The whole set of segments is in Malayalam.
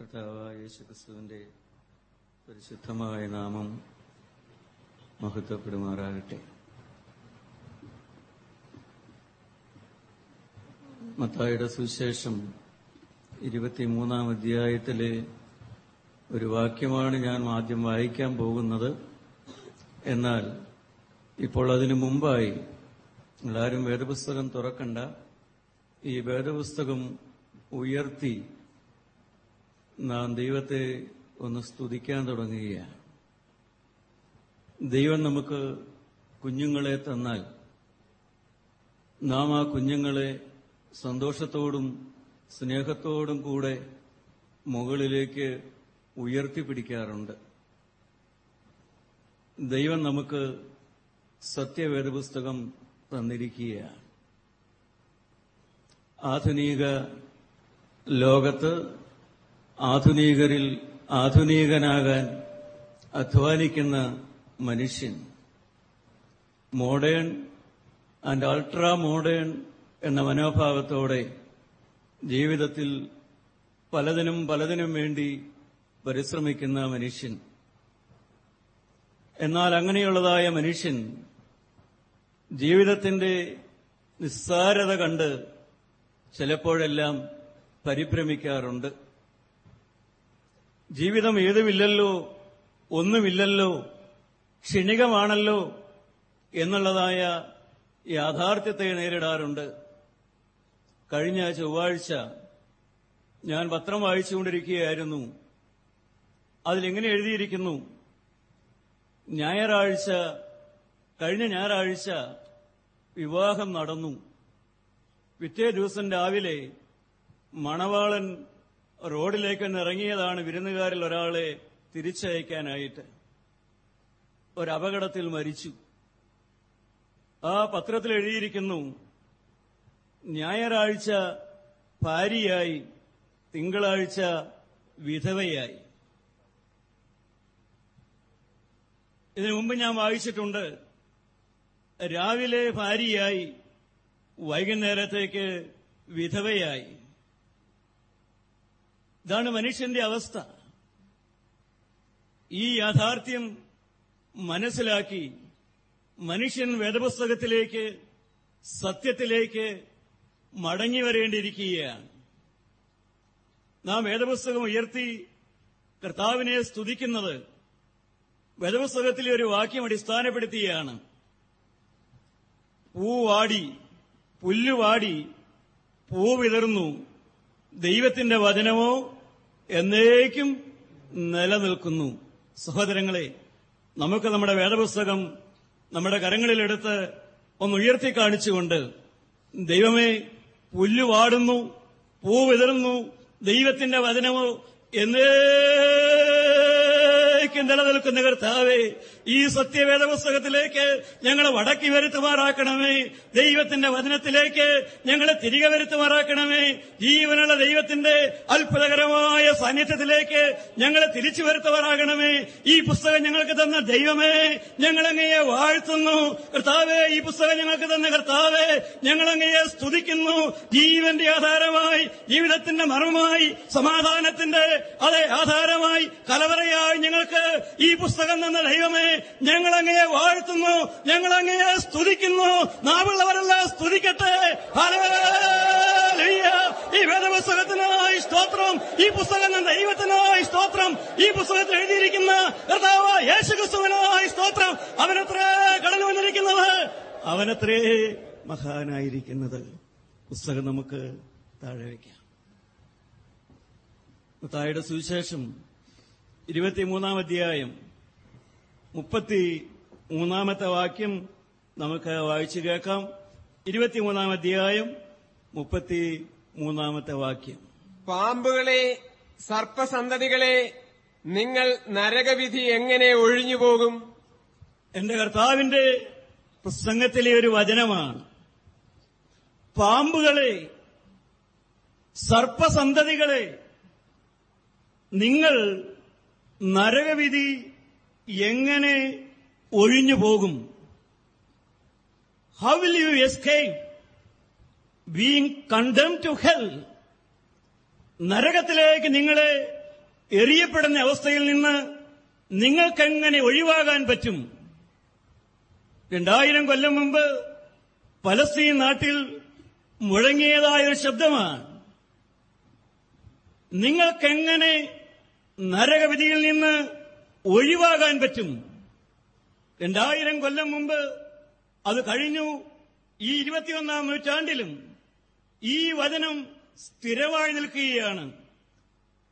കർത്താവായ യേശുക്രിസ്തുവിന്റെ പരിശുദ്ധമായ നാമം മഹത്വപ്പെടുമാറാകട്ടെ. മത്തായുടെ സുവിശേഷം ഇരുപത്തിമൂന്നാം അധ്യായത്തിലെ ഒരു വാക്യമാണ് ഞാൻ ആദ്യം വായിക്കാൻ പോകുന്നത്. എന്നാൽ ഇപ്പോൾ അതിനു മുമ്പായി എല്ലാവരും വേദപുസ്തകം തുറക്കണ്ട. ഈ വേദപുസ്തകം ഉയർത്തി നാം ദൈവത്തെ ഒന്ന് സ്തുതിക്കാൻ തുടങ്ങുകയാണ്. ദൈവം നമുക്ക് കുഞ്ഞുങ്ങളെ തന്നാൽ നാം ആ കുഞ്ഞുങ്ങളെ സന്തോഷത്തോടും സ്നേഹത്തോടും കൂടെ മുകളിലേക്ക് ഉയർത്തിപ്പിടിക്കാറുണ്ട്. ദൈവം നമുക്ക് സത്യവേദപുസ്തകം തന്നിരിക്കുകയാണ്. ആധുനിക ലോകത്ത് ആധുനികരിൽ ആധുനികനാകാൻ അധ്വാനിക്കുന്ന മനുഷ്യൻ. മോഡേൺ ആൻഡ് അൾട്രാ മോഡേൺ എന്ന മനോഭാവത്തോടെ ജീവിതത്തിൽ പലതിനും പലതിനും വേണ്ടി പരിശ്രമിക്കുന്ന മനുഷ്യൻ. എന്നാൽ അങ്ങനെയുള്ളതായ മനുഷ്യൻ ജീവിതത്തിന്റെ നിസ്സാരത കണ്ട് ചിലപ്പോഴെല്ലാം പരിഭ്രമിക്കാറുണ്ട്. ജീവിതം ഏതുമില്ലല്ലോ ഒന്നുമില്ലല്ലോ ക്ഷണികമാണല്ലോ എന്നുള്ളതായ യാഥാർത്ഥ്യത്തെ നേരിടാറുണ്ട്. കഴിഞ്ഞ ചൊവ്വാഴ്ച ഞാൻ പത്രം വായിച്ചുകൊണ്ടിരിക്കുകയായിരുന്നു. അതിലെങ്ങനെ എഴുതിയിരിക്കുന്നു? ഞായറാഴ്ച കഴിഞ്ഞ ഞായറാഴ്ച വിവാഹം നടന്നു. പിറ്റേ ദിവസം രാവിലെ മണവാളൻ റോഡിലേക്ക് ഇറങ്ങിയതാണ് വിരുന്നുകാരിൽ ഒരാളെ തിരിച്ചയക്കാനായിട്ട്. ഒരപകടത്തിൽ മരിച്ചു. ആ പത്രത്തിൽ എഴുതിയിരിക്കുന്നു ഞായറാഴ്ച ഭാര്യയായി തിങ്കളാഴ്ച വിധവയായി. ഇതിനു മുമ്പ് ഞാൻ വായിച്ചിട്ടുണ്ട് രാവിലെ ഭാര്യയായി വൈകുന്നേരത്തേക്ക് വിധവയായി. ഇതാണ് മനുഷ്യന്റെ അവസ്ഥ. ഈ യാഥാർത്ഥ്യം മനസ്സിലാക്കി മനുഷ്യൻ വേദപുസ്തകത്തിലേക്ക് സത്യത്തിലേക്ക് മടങ്ങി വരേണ്ടിയിരിക്കുകയാണ്. നാം വേദപുസ്തകം ഉയർത്തി കർത്താവിനെ സ്തുതിക്കുന്നത് വേദപുസ്തകത്തിലെ ഒരു വാക്യം അടിസ്ഥാനപ്പെടുത്തിയാണ്. പൂവാടി പുല്ലുവാടി പൂ വിതർന്നു ദൈവത്തിന്റെ വചനമോ എന്നേക്കും നിലനിൽക്കുന്നു. സഹോദരങ്ങളെ നമുക്ക് നമ്മുടെ വേദപുസ്തകം നമ്മുടെ കരങ്ങളിലെടുത്ത് ഒന്ന് ഉയർത്തി കാണിച്ചുകൊണ്ട് ദൈവമേ പുല്ലുവാടുന്നു പൂ വിതറുന്നു ദൈവത്തിന്റെ വചനമോ എന്നേക്കും നിലനിൽക്കുന്ന കർത്താവേ ഈ സത്യവേദ പുസ്തകത്തിലേക്ക് ഞങ്ങളെ വടക്കി വരുത്തുമാറാക്കണമേ. ദൈവത്തിന്റെ വചനത്തിലേക്ക് ഞങ്ങളെ തിരികെ വരുത്തുമാറാക്കണമേ. ജീവനുള്ള ദൈവത്തിന്റെ അത്ഭുതകരമായ സാന്നിധ്യത്തിലേക്ക് ഞങ്ങളെ തിരിച്ചു വരുത്തുമാറാകണമേ. ഈ പുസ്തകം ഞങ്ങൾക്ക് തന്ന ദൈവമേ ഞങ്ങളങ്ങയെ വാഴ്ത്തുന്നു. കർത്താവേ ഈ പുസ്തകം ഞങ്ങൾക്ക് തന്ന കർത്താവേ ഞങ്ങളങ്ങയെ സ്തുതിക്കുന്നു. ജീവന്റെ ആധാരമായി ജീവിതത്തിന്റെ മർമ്മമായി സമാധാനത്തിന്റെ അതെ ആധാരമായി കലവറയായി ഞങ്ങൾക്ക് ഈ പുസ്തകം തന്ന ദൈവമേ ഞങ്ങൾ അങ്ങയെ വാഴ്ത്തുന്നു ഞങ്ങൾ അങ്ങയെ സ്തുതിക്കുന്നു. നാവുള്ളവരെല്ലാം സ്തുതിക്കട്ടെ. ഈ വേദപുസ്തകത്തിനായി സ്തോത്രം ഈ പുസ്തകം ദൈവത്തിനായി സ്തോത്രം ഈ പുസ്തകത്തിൽ എഴുതിയിരിക്കുന്ന കർത്താവ് യേശുക്രിസ്തുവിനായി സ്തോത്രം. അവനത്രേ കടന്നു വന്നിരിക്കുന്നത് അവനത്രേ മഹാനായിരിക്കുന്നത്. പുസ്തകം നമുക്ക് താഴെ വയ്ക്കാം. തായുടെ സുവിശേഷം ഇരുപത്തിമൂന്നാം അധ്യായം മുപ്പത്തി മൂന്നാമത്തെ വാക്യം നമുക്ക് വായിച്ചു കേൾക്കാം. ഇരുപത്തിമൂന്നാം അധ്യായം മുപ്പത്തി മൂന്നാമത്തെ വാക്യം. പാമ്പുകളെ സർപ്പസന്തതികളെ നിങ്ങൾ നരകവിധി എങ്ങനെ ഒഴിഞ്ഞുപോകും എന്റെ കർത്താവിന്റെ പ്രസംഗത്തിലെ ഒരു വചനമാണ്. പാമ്പുകളെ സർപ്പസന്തതികളെ നിങ്ങൾ നരകവിധി എങ്ങനെ ഒഴിഞ്ഞു പോകും? How will you escape being condemned to hell നരകത്തിലേക്ക് നിങ്ങളെ എറിയപ്പെടുന്ന അവസ്ഥയിൽ നിന്ന് നിങ്ങൾക്കെങ്ങനെ ഒഴിവാകാൻ പറ്റും? രണ്ടായിരം കൊല്ലം മുമ്പ് പലസ്തീൻ നാട്ടിൽ മുഴങ്ങിയതായ ഒരു ശബ്ദമാണ്. നിങ്ങൾക്കെങ്ങനെ നരകവിധിയിൽ നിന്ന് ഒഴിവാകാൻ പറ്റും. രണ്ടായിരം കൊല്ലം മുമ്പ് അത് കഴിഞ്ഞു. ഈ ഇരുപത്തിയൊന്നാം നൂറ്റാണ്ടിലും ഈ വചനം സ്ഥിരമായി നിൽക്കുകയാണ്.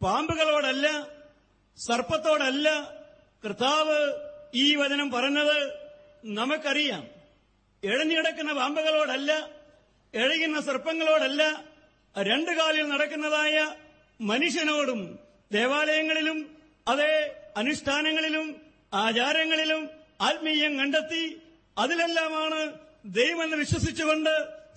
പാമ്പുകളോടല്ല സർപ്പത്തോടല്ല കർത്താവ് ഈ വചനം പറഞ്ഞത് നമുക്കറിയാം. എഴഞ്ഞിടക്കുന്ന പാമ്പുകളോടല്ല എഴയുന്ന സർപ്പങ്ങളോടല്ല രണ്ടു കാലിൽ നടക്കുന്നതായ മനുഷ്യനോടും ദേവാലയങ്ങളിലും അതേ അനുഷ്ഠാനങ്ങളിലും ആചാരങ്ങളിലും ആത്മീയം കണ്ടെത്തി അതിലെല്ലാമാണ് ദൈവമെന്ന് വിശ്വസിച്ചുകൊണ്ട്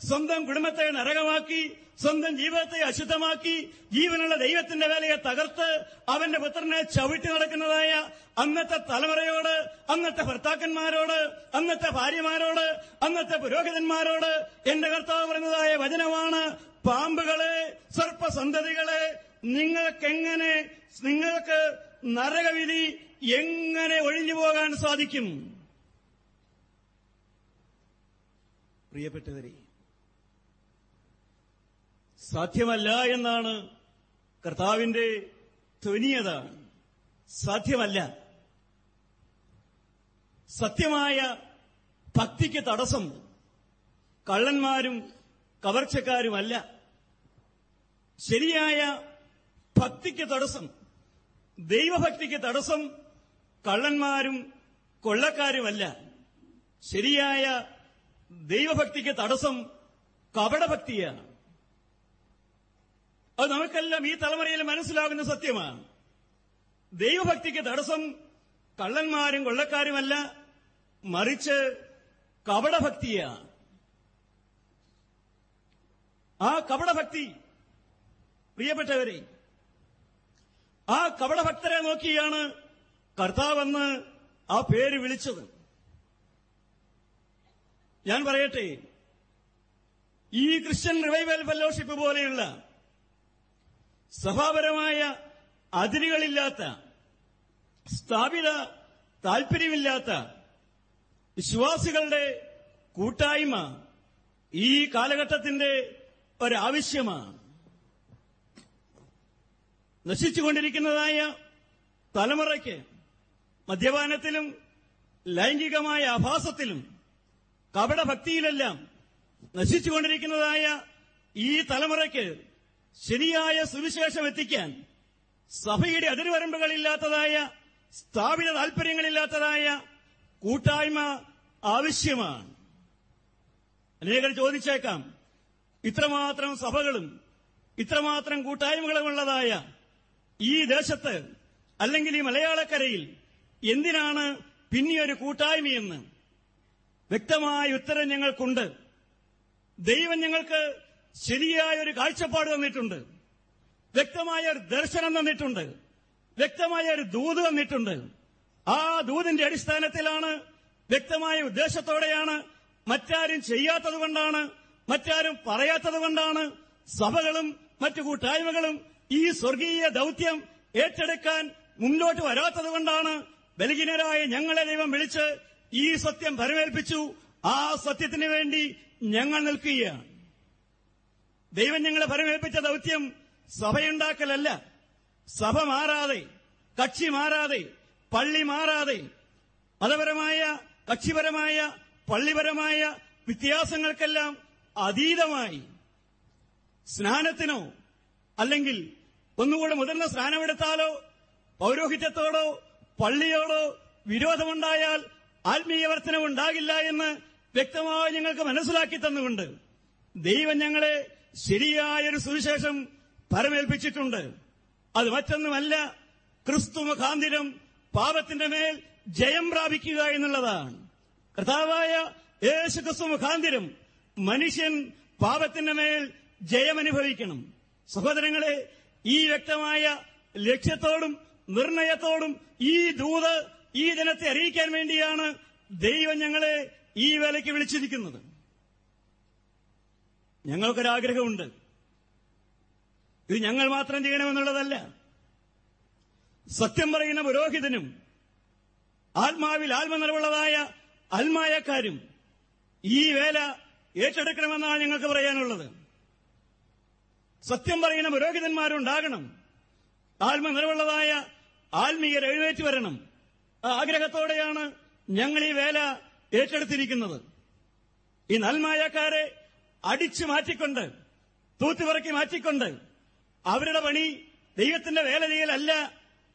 സ്വന്തം കുടുംബത്തെ നരകമാക്കി സ്വന്തം ജീവിതത്തെ അശുദ്ധമാക്കി ജീവനുള്ള ദൈവത്തിന്റെ വേലയെ തകർത്ത് അവന്റെ പുത്രനെ ചവിട്ടി നടക്കുന്നതായ അന്നത്തെ തലമുറയോട് അന്നത്തെ ഭർത്താക്കന്മാരോട് അന്നത്തെ ഭാര്യമാരോട് അന്നത്തെ പുരോഹിതന്മാരോട് എന്റെ കർത്താവ് പറഞ്ഞതായ വചനമാണ് പാമ്പുകളെ സർപ്പസന്തതികളെ നിങ്ങൾക്കെങ്ങനെ നിങ്ങൾക്ക് നരകവിധി എങ്ങനെ ഒഴിഞ്ഞു പോകാൻ സാധിക്കും? പ്രിയപ്പെട്ടവരെ സാധ്യമല്ല എന്നാണ് കർത്താവിന്റെ ധ്വനിയത സാധ്യമല്ല. സത്യമായ ഭക്തിക്ക് തടസ്സം കള്ളന്മാരും കവർച്ചക്കാരുമല്ല. ശരിയായ ഭക്തിക്ക് തടസ്സം ദൈവഭക്തിക്ക് തടസ്സം കള്ളന്മാരും കൊള്ളക്കാരുമല്ല. ശരിയായ ദൈവഭക്തിക്ക് തടസ്സം കപടഭക്തിയാണ്. അത് നമുക്കെല്ലാം ഈ തലമുറയിൽ മനസ്സിലാകുന്ന സത്യമാണ്. ദൈവഭക്തിക്ക് തടസ്സം കള്ളന്മാരും കൊള്ളക്കാരുമല്ല മറിച്ച് കപടഭക്തിയാണ്. ആ കപടഭക്തി പ്രിയപ്പെട്ടവരെ ആ കപടഭക്തരെ നോക്കിയാണ് കർത്താവ് കർത്താവെന്ന് ആ പേര് വിളിച്ചത്. ഞാൻ പറയട്ടെ ഈ ക്രിസ്ത്യൻ റിവൈവൽ ഫെല്ലോഷിപ്പ് പോലെയുള്ള സഭാപരമായ അതിരുകളില്ലാത്ത സ്ഥാപിത താൽപര്യമില്ലാത്ത വിശ്വാസികളുടെ കൂട്ടായ്മ ഈ കാലഘട്ടത്തിന്റെ ഒരാവശ്യമാണ്. നശിച്ചുകൊണ്ടിരിക്കുന്നതായ തലമുറയ്ക്ക് മദ്യപാനത്തിലും ലൈംഗികമായ ആഭാസത്തിലും കപടഭക്തിയിലെല്ലാം നശിച്ചുകൊണ്ടിരിക്കുന്നതായ ഈ തലമുറയ്ക്ക് ശരിയായ സുവിശേഷം എത്തിക്കാൻ സഭയുടെ അതിർവരമ്പുകളില്ലാത്തതായ സ്ഥാപിത താൽപര്യങ്ങളില്ലാത്തതായ കൂട്ടായ്മ ആവശ്യമാണ്. അനേകർ ചോദിച്ചേക്കാം ഇത്രമാത്രം സഭകളും ഇത്രമാത്രം കൂട്ടായ്മകളുമുള്ളതായ ഈ ദേശത്ത് അല്ലെങ്കിൽ ഈ മലയാളക്കരയിൽ എന്തിനാണ് പിന്നെയൊരു കൂട്ടായ്മയെന്ന് വ്യക്തമായ ഉത്തരം ഞങ്ങൾക്കുണ്ട്. ദൈവം ഞങ്ങൾക്ക് ശരിയായ ഒരു കാഴ്ചപ്പാട് തന്നിട്ടുണ്ട്. വ്യക്തമായ ഒരു ദർശനം തന്നിട്ടുണ്ട്. വ്യക്തമായ ഒരു ദൂത് തന്നിട്ടുണ്ട്. ആ ദൂതിന്റെ അടിസ്ഥാനത്തിലാണ് വ്യക്തമായ ഉദ്ദേശത്തോടെയാണ് മറ്റാരും ചെയ്യാത്തതുകൊണ്ടാണ് മറ്റാരും പറയാത്തതുകൊണ്ടാണ് സഭകളും മറ്റു കൂട്ടായ്മകളും ഈ സ്വർഗീയ ദൌത്യം ഏറ്റെടുക്കാൻ മുന്നോട്ട് വരാത്തതുകൊണ്ടാണ് ബലഹീനരായ ഞങ്ങളെ ദൈവം വിളിച്ച് ഈ സത്യം പരമേൽപ്പിച്ചു ആ സത്യത്തിന് വേണ്ടി ഞങ്ങൾ നിൽക്കുകയാണ്. ദൈവം ഞങ്ങളെ പരമേൽപ്പിച്ച ദൌത്യം സഭയുണ്ടാക്കലല്ല. സഭ മാറാതെ കക്ഷി മാറാതെ പള്ളി മാറാതെ മതപരമായ കക്ഷിപരമായ പള്ളിപരമായ വ്യത്യാസങ്ങൾക്കെല്ലാം അതീതമായി സ്നാനത്തിനോ അല്ലെങ്കിൽ ഒന്നുകൂടെ മുതിർന്ന സ്നാനമെടുത്താലോ പൌരോഹിത്യത്തോടോ പള്ളിയോടോ വിരോധമുണ്ടായാൽ ആത്മീയവർത്തനം ഉണ്ടാകില്ല എന്ന് വ്യക്തമായി ഞങ്ങൾക്ക് മനസ്സിലാക്കി തന്നുകൊണ്ട് ദൈവം ഞങ്ങളെ ശരിയായൊരു സുവിശേഷം പരമേൽപ്പിച്ചിട്ടുണ്ട്. അത് മറ്റൊന്നുമല്ല ക്രിസ്തു മുഖാന്തിരം പാപത്തിന്റെ മേൽ ജയം പ്രാപിക്കുക എന്നുള്ളതാണ്. കർത്താവായ യേശു ക്രിസ്തു മുഖാന്തിരം മനുഷ്യൻ പാപത്തിന്റെ മേൽ ജയമനുഭവിക്കണം. സഹോദരങ്ങളെ ഈ വ്യക്തമായ ലക്ഷ്യത്തോടും നിർണയത്തോടും ഈ ദൂത് ഈ ജനത്തെ അറിയിക്കാൻ വേണ്ടിയാണ് ദൈവം ഞങ്ങളെ ഈ വേലയ്ക്ക് വിളിച്ചിരിക്കുന്നത്. ഞങ്ങൾക്കൊരാഗ്രഹമുണ്ട്. ഇത് ഞങ്ങൾ മാത്രം ചെയ്യണമെന്നുള്ളതല്ല. സത്യം പറയുന്ന പുരോഹിതനും ആത്മാവിൽ ആത്മനിറവുള്ളതായ ആത്മായക്കാരും ഈ വേല ഏറ്റെടുക്കണമെന്നാണ് ഞങ്ങൾക്ക് പറയാനുള്ളത്. സത്യം പറയുന്ന പുരോഹിതന്മാരുണ്ടാകണം. ആത്മനിറവുള്ളതായ ആത്മീയർ എഴുന്നേറ്റ് വരണം. ആഗ്രഹത്തോടെയാണ് ഞങ്ങൾ ഈ വേല ഏറ്റെടുത്തിരിക്കുന്നത്. ഈ നൽമായക്കാരെ അടിച്ചു മാറ്റിക്കൊണ്ട് തൂത്തുപിറക്കി മാറ്റിക്കൊണ്ട് അവരുടെ പണി ദൈവത്തിന്റെ വേല ചെയ്യലല്ല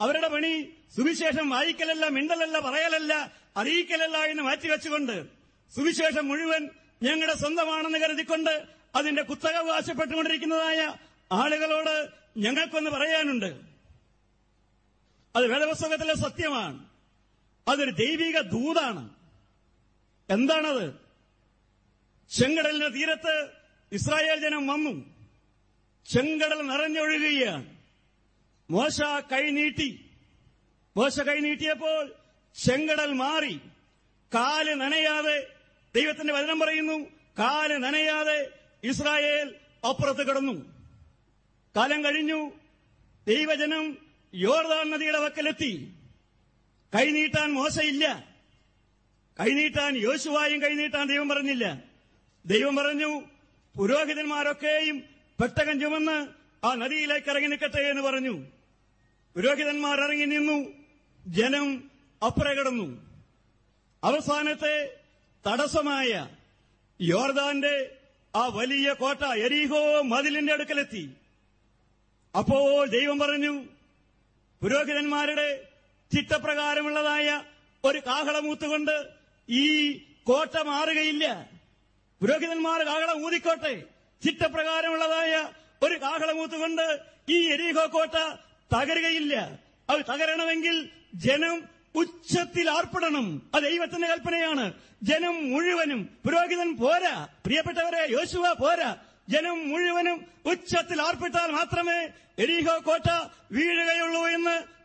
അവരുടെ പണി സുവിശേഷം വായിക്കലല്ല മിണ്ടലല്ല പറയലല്ല അറിയിക്കലല്ല എന്ന് മാറ്റിവെച്ചുകൊണ്ട് സുവിശേഷം മുഴുവൻ ഞങ്ങളുടെ സ്വന്തമാണെന്ന് കരുതിക്കൊണ്ട് അതിന്റെ കുത്തക അവകാശപ്പെട്ടുകൊണ്ടിരിക്കുന്നതായ ആളുകളോട് ഞങ്ങൾക്കൊന്ന് പറയാനുണ്ട്. അത് വേദപുസ്തകത്തിലെ സത്യമാണ്. അതൊരു ദൈവിക ദൂതാണ്. എന്താണത്? ചെങ്കടലിന്റെ തീരത്ത് ഇസ്രായേൽ ജനം വന്നു. ചെങ്കടൽ നിറഞ്ഞൊഴുകുകയാണ്. മോശ കൈനീട്ടി മോശ കൈനീട്ടിയപ്പോൾ ചെങ്കടൽ മാറി. കാൽ നനയാതെ ദൈവത്തിന്റെ വചനം പറയുന്നു. കാൽ നനയാതെ ഇസ്രായേൽ അപ്പുറത്ത് കടന്നു. കാലം കഴിഞ്ഞു. ദൈവജനം യോർദാൻ നദിയുടെ വക്കലെത്തി കൈനീട്ടാൻ മോശയില്ല. കൈനീട്ടാൻ യോശുവായും കൈനീട്ടാൻ ദൈവം പറഞ്ഞില്ല. ദൈവം പറഞ്ഞു പുരോഹിതന്മാരൊക്കെയും പെട്ടകം ചുമന്ന് ആ നദിയിലേക്ക് ഇറങ്ങി നിൽക്കട്ടെ എന്ന് പറഞ്ഞു. പുരോഹിതന്മാർ ഇറങ്ങി നിന്നു. ജനം അപ്പുറ കിടന്നു. അവസാനത്തെ തടസ്സമായ യോർദാന്റെ ആ വലിയ കോട്ട എരീഹോ മതിലിന്റെ അടുക്കലെത്തി. അപ്പോൾ ദൈവം പറഞ്ഞു പുരോഹിതന്മാരുടെ ചിട്ടപ്രകാരമുള്ളതായ ഒരു കാഹളമൂത്തുകൊണ്ട് ഈ കോട്ട മാറുകയില്ല. പുരോഹിതന്മാർ കാഹളം ഊതിക്കോട്ടെ. ചിട്ടപ്രകാരമുള്ളതായ ഒരു കാഹളമൂത്തുകൊണ്ട് ഈ എരീഹോ കോട്ട തകരുകയില്ല. അത് തകരണമെങ്കിൽ ജനം ഉച്ചത്തിൽ ആർപ്പിടണം? അത് ദൈവത്തിന്റെ കൽപ്പനയാണ്. ജനം മുഴുവനും പുരോഹിതൻ പോരാ. പ്രിയപ്പെട്ടവരെ യോശുവ പോരാ. ജനം മുഴുവനും ഉച്ചത്തിൽ ആർപ്പിട്ടാൽ മാത്രമേ എരീഹോ കോട്ട വീഴുകയുള്ളൂ എന്ന്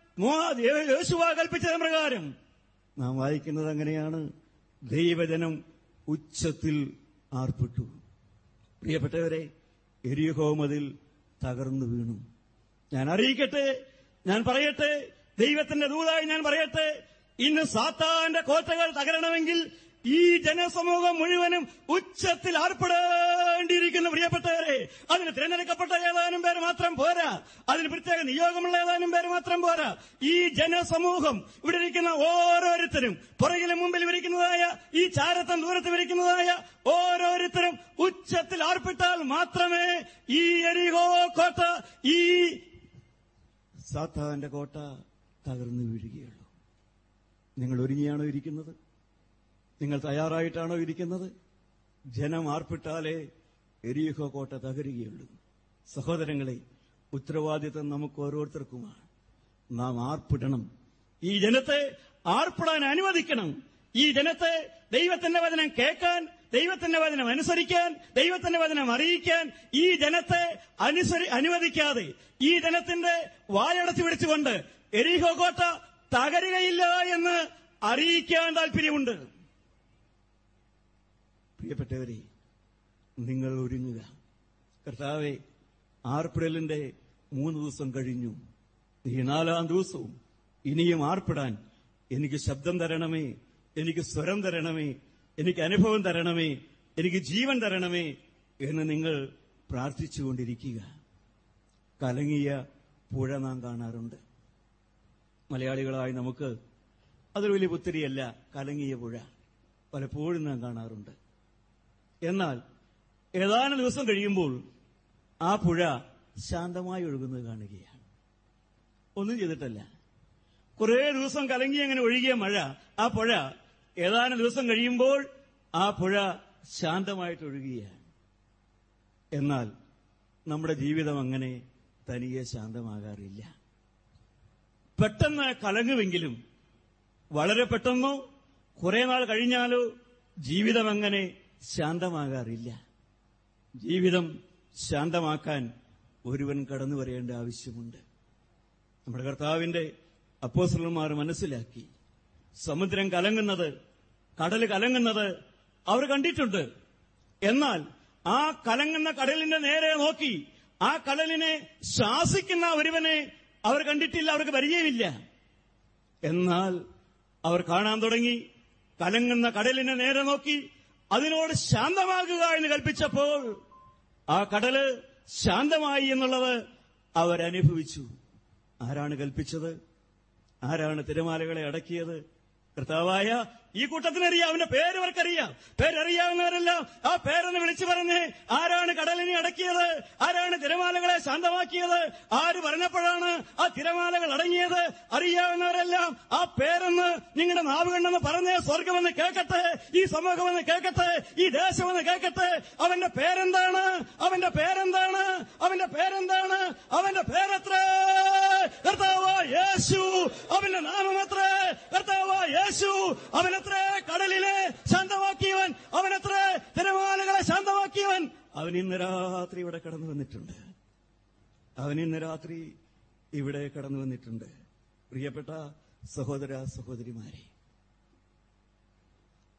യേശുവ കൽപ്പിച്ചത് പ്രകാരം. നാം വായിക്കുന്നത് അങ്ങനെയാണ്. ദൈവജനം ഉച്ചത്തിൽ ആർപ്പിട്ടു. പ്രിയപ്പെട്ടവരെ എരിഹോമതിൽ തകർന്നു വീണു. ഞാൻ അറിയിക്കട്ടെ ഞാൻ പറയട്ടെ ദൈവത്തിന്റെ ദൂതായി ഞാൻ പറയട്ടെ ഇന്ന് സാത്താന്റെ കോട്ടകൾ തകരണമെങ്കിൽ ഈ ജനസമൂഹം മുഴുവനും ഉച്ചത്തിൽ ആർപ്പെടേണ്ടിയിരിക്കുന്ന. പ്രിയപ്പെട്ടവരെ അതിന് തിരഞ്ഞെടുക്കപ്പെട്ട ഏതാനും പേര് മാത്രം പോരാ. അതിന് പ്രത്യേക നിയോഗമുള്ള ഏതാനും പേര് മാത്രം പോരാ. ഈ ജനസമൂഹം ഇവിടെ ഇരിക്കുന്ന ഓരോരുത്തരും പുറകിലും മുമ്പിൽ വിരിക്കുന്നതായ ഈ ചാരത്തം ദൂരത്ത് വിരിക്കുന്നതായ ഓരോരുത്തരും ഉച്ചത്തിൽ ആർപ്പിട്ടാൽ മാത്രമേ ഈ എരിഹോ കോട്ട ഈ സാത്താന്റെ കോട്ട തകർന്നു വീഴുകയുള്ളൂ. നിങ്ങൾ ഒരുങ്ങിയാണോ ഇരിക്കുന്നത്? നിങ്ങൾ തയ്യാറായിട്ടാണോ ഇരിക്കുന്നത്? ജനം ആർപ്പിട്ടാലേ എരിയുഹോ കോട്ട തകരുകയുള്ളൂ. സഹോദരങ്ങളെ ഉത്തരവാദിത്വം നമുക്ക് ഓരോരുത്തർക്കുമാണ്. നാം ആർപ്പിടണം. ഈ ജനത്തെ ആർപ്പിടാൻ അനുവദിക്കണം. ഈ ജനത്തെ ദൈവത്തിന്റെ വചനം കേൾക്കാൻ ദൈവത്തിന്റെ വചനം അനുസരിക്കാൻ ദൈവത്തിന്റെ വചനം അറിയിക്കാൻ ഈ ജനത്തെ അനുസരി അനുവദിക്കാതെ ഈ ജനത്തിന്റെ വായടച്ചു പിടിച്ചുകൊണ്ട് എരീഹോ കോട്ട തകരുകയില്ല എന്ന് അറിയിക്കാൻ താല്പര്യമുണ്ട്. പ്രിയപ്പെട്ടവരെ നിങ്ങൾ ഒരുങ്ങുക. കർത്താവെ ആർപ്പിടലിന്റെ മൂന്ന് ദിവസം കഴിഞ്ഞു. ഈ നാലാം ദിവസവും ഇനിയും ആർപ്പിടാൻ എനിക്ക് ശബ്ദം തരണമേ എനിക്ക് സ്വരം തരണമേ എനിക്ക് അനുഭവം തരണമേ എനിക്ക് ജീവൻ തരണമേ എന്ന് നിങ്ങൾ പ്രാർത്ഥിച്ചുകൊണ്ടിരിക്കുക. കലങ്ങിയ പുഴ നാം കാണാറുണ്ട്. മലയാളികളായി നമുക്ക് അതൊരു വലിയ പുത്തിരിയല്ല കലങ്ങിയ പുഴ. പലപ്പോഴും നാം കാണാറുണ്ട്. എന്നാൽ ഏതാനും ദിവസം കഴിയുമ്പോൾ ആ പുഴ ശാന്തമായി ഒഴുകുന്നത് കാണുകയാണ്. ഒന്നും ചെയ്തിട്ടല്ല. കുറേ ദിവസം കലങ്ങി അങ്ങനെ ഒഴുകിയ മഴ ആ പുഴ ഏതാനും ദിവസം കഴിയുമ്പോൾ ആ പുഴ ശാന്തമായിട്ട് ഒഴുകുകയാണ്. എന്നാൽ നമ്മുടെ ജീവിതം അങ്ങനെ തനിയെ ശാന്തമാകാറില്ല. പെട്ടെന്ന് കലങ്ങുമെങ്കിലും വളരെ പെട്ടെന്നോ കുറെ നാൾ കഴിഞ്ഞാലോ ജീവിതം അങ്ങനെ ശാന്തമാകാറില്ല. ജീവിതം ശാന്തമാക്കാൻ ഒരുവൻ കടന്നു വരേണ്ട ആവശ്യമുണ്ട്. നമ്മുടെ കർത്താവിന്റെ അപ്പോസലന്മാർ മനസ്സിലാക്കി. സമുദ്രം കലങ്ങുന്നത് കടൽ കലങ്ങുന്നത് അവർ കണ്ടിട്ടുണ്ട്. എന്നാൽ ആ കലങ്ങുന്ന കടലിന്റെ നേരെ നോക്കി ആ കടലിനെ ശാസിക്കുന്ന ഒരുവനെ അവർ കണ്ടിട്ടില്ല അവർക്ക് പരിചയമില്ല. എന്നാൽ അവർ കാണാൻ തുടങ്ങി. കലങ്ങുന്ന കടലിനെ നേരെ നോക്കി. അതിനോട് ശാന്തമാകുക എന്ന് കൽപ്പിച്ചപ്പോൾ ആ കടൽ ശാന്തമായി എന്നുള്ളത് അവരനുഭവിച്ചു ആരാണ് കൽപ്പിച്ചത്? ആരാണ് തിരമാലകളെ അടക്കിയത്? കർത്താവായ ഈ കൂട്ടത്തിനറിയാം അവന്റെ പേര് അവർക്കറിയാം പേരറിയാവുന്നവരെല്ലാം ആ പേരെന്ന് വിളിച്ചു പറഞ്ഞ് ആരാണ് കടലിനെ അടക്കിയത് ആരാണ് തിരമാലകളെ ശാന്തമാക്കിയത് ആര് പറഞ്ഞപ്പോഴാണ് ആ തിരമാലകൾ അടങ്ങിയത്? അറിയാവുന്നവരെല്ലാം ആ പേരെന്ന് നിങ്ങളുടെ നാവ് കണ്ടെന്ന് പറഞ്ഞ് സ്വർഗമെന്ന് കേൾക്കട്ടെ ഈ സമൂഹമെന്ന് കേൾക്കട്ടെ ഈ ദേശമെന്ന് കേൾക്കട്ടെ. അവന്റെ പേരെന്താണ്? അവന്റെ പേരെന്താണ്? അവന്റെ പേരെന്താണ്? അവന്റെ പേരെത്ര? കർത്താവ് യേശു. അവന്റെ നാമമെത്ര കർത്താവ് യേശു. അവനെത്ര കടലിലെ ശാന്തമാക്കിയവൻ? അവനത്ര തിരമാലകളെ ശാന്തമാക്കിയവൻ? അവൻ ഇന്ന് രാത്രി ഇവിടെ കടന്നു വന്നിട്ടുണ്ട്. അവൻ ഇന്ന് രാത്രി ഇവിടെ കടന്നു വന്നിട്ടുണ്ട്. പ്രിയപ്പെട്ട സഹോദര സഹോദരിമാരെ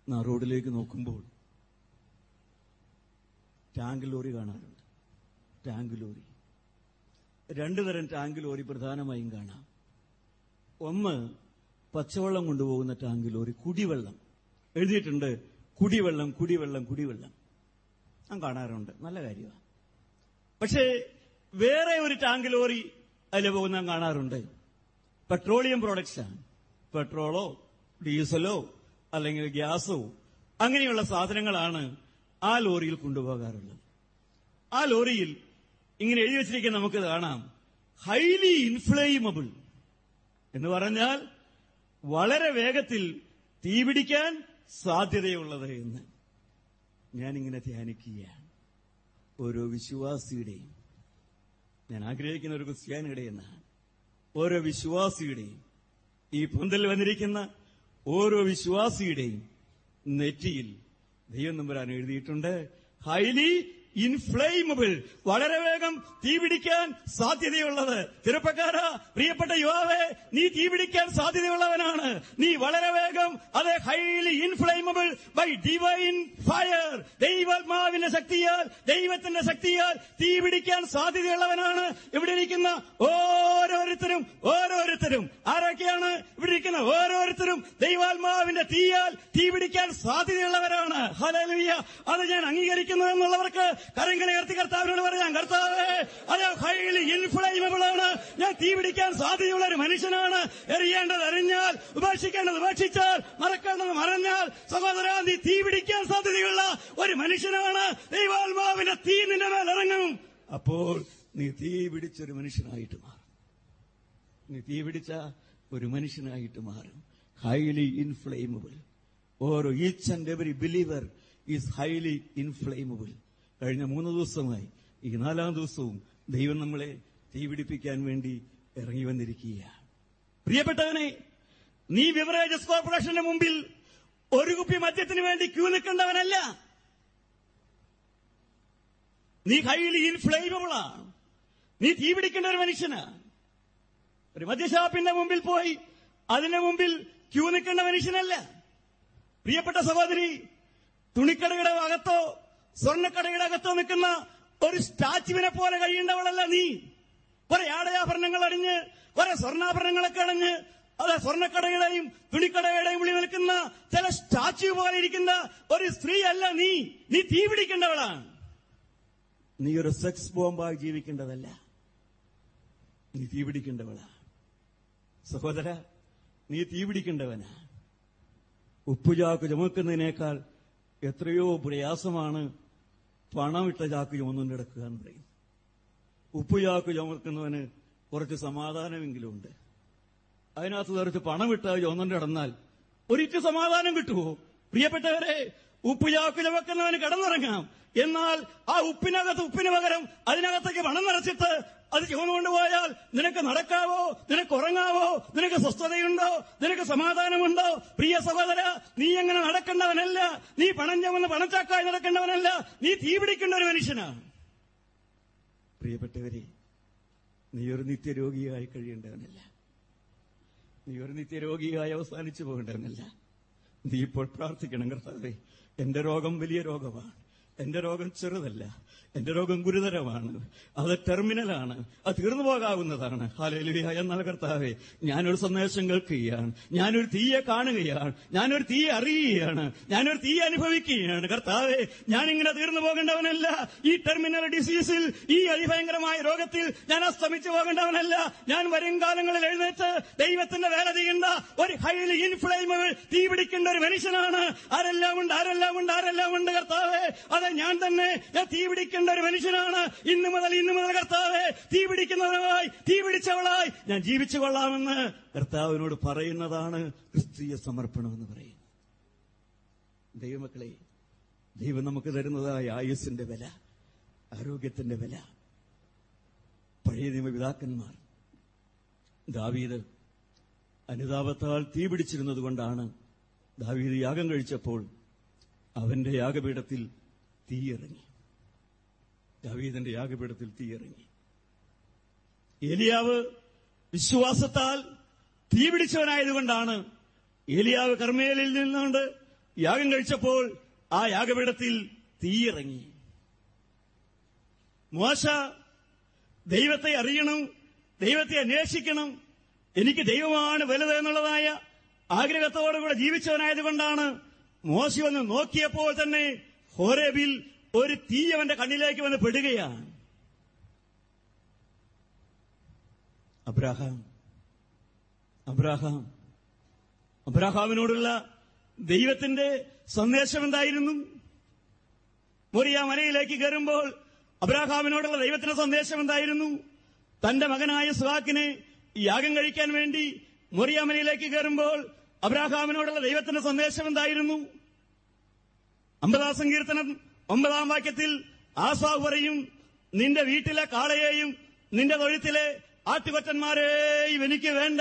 നാ റോഡിലേക്ക് നോക്കുമ്പോൾ ടാങ്ക് ലോറി കാണാറുണ്ട്. Tank lorry. രണ്ടു തരം ടാങ്ക് ലോറി പ്രധാനമായും കാണാം. ഒന്ന് പച്ചവെള്ളം കൊണ്ടുപോകുന്ന ടാങ്കിൽ ഒരു കുടിവെള്ളം. എഴുതിയിട്ടുണ്ട് കുടിവെള്ളം കുടിവെള്ളം കുടിവെള്ളം. ഞാൻ കാണാറുണ്ട്. നല്ല കാര്യമാണ് പക്ഷേ വേറെ ഒരു ടാങ്ക് ലോറി അതിൽ പോകുന്ന കാണാറുണ്ട്. Petroleum products. ആണ് പെട്രോളോ ഡീസലോ അല്ലെങ്കിൽ ഗ്യാസോ അങ്ങനെയുള്ള സാധനങ്ങളാണ് ആ ലോറിയിൽ കൊണ്ടുപോകാറുള്ളത്. ആ ലോറിയിൽ ഇങ്ങനെ എഴുതി വെച്ചിരിക്കുന്ന നമുക്ക് കാണാം. ഹൈലി ഇൻഫ്ലെയിമബിൾ എന്ന് പറഞ്ഞാൽ വളരെ വേഗത്തിൽ തീപിടിക്കാൻ സാധ്യതയുള്ളത് എന്ന് ഞാനിങ്ങനെ ധ്യാനിക്കുകയാണ്. ഓരോ വിശ്വാസിയുടെയും ഞാൻ ആഗ്രഹിക്കുന്ന ഒരു ക്രിസ്ത്യാനിയുടെ എന്നാണ് ഓരോ വിശ്വാസിയുടെയും ഈ പൊന്തൽ വന്നിരിക്കുന്ന ഓരോ വിശ്വാസിയുടെയും നെറ്റിയിൽ ദൈവം നമ്പരാൻ എഴുതിയിട്ടുണ്ട് ഹൈലി ഇൻഫ്ലെയിമബിൾ വളരെ വേഗം തീപിടിക്കാൻ സാധ്യതയുള്ളത്. ചെറുപ്പക്കാര പ്രിയപ്പെട്ട യുവാവെ നീ തീപിടിക്കാൻ സാധ്യതയുള്ളവനാണ്. നീ വളരെ വേഗം അത് highly inflammable by divine fire ദൈവാത്മാവിന്റെ ശക്തിയാൽ ദൈവത്തിന്റെ ശക്തിയാൽ തീപിടിക്കാൻ സാധ്യതയുള്ളവനാണ്. ഇവിടെ ഇരിക്കുന്ന ഓരോരുത്തരും ഓരോരുത്തരും. ആരൊക്കെയാണ് ഇവിടെ ഇരിക്കുന്ന ഓരോരുത്തരും? ദൈവാത്മാവിന്റെ തീയാൽ തീപിടിക്കാൻ സാധ്യതയുള്ളവരാണ്. ഹലലിയ അത് ഞാൻ അംഗീകരിക്കുന്നു എന്നുള്ളവർക്ക് കരങ്ങളെ ഉയർത്തി കർത്താവിനോട് പറയാം കർത്താവേ അത് ഹൈലി ഇൻഫ്ലൈമബിൾ ആണ്. ഞാൻ തീ പിടിക്കാൻ സാധ്യതയുള്ള ഒരു മനുഷ്യനാണ്. എറിയേണ്ടത് എറിഞ്ഞാൽ ഉപേക്ഷിക്കേണ്ടത് ഉപേക്ഷിച്ചാൽ മറക്കേണ്ടത് മറഞ്ഞാൽ സഹോദര നീ തീ പിടിക്കാൻ സാധ്യതയുള്ള ഒരു മനുഷ്യനാണ്. ദൈവാത്മാവിന്റെ തീ നിന്റെ മേൽ ഇറങ്ങും. അപ്പോൾ നീ തീ പിടിച്ചൊരു മനുഷ്യനായിട്ട് മാറും. നീ തീ പിടിച്ച ഒരു മനുഷ്യനായിട്ട് മാറും. ഹൈലി ഇൻഫ്ലെയിമബിൾ ഓരോ each and every believer is highly inflammable കഴിഞ്ഞ മൂന്ന് ദിവസമായി. ഈ നാലാം ദിവസവും ദൈവം നമ്മളെ തീപിടിപ്പിക്കാൻ വേണ്ടി ഇറങ്ങി വന്നിരിക്കുകയാണ്. പ്രിയപ്പെട്ടവനെ നീ ബിവറേജസ് കോർപ്പറേഷന്റെ മുമ്പിൽ ഒരു കുപ്പി മദ്യത്തിന് വേണ്ടി ക്യൂ നിൽക്കേണ്ടവനല്ല. നീ ഹൈലി ഇൻഫ്ലേമബിളാണ് നീ തീപിടിക്കേണ്ട ഒരു മനുഷ്യനാണ് ഒരു മദ്യഷാപ്പിന്റെ മുമ്പിൽ പോയി അതിന്റെ മുമ്പിൽ ക്യൂ നിൽക്കേണ്ട മനുഷ്യനല്ല. പ്രിയപ്പെട്ട സഹോദരി തുണിക്കടകളുടെ അകത്തോ സ്വർണക്കടയുടെ അകത്ത് നിൽക്കുന്ന ഒരു സ്റ്റാച്ചുവിനെ പോലെ കഴിയേണ്ടവളല്ല നീ. കുറെ ആടയാഭരണങ്ങൾ അടിഞ്ഞ് കുറെ സ്വർണാഭരണങ്ങളൊക്കെ അടഞ്ഞ് അതെ സ്വർണക്കടയുടെയും തുണിക്കടയുടെയും ഉള്ളിൽ നിൽക്കുന്ന ചില സ്റ്റാച്യു പോലെ ഇരിക്കുന്ന ഒരു സ്ത്രീ അല്ല നീ. നീ തീ പിടിക്കേണ്ടവളാണ്. നീ ഒരു സെക്സ് ബോംബായി ജീവിക്കേണ്ടതല്ല. നീ തീ പിടിക്കേണ്ടവളാ. സഹോദര നീ തീ പിടിക്കേണ്ടവനാ. ഉപ്പുചാക്ക് ചുമക്കുന്നതിനേക്കാൾ എത്രയോ പ്രയാസമാണ് പണമിട്ട ചാക്ക് ചുമന്നുകൊണ്ട് കിടക്കുക എന്ന് പറയും. ഉപ്പുചാക്ക് ചുമക്കുന്നവന് കുറച്ച് സമാധാനമെങ്കിലും ഉണ്ട് അതിനകത്ത് കുറച്ച് പണമിട്ട ചുമന്നുകൊണ്ട് കിടന്നാൽ ഒരിക്കൽ സമാധാനം കിട്ടുമോ പ്രിയപ്പെട്ടവരെ ഉപ്പുചാക്ക് ചുമക്കുന്നവന് കിടന്നിറങ്ങാം. എന്നാൽ ആ ഉപ്പിനകത്ത് ഉപ്പിന് പകരം അതിനകത്തേക്ക് പണം നിറച്ചിട്ട് അത് ചുമന്നുകൊണ്ട് പോയാൽ നിനക്ക് നടക്കാവോ? നിനക്ക് ഉറങ്ങാവോ? നിനക്ക് സ്വസ്ഥതയുണ്ടോ? നിനക്ക് സമാധാനമുണ്ടോ? പ്രിയ സഹോദര നീ എങ്ങനെ നടക്കേണ്ടവനല്ല. നീ പണം ചുമന്ന് പണച്ചാക്കായി നടക്കേണ്ടവനല്ല. നീ തീ പിടിക്കേണ്ട ഒരു മനുഷ്യനാണ് പ്രിയപ്പെട്ടവരെ നീ ഒരു നിത്യരോഗിയായി കഴിയേണ്ടവനല്ല. നീ ഒരു നിത്യരോഗിയായി അവസാനിച്ചു പോകേണ്ടവനല്ല. നീ ഇപ്പോൾ പ്രാർത്ഥിക്കണം കർത്താവേ. എന്റെ രോഗം വലിയ രോഗമാണ് എന്റെ രോഗം ചെറുതല്ല എന്റെ രോഗം ഗുരുതരമാണ്. അത് ടെർമിനലാണ് അത് തീർന്നു പോകാവുന്നതാണ്. ഹാലേലുയ എന്നാൽ കർത്താവെ ഞാനൊരു സന്ദേശം കേൾക്കുകയാണ്. ഞാനൊരു തീയെ കാണുകയാണ്. ഞാനൊരു തീയെ അറിയുകയാണ്. ഞാനൊരു തീ അനുഭവിക്കുകയാണ്. കർത്താവെ ഞാനിങ്ങനെ തീർന്നു പോകേണ്ടവനല്ല. ഈ ടെർമിനൽ ഡിസീസിൽ ഈ അതിഭയങ്കരമായ രോഗത്തിൽ ഞാൻ അസ്തമിച്ചു പോകേണ്ടവനല്ല. ഞാൻ വരും കാലങ്ങളിൽ എഴുന്നേറ്റ് ദൈവത്തിന്റെ വേല ചെയ്യേണ്ട ഒരു ഹൈലി ഇൻഫ്ലേമബിൾ തീ പിടിക്കേണ്ട ഒരു മനുഷ്യനാണ്. ആരെല്ലാം ഉണ്ട്? ആരെല്ലാം ഉണ്ട്? ആരെല്ലാം ഉണ്ട്? കർത്താവെ അത് ഞാൻ തന്നെ ഞാൻ തീ പിടിക്കേണ്ട ഒരു മനുഷ്യനാണ്. ഇന്നു മുതൽ ഇന്നു മുതൽ കർത്താവെ തീ പിടിക്കുന്നവനായി തീ പിടിച്ചവളായി ഞാൻ ജീവിച്ചു കൊള്ളാമെന്ന് കർത്താവിനോട് പറയുന്നതാണ് ക്രിസ്തീയ സമർപ്പണം എന്ന് പറയും ദൈവമക്കളെ ദൈവം നമുക്ക് തരുന്നതായ ആയുസിന്റെ വില ആരോഗ്യത്തിന്റെ വില. പഴയ നിയമപിതാക്കന്മാർ ദാവീദ് അനുതാപത്താൽ തീ പിടിച്ചിരുന്നത് കൊണ്ടാണ് ദാവീദ് യാഗം കഴിച്ചപ്പോൾ അവന്റെ യാഗപീഠത്തിൽ തീയിറങ്ങി. ദാവീദിന്റെ യാഗപീഠത്തിൽ തീയിറങ്ങി. ഏലിയാവ് വിശ്വാസത്താൽ തീ പിടിച്ചവനായതുകൊണ്ടാണ് ഏലിയാവ് കർമ്മേലിൽ നിന്നുകൊണ്ട് യാഗം കഴിച്ചപ്പോൾ ആ യാഗപീഠത്തിൽ തീയിറങ്ങി. മോശ ദൈവത്തെ അറിയണം ദൈവത്തെ അന്വേഷിക്കണം എനിക്ക് ദൈവമാണ് വലുത് എന്നുള്ളതായ ആഗ്രഹത്തോടുകൂടെ ജീവിച്ചവനായതുകൊണ്ടാണ് മോശ വന്ന് നോക്കിയപ്പോൾ തന്നെ ഹോരേബിൽ ഒരു തീ അവന്റെ കണ്ണിലേക്ക് വന്ന് പെടുകയാണ്. അബ്രാഹാം അബ്രാഹാം അബ്രാഹാമിനോടുള്ള ദൈവത്തിന്റെ സന്ദേശം എന്തായിരുന്നു? മോറിയ മലയിലേക്ക് കയറുമ്പോൾ അബ്രാഹാമിനോടുള്ള ദൈവത്തിന്റെ സന്ദേശം എന്തായിരുന്നു? തന്റെ മകനായ സുഹാക്കിനെ യാഗം കഴിക്കാൻ വേണ്ടി മൊറിയാമലയിലേക്ക് കയറുമ്പോൾ അബ്രാഹാമിനോടുള്ള ദൈവത്തിന്റെ സന്ദേശം എന്തായിരുന്നു? അമ്പതാം സങ്കീർത്തനം ഒമ്പതാം വാക്യത്തിൽ ആസാവ് പറയും നിന്റെ വീട്ടിലെ കാളയെയും നിന്റെ തൊഴുത്തിലെ ആട്ടുകൊറ്റന്മാരെയും എനിക്ക് വേണ്ട.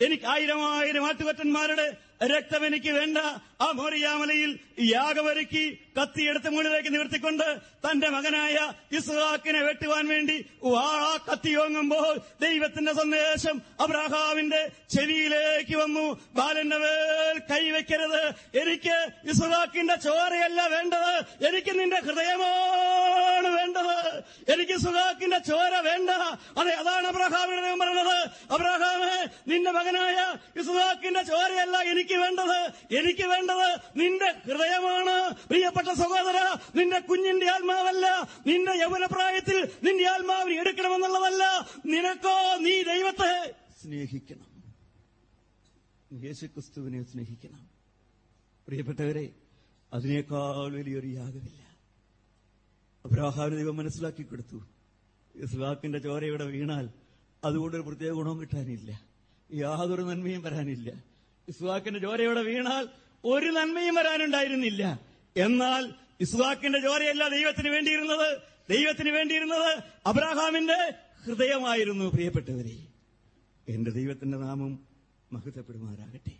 എനിക്ക് ആയിരം ആയിരം ആട്ടുകൊറ്റന്മാരുടെ രക്തം എനിക്ക് വേണ്ട. ആ മോറിയാമലയിൽ യാഗമൊരുക്കി കത്തിയെടുത്ത് മുകളിലേക്ക് നിവർത്തിക്കൊണ്ട് തന്റെ മകനായ ഇസ്ഹാക്കിനെ വെട്ടുവാൻ വേണ്ടി ആ കത്തി ഓങ്ങുമ്പോൾ ദൈവത്തിന്റെ സന്ദേശം അബ്രാഹാവിന്റെ ചെവിയിലേക്ക് വന്നു. ബാലന്റെ മേൽ കൈവയ്ക്കരുത്. എനിക്ക് ഇസ്ഹാക്കിന്റെ ചോരയല്ല വേണ്ടത്. എനിക്ക് നിന്റെ ഹൃദയമാണ് വേണ്ടത്. എനിക്ക് സുഹാക്കിന്റെ ചോര വേണ്ട. അതെ അതാണ് അബ്രഹാമിന്റെ പറഞ്ഞത്. അബ്രഹാമേ നിന്റെ മകനായ ഇസ്ഹാക്കിന്റെ ചോരയല്ല എനിക്ക് വേണ്ടത് എനിക്ക് വേണ്ടത് നിന്റെ ഹൃദയമാണ്. പ്രിയപ്പെട്ട സഹോദര നിന്റെ കുഞ്ഞിന്റെ ആത്മാവല്ല. നിന്റെ യൗവനപ്രായത്തിൽ നിന്റെ ആത്മാവിനെ എടുക്കണമെന്നുള്ളതല്ല. നിനക്കോ നീ ദൈവത്തെ സ്നേഹിക്കണം. യേശുക്രിസ്തുവിനെ സ്നേഹിക്കണം. പ്രിയപ്പെട്ടവരെ അതിനേക്കാൾ വലിയൊരു യാഗമില്ല. അബ്രാഹാവിന് ദൈവം മനസ്സിലാക്കി കൊടുത്തു. ഇസ്ലാക്കിന്റെ ചോര ഇവിടെ വീണാൽ അതുകൊണ്ടൊരു പ്രത്യേക ഗുണവും കിട്ടാനില്ല. യാതൊരു നന്മയും വരാനില്ല. ഇസ്വാക്കിന്റെ ചോരയോടെ വീണാൽ ഒരു നന്മയും വരാനുണ്ടായിരുന്നില്ല. എന്നാൽ ഇസ്വാക്കിന്റെ ജോരയല്ല ദൈവത്തിന് വേണ്ടിയിരുന്നത്. ദൈവത്തിന് വേണ്ടിയിരുന്നത് അബ്രാഹാമിന്റെ ഹൃദയമായിരുന്നു പ്രിയപ്പെട്ടവരെ. എന്റെ ദൈവത്തിന്റെ നാമം മഹത്വപ്പെടുമാറാകട്ടെ.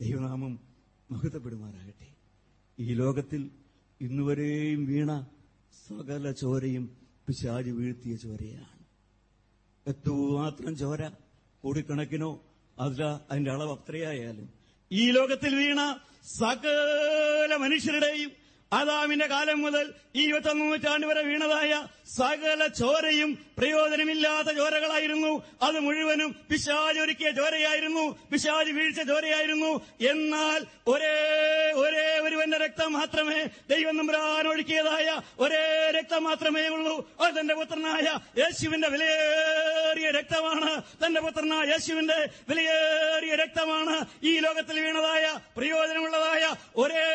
ദൈവനാമം മഹത്വപ്പെടുമാറാകട്ടെ. ഈ ലോകത്തിൽ ഇന്നുവരെയും വീണ സകല ചോരയും പിശാജ് വീഴ്ത്തിയ ചോരയാണ്. എത്രമാത്രം ചോര? കോടിക്കണക്കിനോ അല്ല അതിന്റെ അളവ് അത്രയായാലും. ഈ ലോകത്തിൽ വീണ സകല മനുഷ്യരുടെയും ആദാമിന്റെ കാലം മുതൽ ഈ ഇരുപത്തൊന്ന് നൂറ്റാണ്ട് വരെ വീണതായ സകല ചോരയും പ്രയോജനമില്ലാത്ത ചോരകളായിരുന്നു. അത് മുഴുവനും പിശാജ് ഒരുക്കിയ ചോരയായിരുന്നു. പിശാജ് വീഴ്ച ചോരയായിരുന്നു. എന്നാൽ ഒരേ ഒരേ ഒരുവന്റെ രക്തം മാത്രമേ ദൈവം നമ്പുരാൻ ഒഴുക്കിയതായ ഒരേ രക്തം മാത്രമേ ഉള്ളൂ. അത് തന്റെ പുത്രനായ യേശുവിന്റെ വിലയേറിയ രക്തമാണ്. തന്റെ പുത്രനായ യേശുവിന്റെ വിലയേറിയ രക്തമാണ് ഈ ലോകത്തിൽ വീണതായ പ്രയോജനമുള്ളതായ ഒരേ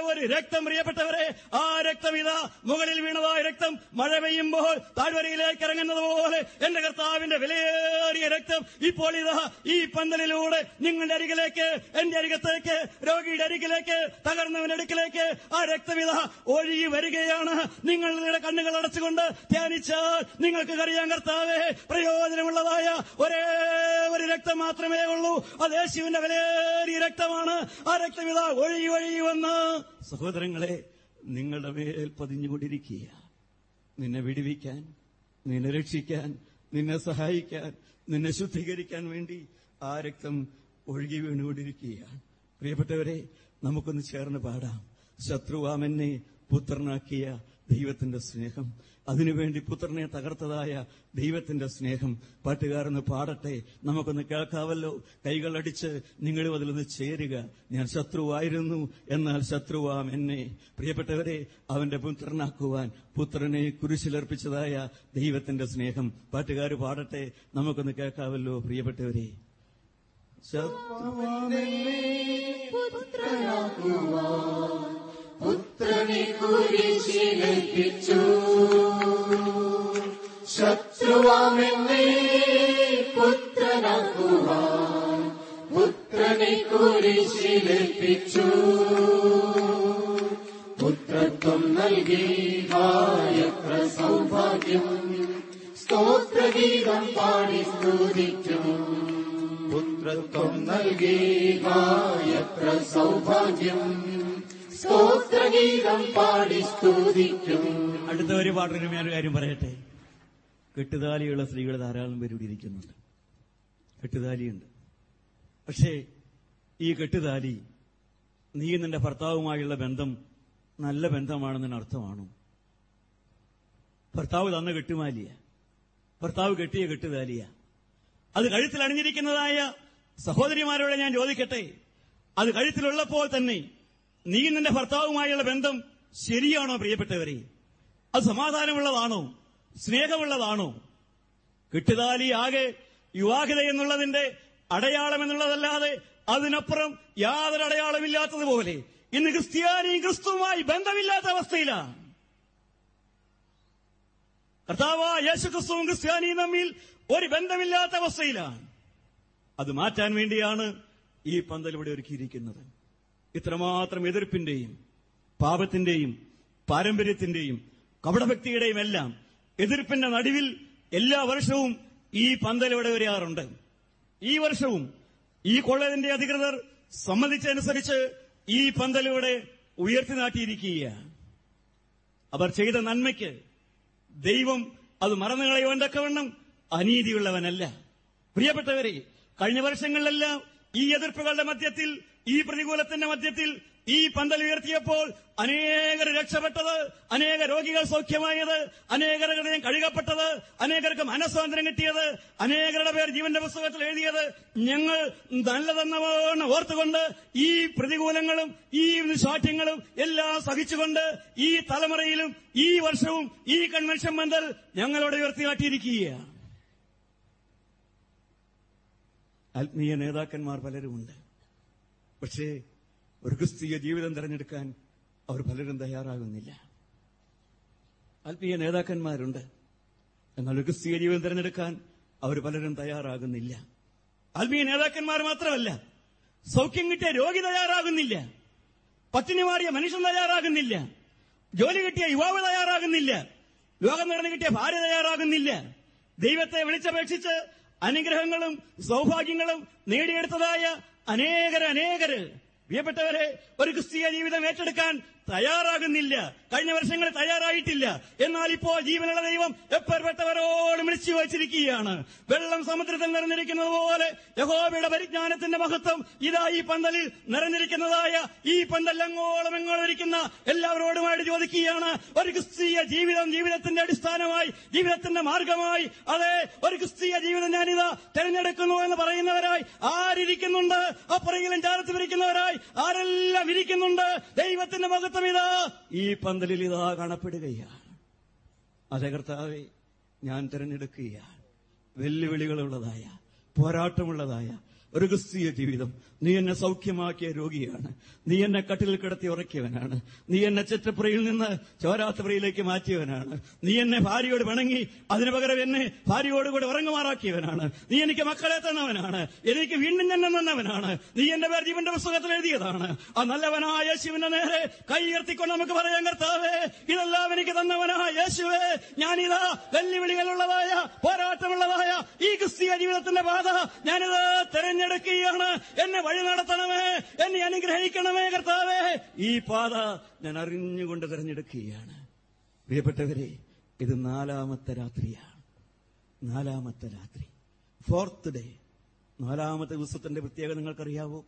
ഒരു രക്തം പ്രിയപ്പെട്ടവരെ ആ രക്തം ഇതാ മുകളിൽ വീണതായ രക്തം. മഴ പെയ്യുമ്പോൾ താഴ്വരയിലേക്ക് ഇറങ്ങുന്നത് പോലെ എന്റെ കർത്താവിന്റെ വിലയേറിയ രക്തം ഇപ്പോൾ ഇതാ ഈ പന്തലിലൂടെ നിങ്ങളുടെ അരികിലേക്ക് എന്റെ അരികത്തേക്ക് രോഗിയുടെ അരികിലേക്ക് തകർന്നവന്റെ അടുക്കിലേക്ക് ആ രക്തം ഇതാ ഒഴുകി വരികയാണ്. നിങ്ങൾ നിങ്ങളുടെ കണ്ണുകൾ അടച്ചുകൊണ്ട് ധ്യാനിച്ചാൽ നിങ്ങൾക്ക് അറിയാൻ കർത്താവേ പ്രയോജനമുള്ളതായ ഒരേ ഒരു രക്തം മാത്രമേ ഉള്ളൂ. അത് യേശുവിന്റെ വിലയേറിയ രക്തമാണ്. ആ രക്തം ഇതാ ഒഴുകി ഒഴുകി വന്ന് സഹോദരങ്ങളെ നിങ്ങളുടെ മേൽ പതിഞ്ഞുകൊണ്ടിരിക്കുക. നിന്നെ വിടുവിക്കാൻ നിന്നെ രക്ഷിക്കാൻ നിന്നെ സഹായിക്കാൻ നിന്നെ ശുദ്ധീകരിക്കാൻ വേണ്ടി ആ രക്തം ഒഴുകി വീണുകൊണ്ടിരിക്കുകയാണ്. പ്രിയപ്പെട്ടവരെ നമുക്കൊന്ന് ചേർന്ന് പാടാം. ശത്രുവാമെന്നെ പുത്രനാക്കിയ ദൈവത്തിന്റെ സ്നേഹം. അതിനുവേണ്ടി പുത്രനെ തകർത്തതായ ദൈവത്തിന്റെ സ്നേഹം. പാട്ടുകാരൊന്ന് പാടട്ടെ. നമുക്കൊന്ന് കേൾക്കാവല്ലോ. കൈകളടിച്ച് നിങ്ങളും അതിലൊന്ന് ചേരുക. ഞാൻ ശത്രുവായിരുന്നു എന്നാൽ ശത്രുവാം എന്നെ. പ്രിയപ്പെട്ടവരെ അവന്റെ പുത്രനാക്കുവാൻ പുത്രനെ കുരിശിലർപ്പിച്ചതായ ദൈവത്തിന്റെ സ്നേഹം. പാട്ടുകാർ പാടട്ടെ. നമുക്കൊന്ന് കേൾക്കാവല്ലോ പ്രിയപ്പെട്ടവരെ. ശത്രുവാമെന്നെ പുത്രനെ കുരിശിലേൽപ്പിച്ചു. ശത്രുവാമെന്നെ പുത്രനാക്കുവാൻ പുത്രനെ കുരിശിലേൽപ്പിച്ചു. പുത്രത്വം നൽകി എത്ര സൗഭാഗ്യം. സ്തോത്രഗീതം പാടി സ്തുതിക്കും. പുത്രത്വം നൽകി എത്ര സൗഭാഗ്യം. സ്തോത്രഗീതം പാടി സ്തുതിക്കും. അടുത്ത ഒരു പാട്ടിന് ഞാൻ ഒരു കാര്യം പറയട്ടെ. കെട്ടുതാലിയുള്ള സ്ത്രീകൾ ധാരാളം പേര് ഇവിടെ ഇരിക്കുന്നുണ്ട്. കെട്ടുതാലിയുണ്ട്. പക്ഷേ ഈ കെട്ടുതാലി നീ നിന്റെ ഭർത്താവുമായുള്ള ബന്ധം നല്ല ബന്ധമാണെന്നതിന് അർത്ഥമാണോ? ഭർത്താവ് തന്ന കെട്ടുമാലിയ. ഭർത്താവ് കെട്ടിയ കെട്ടുതാലിയ. അത് കഴുത്തിൽ അണിഞ്ഞിരിക്കുന്നതായ സഹോദരിമാരോട് ഞാൻ ചോദിക്കട്ടെ? അത് കഴുത്തിലുള്ളപ്പോൾ തന്നെ നീ നിന്റെ ഭർത്താവുമായുള്ള ബന്ധം ശരിയാണോ പ്രിയപ്പെട്ടവരെ? അത് സമാധാനമുള്ളതാണോ? സ്നേഹമുള്ളതാണോ? കെട്ടുതാലി ആകെ യുവാഹിത എന്നുള്ളതിന്റെ അടയാളം എന്നുള്ളതല്ലാതെ അതിനപ്പുറം യാതൊരു അടയാളമില്ലാത്തതുപോലെ ഇന്ന് ക്രിസ്ത്യാനിയും ക്രിസ്തുവുമായി ബന്ധമില്ലാത്ത അവസ്ഥയിലാണ്. കർത്താവ് യേശു ക്രിസ്തുവും ക്രിസ്ത്യാനിയും തമ്മിൽ ഒരു ബന്ധമില്ലാത്ത അവസ്ഥയിലാണ്. അത് മാറ്റാൻ വേണ്ടിയാണ് ഈ പന്തൽ ഇവിടെ ഒരുക്കിയിരിക്കുന്നത്. ഇത്രമാത്രം എതിർപ്പിന്റെയും പാപത്തിന്റെയും പാരമ്പര്യത്തിന്റെയും കപടഭക്തിയുടെയും എല്ലാം എതിർപ്പിന്റെ നടുവിൽ എല്ലാ വർഷവും ഈ പന്തൽ വരാറുണ്ട്. ഈ വർഷവും ഈ കോളേജിന്റെ അധികൃതർ സമ്മതിച്ചനുസരിച്ച് ഈ പന്തൽ ഉയർത്തി നാട്ടിയിരിക്കുകയാണ് അവർ ചെയ്ത നന്മയ്ക്ക് ദൈവം അത് മറന്നു കളയുവാൻ തക്കവണ്ണം അനീതിയുള്ളവനല്ല. പ്രിയപ്പെട്ടവരെ കഴിഞ്ഞ വർഷങ്ങളിലെല്ലാം ഈ എതിർപ്പുകളുടെ മധ്യത്തിൽ ഈ പ്രതികൂലത്തിന്റെ മധ്യത്തിൽ ഈ പന്തൽ ഉയർത്തിയപ്പോൾ അനേകർ രക്ഷപ്പെട്ടത് അനേക രോഗികൾ സൗഖ്യമായത് അനേകർ ഹൃദയം കഴുകപ്പെട്ടത് അനേകർക്ക് മനസ്വാതന്ത്ര്യം കിട്ടിയത് അനേകരുടെ പേർ ജീവന്റെ പുസ്തകത്തിൽ എഴുതിയത്. ഞങ്ങൾ നല്ലതെന്നവണ്ണം ഓർത്തുകൊണ്ട് ഈ പ്രതികൂലങ്ങളും ഈ നിസ്വാഠ്യങ്ങളും എല്ലാം സഹിച്ചുകൊണ്ട് ഈ തലമുറയിലും ഈ വർഷവും ഈ കൺവെൻഷൻ പന്തൽ ഞങ്ങളോട് ഉയർത്തിയാട്ടിയിരിക്കുകയാണ്. ആത്മീയ നേതാക്കന്മാർ പലരുമുണ്ട്. പക്ഷേ ഒരു ക്രിസ്തീയ ജീവിതം തിരഞ്ഞെടുക്കാൻ അവർ പലരും തയ്യാറാകുന്നില്ല. ആത്മീയ നേതാക്കന്മാരുണ്ട്. എന്നാൽ ഒരു ക്രിസ്തീയ ജീവിതം തിരഞ്ഞെടുക്കാൻ അവർ പലരും തയ്യാറാകുന്നില്ല. ആത്മീയ നേതാക്കന്മാർ മാത്രമല്ല സൗഖ്യം കിട്ടിയ രോഗി തയ്യാറാകുന്നില്ല പട്ടിണി മാറിയ മനുഷ്യൻ തയ്യാറാകുന്നില്ല ജോലി കിട്ടിയ യുവാവ് തയ്യാറാകുന്നില്ല ലോകം നടന്നു കിട്ടിയ ഭാര്യ തയ്യാറാകുന്നില്ല. ദൈവത്തെ വിളിച്ചപേക്ഷിച്ച് അനുഗ്രഹങ്ങളും സൗഭാഗ്യങ്ങളും നേടിയെടുത്തതായ അനേകര് അനേകര് പ്രിയപ്പെട്ടവരെ ഒരു ക്രിസ്തീയ ജീവിതം ഏറ്റെടുക്കാൻ തയ്യാറാകുന്നില്ല. കഴിഞ്ഞ വർഷങ്ങളിൽ തയ്യാറായിട്ടില്ല. എന്നാൽ ഇപ്പോൾ ജീവനുള്ള ദൈവം എപ്പർപ്പെട്ടവരോട് വിളിച്ചു വച്ചിരിക്കുകയാണ്. വെള്ളം സമുദ്രത്തിൽ നിറഞ്ഞിരിക്കുന്നത് പോലെ യഹോബയുടെ പരിജ്ഞാനത്തിന്റെ മഹത്വം ഇതാ ഈ പന്തലിൽ നിറഞ്ഞിരിക്കുന്നതായ ഈ പന്തൽ അങ്ങോളം എങ്ങോളം ഇരിക്കുന്ന എല്ലാവരോടുമായിട്ട് ചോദിക്കുകയാണ്. ഒരു ക്രിസ്തീയ ജീവിതം ജീവിതത്തിന്റെ അടിസ്ഥാനമായി ജീവിതത്തിന്റെ മാർഗമായി. അതെ ഒരു ക്രിസ്തീയ ജീവിതം ഞാനിതാ തെരഞ്ഞെടുക്കുന്നു എന്ന് പറയുന്നവരായി ആരിയ്ക്കുന്നുണ്ട്? അപ്പുറയിലും ചാരത്തിൽ വിരിക്കുന്നവരായി ആരെല്ലാം ഇരിക്കുന്നുണ്ട്? ദൈവത്തിന്റെ മഹത്വം ഇതാ ഈ പന്തലിൽ ഇതാ കാണപ്പെടുകയാണ്. അതെ കർത്താവെ ഞാൻ തിരഞ്ഞെടുക്കുകയാണ്. വെല്ലുവിളികളുള്ളതായ പോരാട്ടമുള്ളതായ ഒരു ക്രിസ്തീയ ജീവിതം നീ എന്നെ സൗഖ്യമാക്കിയ രോഗിയാണ്. നീ എന്നെ കട്ടിലിൽ കിടത്തി ഉറക്കിയവനാണ്. നീ എന്നെ ചെറ്റപ്പുറയിൽ നിന്ന് ചോരാത്തപ്പുറയിലേക്ക് മാറ്റിയവനാണ്. നീ എന്നെ ഭാര്യയോട് വിണങ്ങി അതിനു പകരം എന്നെ ഭാര്യയോട് കൂടെ ഉറങ്ങുമാറാക്കിയവനാണ് നീ എനിക്ക് മക്കളെ തന്നവനാണ്. എനിക്ക് വീണ്ടും തന്നെ തന്നവനാണ്. നീ എന്റെ പേർ ജീവന്റെ പുസ്തകത്തിൽ എഴുതിയതാണ്. ആ നല്ലവനായ യേശുവിന്റെ നേരെ കൈ ഉയർത്തിക്കൊണ്ട് നമുക്ക് പറയാൻ കർത്താവേ ഇതെല്ലാം എനിക്ക് തന്നവനായ യേശുവേ ഞാനിതാ വെല്ലുവിളികളുള്ളതായ പോരാട്ടമുള്ളതായ ഈ ക്രിസ്തീയ ജീവിതത്തിന്റെ പാത ഞാനിത് തെരഞ്ഞെടുക്കുകയാണ്. എന്നെ വഴി നടത്തണമേ. എന്നെ അനുഗ്രഹിക്കണമേ കർത്താവേ. ഈ പാത ഞാൻ അറിഞ്ഞുകൊണ്ട് തിരഞ്ഞെടുക്കുകയാണ്. പ്രിയപ്പെട്ടവരെ ഇത് നാലാമത്തെ രാത്രിയാണ്. നാലാമത്തെ രാത്രി. ഫോർത്ത് ഡേ നാലാമത്തെ ദിവസത്തിന്റെ പ്രത്യേകത നിങ്ങൾക്കറിയാവോ?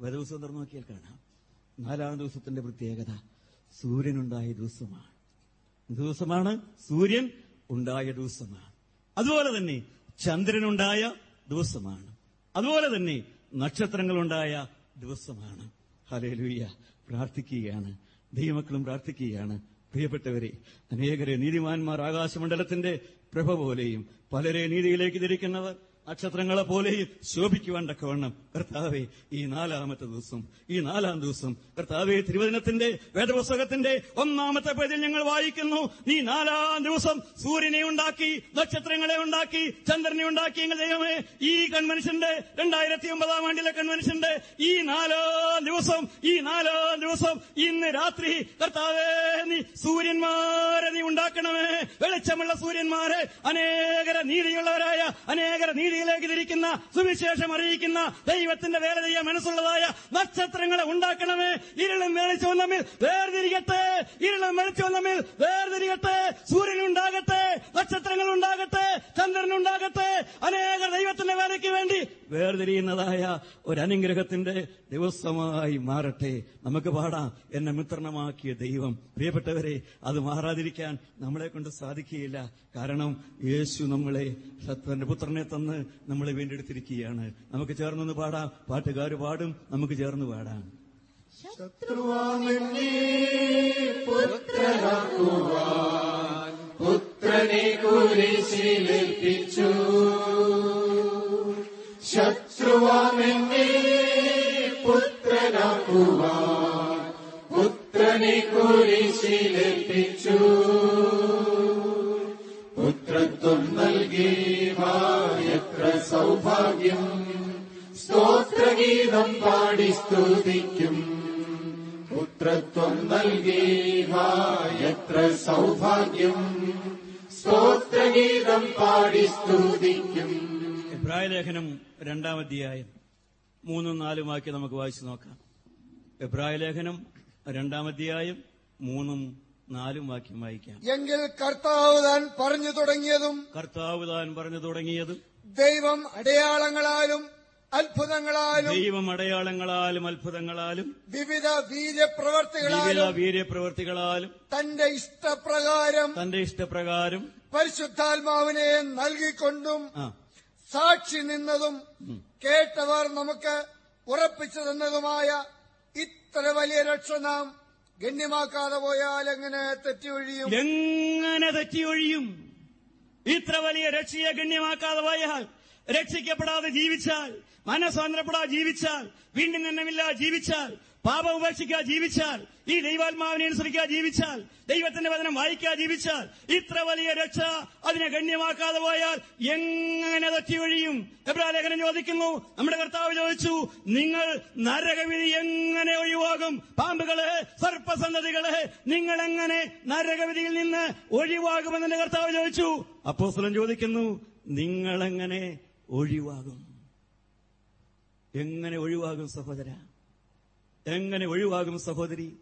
വേദപുസ്തകം തുറന്നു നോക്കിയാൽ കാണാം. നാലാമത്തെ ദിവസത്തിന്റെ പ്രത്യേകത സൂര്യനുണ്ടായ ദിവസമാണ്. ദിവസമാണ് സൂര്യൻ ഉണ്ടായ ദിവസമാണ്. അതുപോലെ തന്നെ ചന്ദ്രനുണ്ടായ ദിവസമാണ്. അതുപോലെ തന്നെ നക്ഷത്രങ്ങളുണ്ടായ ദിവസമാണ്. ഹലേലൂയ്യ പ്രാർത്ഥിക്കുകയാണ്. ദൈവമക്കളും പ്രാർത്ഥിക്കുകയാണ്. പ്രിയപ്പെട്ടവരെ അനേകരെ നീതിമാന്മാർ ആകാശമണ്ഡലത്തിന്റെ പ്രഭ പോലെയും പലരെ നീതിയിലേക്ക് തിരിക്കുന്നവർ നക്ഷത്രങ്ങളെ പോലെയും ശോഭിക്കുവാൻ തക്കവണ്ണം കർത്താവെ ഈ നാലാമത്തെ ദിവസം ഈ നാലാം ദിവസം കർത്താവെ തിരുവചനത്തിന്റെ വേദപുസ്തകത്തിന്റെ ഒന്നാമത്തെ പേജിൽ ഞങ്ങൾ വായിക്കുന്നു. നീ നാലാം ദിവസം സൂര്യനെ ഉണ്ടാക്കി നക്ഷത്രങ്ങളെ ഉണ്ടാക്കി ചന്ദ്രനെ ഉണ്ടാക്കി എങ്കിൽ ദൈവമേ ഈ കൺവെൻഷന്റെ രണ്ടായിരത്തി ഒമ്പതാം ആണ്ടിലെ കൺവെൻഷന്റെ ഈ നാലാം ദിവസം ഈ നാലാം ദിവസം ഇന്ന് രാത്രി കർത്താവേ നീ സൂര്യന്മാരെ നീ ഉണ്ടാക്കണമേ. വെളിച്ചമുള്ള സൂര്യന്മാരെ അനേകര നീതിയുള്ളവരായ അനേകര നീതിയിലേക്ക് തിരിക്കുന്ന സുവിശേഷം അറിയിക്കുന്ന ദൈവത്തിന്റെ വേല ചെയ്യാൻ മനസ്സുള്ളതായ നക്ഷത്രങ്ങളെ ഉണ്ടാക്കണമേ. ഇരുളും വെളിച്ചവും തമ്മിൽ വേർതിരികട്ടെ ഇരുളും വെളിച്ചവും തമ്മിൽ വേർതിരികട്ടെ സൂര്യൻ ഉണ്ടാകട്ടെ നക്ഷത്രങ്ങൾ ഉണ്ടാകട്ടെ ചന്ദ്രൻ ഉണ്ടാകട്ടെ അനേക ദൈവത്തിന്റെ വേലയ്ക്ക് വേണ്ടി വേർതിരിയുന്നതായ ഒരു അനുഗ്രഹത്തിന്റെ ദിവസമായി മാറട്ടെ. നമുക്ക് പാടാം എന്നെ മിത്രണമാക്കിയ ദൈവം. പ്രിയപ്പെട്ടവരെ അത് മാറാതിരിക്കാൻ നമ്മളെ കൊണ്ട് സാധിക്കുകയില്ല. കാരണം യേശു നമ്മളെ സത്വന്റെ പുത്രനെ തന്ന് നമ്മളെ വീണ്ടെടുത്തിരിക്കുകയാണ്. നമുക്ക് ചേർന്നൊന്ന് പാടാം. പാട്ടുകാർ പാടും. നമുക്ക് ചേർന്ന് പാടാം. പുത്രനാക്കുവാൻ പുത്രനെ കുരിശിലേൽപ്പിച്ചു. ശത്രുവാമെന്നെ പുത്രനാക്കുവാൻ പുത്രനെ കുരിശിലേൽപ്പിച്ചു. പുത്രത്വം നൽകി എത്ര സൗഭാഗ്യം. സ്തോത്രഗീതം പാടി സ്തുതിക്കും. പുത്രത്വം നൽകി എത്ര സൗഭാഗ്യം. സ്തോത്രഗീതം പാടി സ്തുതിക്കും. എബ്രായ ലേഖനം രണ്ടാം അധ്യായം. മൂന്നും നാലും ആക്കി നമുക്ക് വായിച്ചു നോക്കാം. എബ്രായ ലേഖനം രണ്ടാം അധ്യായം മൂന്നും നാലും വാക്യം വായിക്കാം. എങ്കിൽ കർത്താവ് താൻ പറഞ്ഞു തുടങ്ങിയതും കർത്താവ് താൻ പറഞ്ഞു തുടങ്ങിയതും ദൈവം അടയാളങ്ങളാലും അത്ഭുതങ്ങളാലും ദൈവം അടയാളങ്ങളാലും അത്ഭുതങ്ങളാലും വിവിധ വിവിധ വീര്യപ്രവർത്തികളാലും വീര്യപ്രവർത്തികളാലും തന്റെ ഇഷ്ടപ്രകാരം തന്റെ ഇഷ്ടപ്രകാരം പരിശുദ്ധാത്മാവിനെ നൽകിക്കൊണ്ടും സാക്ഷി നിന്നതും കേട്ടവർ നമുക്ക് ഉറപ്പിച്ചു തന്നതുമായ ഇത്ര വലിയ രക്ഷ നാം ഗണ്യമാക്കാതെ പോയാൽ എങ്ങനെ തെറ്റിയൊഴിയും എങ്ങനെ തെറ്റിയൊഴിയും ഇത്ര വലിയ രക്ഷയെ ഗണ്യമാക്കാതെ പോയാൽ രക്ഷിക്കപ്പെടാതെ ജീവിച്ചാൽ മനസ്സാന്തരപ്പെടാതെ ജീവിച്ചാൽ വീണ്ടും എണ്ണമില്ലാതെ ജീവിച്ചാൽ പാപം ഉപേക്ഷിക്കാതെ ജീവിച്ചാൽ ഈ ദൈവാത്മാവിനെ അനുസരിക്കാതെ ജീവിച്ചാൽ ദൈവത്തിന്റെ വചനം വായിക്കാതെ ജീവിച്ചാൽ ഇത്ര വലിയ രക്ഷ അതിനെ ഗണ്യമാക്കാതെ പോയാൽ എങ്ങനെ തെറ്റിയൊഴിയും എബ്രാലേഖനം ചോദിക്കുന്നു. നമ്മുടെ കർത്താവ് ചോദിച്ചു നിങ്ങൾ നരകവിധി എങ്ങനെ ഒഴിവാകും? പാമ്പുകളെ സർപ്പസന്തതികളെ നിങ്ങൾ എങ്ങനെ നരകവിധിയിൽ നിന്ന് ഒഴിവാകുമെന്ന് കർത്താവ് ചോദിച്ചു. അപ്പോസ്തലൻ ചോദിക്കുന്നു നിങ്ങളെങ്ങനെ ഒഴിവാകും? എങ്ങനെ ഒഴിവാകും സഹോദര? എങ്ങനെ ഒഴിവാകും സഹോദരി?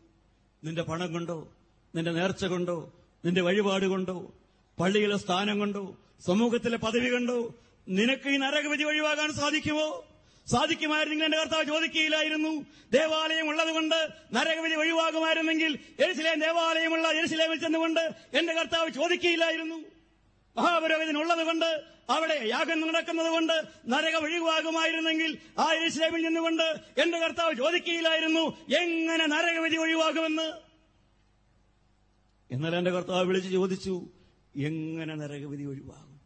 നിന്റെ പണം കൊണ്ടോ നിന്റെ നേർച്ച കൊണ്ടോ നിന്റെ വഴിപാട് കൊണ്ടോ പള്ളിയിലെ സ്ഥാനം കൊണ്ടോ സമൂഹത്തിലെ പദവി കണ്ടോ നിനക്ക് ഈ നരകവിധി ഒഴിവാകാൻ സാധിക്കുമോ? സാധിക്കുമായിരുന്നെങ്കിൽ എന്റെ കർത്താവ് ചോദിക്കുകയില്ലായിരുന്നു. ദേവാലയം ഉള്ളതുകൊണ്ട് നരകവിധി ഒഴിവാകുമായിരുന്നെങ്കിൽ എരിശിലേം ദേവാലയമുള്ള എരിശിലേമിൽ ചെന്നുകൊണ്ട് എന്റെ കർത്താവ് ചോദിക്കുകയില്ലായിരുന്നു. മഹാപുരോഹിതനുള്ളത് കൊണ്ട് അവിടെ യാഗം നടക്കുന്നത് കൊണ്ട് നരക ഒഴിവാകുമായിരുന്നെങ്കിൽ ആ എരിശിലേമിൽ നിന്നുകൊണ്ട് എന്റെ കർത്താവ് ചോദിക്കുകയില്ലായിരുന്നു എങ്ങനെ നരകവിധി ഒഴിവാകുമെന്ന്? എന്നാൽ എന്റെ കർത്താവ് വിളിച്ച് ചോദിച്ചു എങ്ങനെ നരകവിധി ഒഴിവാകും?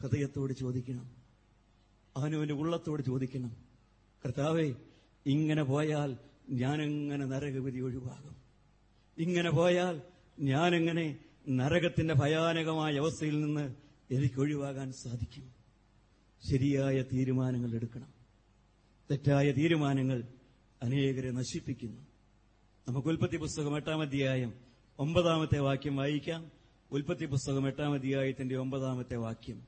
ഹൃദയത്തോട് ചോദിക്കണം. അവനവന്റെ ഉള്ളത്തോട് ചോദിക്കണം. കർത്താവെ ഇങ്ങനെ പോയാൽ ഞാനെങ്ങനെ നരകവിധി ഒഴിവാകും? ഇങ്ങനെ പോയാൽ ഞാനെങ്ങനെ നരകത്തിന്റെ ഭയാനകമായ അവസ്ഥയിൽ നിന്ന് എനിക്ക് ഒഴിവാകാൻ സാധിക്കും. ശരിയായ തീരുമാനങ്ങൾ എടുക്കണം. തെറ്റായ തീരുമാനങ്ങൾ അനേകരെ നശിപ്പിക്കുന്നു. നമുക്ക് ഉൽപ്പത്തി പുസ്തകം എട്ടാം അധ്യായം ഒമ്പതാമത്തെ വാക്യം വായിക്കാം. ഉൽപ്പത്തി പുസ്തകം എട്ടാം അധ്യായത്തിന്റെ ഒമ്പതാമത്തെ വാക്യം.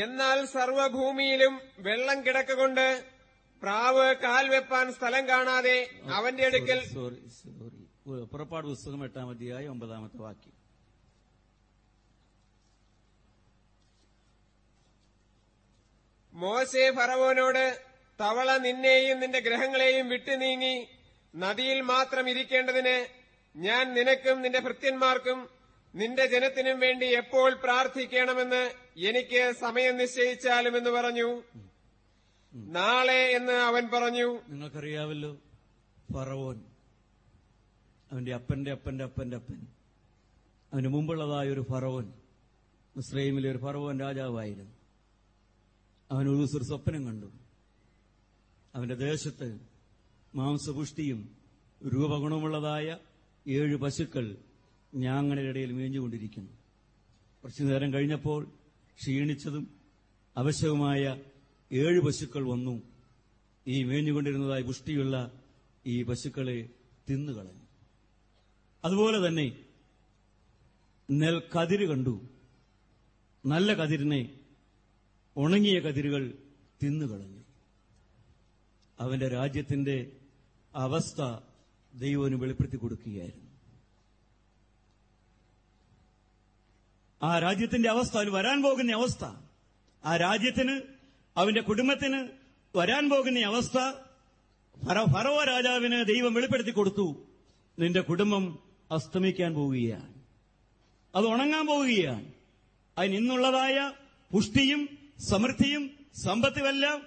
എന്നാൽ സർവഭൂമിയിലും വെള്ളം കിടക്കൊണ്ട് പ്രാവ് കാൽവെപ്പാൻ സ്ഥലം കാണാതെ അവന്റെ അടുക്കൽ സോറി സോറി പുറപ്പാട് പുസ്തകം എട്ടാം അധ്യായം ഒമ്പതാമത്തെ വാക്യം. മോശെ ഫറവോനോട് തവള നിന്നെയും നിന്റെ ഗ്രഹങ്ങളെയും വിട്ടു നീങ്ങി നദിയിൽ മാത്രം ഇരിക്കേണ്ടതിന് ഞാൻ നിനക്കും നിന്റെ ഭൃത്യന്മാർക്കും നിന്റെ ജനത്തിനും വേണ്ടി എപ്പോൾ പ്രാർത്ഥിക്കണമെന്ന് എനിക്ക് സമയം നിശ്ചയിച്ചാലുമെന്ന് പറഞ്ഞു. നാളെ എന്ന് അവൻ പറഞ്ഞു. നിങ്ങൾക്കറിയാവല്ലോ ഫറവോൻ അവന്റെ അപ്പന്റെ അപ്പന്റെ അപ്പന്റെ അപ്പൻ. അവന് മുമ്പുള്ളതായ ഒരു ഫറവോൻ മുസ്ലൈമിലെ ഒരു ഫറവോൻ രാജാവായിരുന്നു. അവൻ ഒരു ദിവസം സ്വപ്നം കണ്ടു. അവന്റെ ദേശത്ത് മാംസപുഷ്ടിയും രൂപഗുണമുള്ളതായ ഏഴ് പശുക്കൾ ഞാങ്ങളുടെ ഇടയിൽ മേഞ്ഞുകൊണ്ടിരിക്കുന്നു. കുറച്ചു നേരം കഴിഞ്ഞപ്പോൾ ക്ഷീണിച്ചതും അവശ്യവുമായ ഏഴ് പശുക്കൾ വന്നു. ഈ മേഞ്ഞുകൊണ്ടിരുന്നതായി പുഷ്ടിയുള്ള ഈ പശുക്കളെ തിന്നുകളഞ്ഞു. അതുപോലെ തന്നെ നെൽ കതിര് കണ്ടു. നല്ല കതിരിനെ ഉണങ്ങിയ കതിരുകൾ തിന്നുകളഞ്ഞു അവന്റെ രാജ്യത്തിന്റെ അവസ്ഥ ദൈവന് വെളിപ്പെടുത്തി കൊടുക്കുകയായിരുന്നു. ആ രാജ്യത്തിന്റെ അവസ്ഥ അവന് വരാൻ പോകുന്ന അവസ്ഥ ആ രാജ്യത്തിന് അവന്റെ കുടുംബത്തിന് വരാൻ പോകുന്ന അവസ്ഥ ഫറവ രാജാവിന് ദൈവം വെളിപ്പെടുത്തി കൊടുത്തു. നിന്റെ കുടുംബം അസ്തമിക്കാൻ പോവുകയാണ്. അത് ഉണങ്ങാൻ പോവുകയാണ്. അതിന് ഇന്നുള്ളതായ പുഷ്ടിയും സമൃദ്ധിയും സമ്പത്തുമെല്ലാം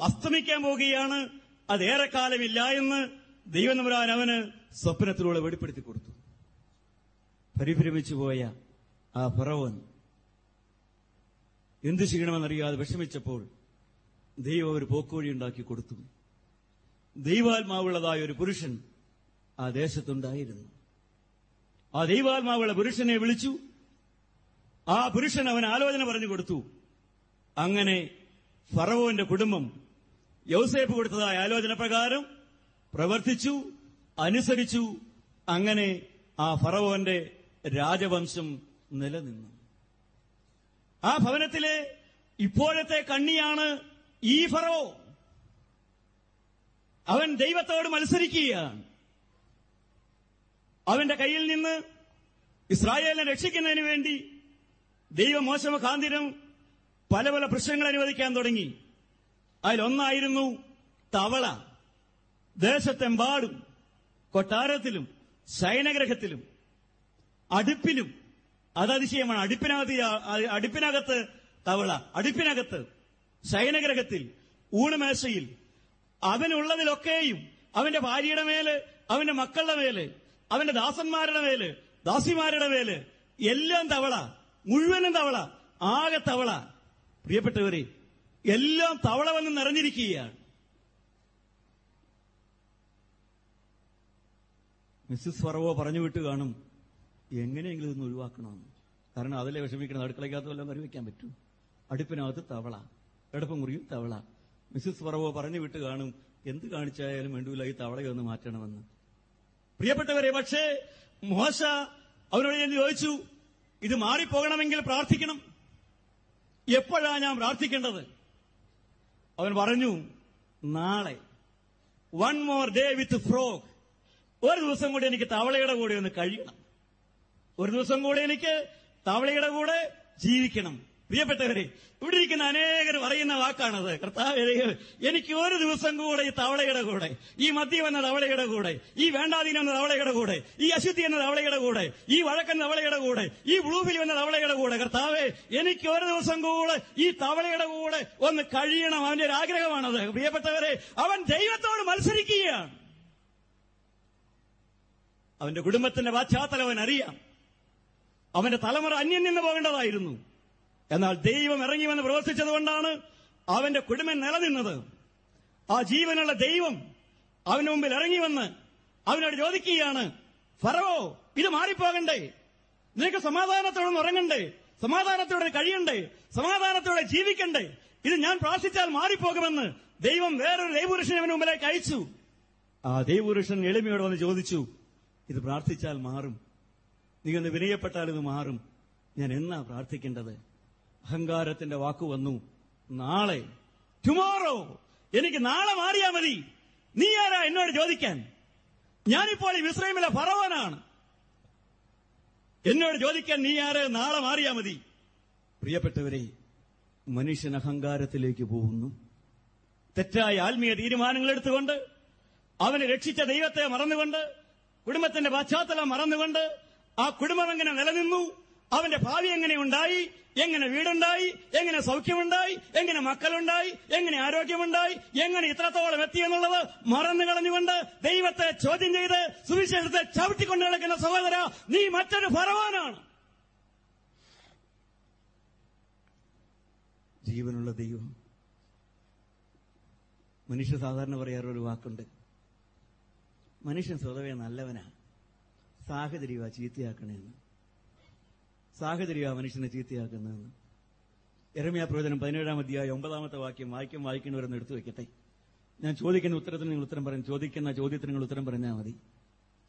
അസ്തമിക്കാൻ പോവുകയാണ്. അതേറെ കാലമില്ല എന്ന് ദൈവനമുരാൻ അവന് സ്വപ്നത്തിലൂടെ വെളിപ്പെടുത്തി കൊടുത്തു. പരിഭ്രമിച്ചു പോയ ആ ഫറവൻ എന്തു ചെയ്യണമെന്നറിയാതെ വിഷമിച്ചപ്പോൾ ദൈവം ഒരു പോക്കുവഴി ഉണ്ടാക്കി കൊടുത്തു. ദൈവാത്മാവുള്ളതായ ഒരു പുരുഷൻ ആ ദേശത്തുണ്ടായിരുന്നു. ആ ദൈവാത്മാവുള്ള പുരുഷനെ വിളിച്ചു. ആ പുരുഷൻ അവൻ ആലോചന പറഞ്ഞു കൊടുത്തു. അങ്ങനെ ഫറവോന്റെ കുടുംബം യൗസേപ്പ് കൊടുത്തതായ ആലോചന പ്രകാരം പ്രവർത്തിച്ചു അനുസരിച്ചു. അങ്ങനെ ആ ഫറവോന്റെ രാജവംശം നിലനിന്നു. ആ ഭവനത്തിലെ ഇപ്പോഴത്തെ കണ്ണിയാണ് ഈ ഫറവോ. അവൻ ദൈവത്തോട് മത്സരിക്കുകയാണ്. അവന്റെ കയ്യിൽ നിന്ന് ഇസ്രായേലിനെ രക്ഷിക്കുന്നതിന് വേണ്ടി ദൈവമോശമ കാന്തിരം പല പല പ്രശ്നങ്ങൾ അനുവദിക്കാൻ തുടങ്ങി. അതിലൊന്നായിരുന്നു തവള. ദേശത്തെമ്പാടും കൊട്ടാരത്തിലും ശയനഗ്രഹത്തിലും അടുപ്പിലും. അത് അതിശയമാണ് അടുപ്പിനകത്ത് അടുപ്പിനകത്ത് തവള അടുപ്പിനകത്ത് ശയനഗ്രഹത്തിൽ ഊണമേശയിൽ. അവനുള്ളതിലൊക്കെയും അവന്റെ ഭാര്യയുടെ മേൽ അവന്റെ മക്കളുടെ മേൽ അവന്റെ ദാസന്മാരുടെ മേൽ ദാസിമാരുടെ മേൽ എല്ലാം തവള മുഴുവനും തവള ആകെ തവള. പ്രിയപ്പെട്ടവരെ എല്ലാം തവള വന്ന് നിറഞ്ഞിരിക്കുകയാണ്. മിസ്സിസ് ഫറവോ പറഞ്ഞു വിട്ട് കാണും എങ്ങനെയെങ്കിലും ഇതൊന്ന് ഒഴിവാക്കണമെന്ന്. കാരണം അതിലെ വിഷമിക്കണം അടുക്കളയ്ക്കകത്ത് വല്ലതും കറി പറ്റും. അടുപ്പിനകത്ത് തവള എടപ്പം മുറിയും തവള. മിസ്സിസ് ഫറവോ പറഞ്ഞു വിട്ട് കാണും എന്ത് കാണിച്ചായാലും വേണ്ടൂല ഈ തവളയൊന്ന് മാറ്റണമെന്ന്. പ്രിയപ്പെട്ടവരെ പക്ഷേ മോശ അവരോട് ഞാൻ ചോദിച്ചു ഇത് മാറിപ്പോകണമെങ്കിൽ പ്രാർത്ഥിക്കണം. എപ്പോഴാ ഞാൻ പ്രാർത്ഥിക്കേണ്ടത്? അവൻ പറഞ്ഞു നാളെ. One more day with frog ഒരു ദിവസം കൂടി എനിക്ക് തവളയുടെ കൂടെ ഒന്ന് കഴിയണം ഒരു ദിവസം കൂടി എനിക്ക് തവളയുടെ കൂടെ ജീവിക്കണം. പ്രിയപ്പെട്ടവരെ ഇവിടെ ഇരിക്കുന്ന അനേകർ പറയുന്ന വാക്കാണത്. കർത്താവ് എനിക്ക് ഒരു ദിവസം കൂടെ ഈ തവളയുടെ കൂടെ ഈ മദ്യം എന്ന തവളയുടെ കൂടെ ഈ വേണ്ടാതീനം എന്ന തവളയുടെ കൂടെ ഈ അശുദ്ധി എന്ന തവളയുടെ കൂടെ ഈ വഴക്കെന്ന തവളയുടെ കൂടെ ഈ ബ്ലൂഫിൽ എന്ന തവളയുടെ കൂടെ കർത്താവേ എനിക്ക് ഒരു ദിവസം കൂടെ ഈ തവളയുടെ കൂടെ ഒന്ന് കഴിയണം. അവന്റെ ഒരു ആഗ്രഹമാണത്. പ്രിയപ്പെട്ടവരെ അവൻ ദൈവത്തോട് മത്സരിക്കുകയാണ്. അവന്റെ കുടുംബത്തിന്റെ പശ്ചാത്തലം അവൻ അറിയാം അവന്റെ തലമുറ അന്യം നിന്ന് പോകേണ്ടതായിരുന്നു. എന്നാൽ ദൈവം ഇറങ്ങി വന്ന് പ്രവർത്തിച്ചതുകൊണ്ടാണ് അവന്റെ കുടുംബൻ നിലനിന്നത്. ആ ജീവനുള്ള ദൈവം അവന് മുമ്പിൽ ഇറങ്ങി വന്ന് അവനോട് ചോദിക്കുകയാണ് ഫറവോ ഇത് മാറിപ്പോകണ്ടേ? നിനക്ക് സമാധാനത്തോടെ ഉറങ്ങണ്ടേ? സമാധാനത്തോടെ കഴിയണ്ടേ? സമാധാനത്തോടെ ജീവിക്കണ്ടേ? ഇത് ഞാൻ പ്രാർത്ഥിച്ചാൽ മാറിപ്പോകുമെന്ന് ദൈവം വേറൊരു ദൈവപുരുഷനെ അവന് മുമ്പിലേക്ക് അയച്ചു. ആ ദൈവപുരുഷൻ എളിമയോട് വന്ന് ചോദിച്ചു ഇത് പ്രാർത്ഥിച്ചാൽ മാറും. നിങ്ങൾ വിനയപ്പെട്ടാൽ ഇത് മാറും. ഞാൻ എന്നാ പ്രാർത്ഥിക്കേണ്ടത്? അഹങ്കാരത്തിന്റെ വാക്ക് വന്നു. നാളെ ടുമോറോ എനിക്ക് നാളെ മാറിയാ മതി. നീ ആരാ എന്നോട് ചോദിക്കാൻ? ഞാനിപ്പോൾ ഈ വിശ്രമിലെ ഫറവനാണ്. എന്നോട് ചോദിക്കാൻ നീ ആര്? നാളെ മാറിയാ മതി. പ്രിയപ്പെട്ടവരെ മനുഷ്യൻ അഹങ്കാരത്തിലേക്ക് പോകുന്നു. തെറ്റായ ആത്മീയ തീരുമാനങ്ങൾ എടുത്തുകൊണ്ട് അവന് രക്ഷിച്ച ദൈവത്തെ മറന്നുകൊണ്ട് കുടുംബത്തിന്റെ പശ്ചാത്തലം മറന്നുകൊണ്ട് ആ കുടുംബം എങ്ങനെ നിലനിന്നു? അവന്റെ ഭാവി എങ്ങനെ ഉണ്ടായി? എങ്ങനെ വീടുണ്ടായി? എങ്ങനെ സൗഖ്യമുണ്ടായി? എങ്ങനെ മക്കളുണ്ടായി? എങ്ങനെ ആരോഗ്യമുണ്ടായി? എങ്ങനെ ഇത്രത്തോളം എത്തി എന്നുള്ളത് മറന്നു കളഞ്ഞുകൊണ്ട് ദൈവത്തെ ചോദ്യം ചെയ്ത് സുവിശേഷത്തെ ചവിട്ടിക്കൊണ്ട് കിടക്കുന്ന സഹോദര നീ മറ്റൊരു ഭരവാനാണ് ജീവനുള്ള ദൈവം. മനുഷ്യ സാധാരണ പറയാറൊരു വാക്കുണ്ട്. മനുഷ്യൻ സ്വതവേ നല്ലവനാ. സാഹചര്യമാ ചീത്തയാക്കണേന്ന്. സാഹചര്യമാ മനുഷ്യനെ ചീത്തയാക്കുന്നതെന്ന്. എരമ്യാ പ്രവചനം പതിനേഴാം അധ്യായ ഒമ്പതാമത്തെ വാക്യം വായിക്കും വായിക്കുന്നവരെന്ന് എടുത്തു വെക്കട്ടെ. ഞാൻ ചോദിക്കുന്ന ഉത്തരത്തിന് നിങ്ങൾ ഉത്തരം പറയും ചോദിക്കുന്ന ചോദ്യത്തിന് നിങ്ങൾ ഉത്തരം പറഞ്ഞാൽ മതി.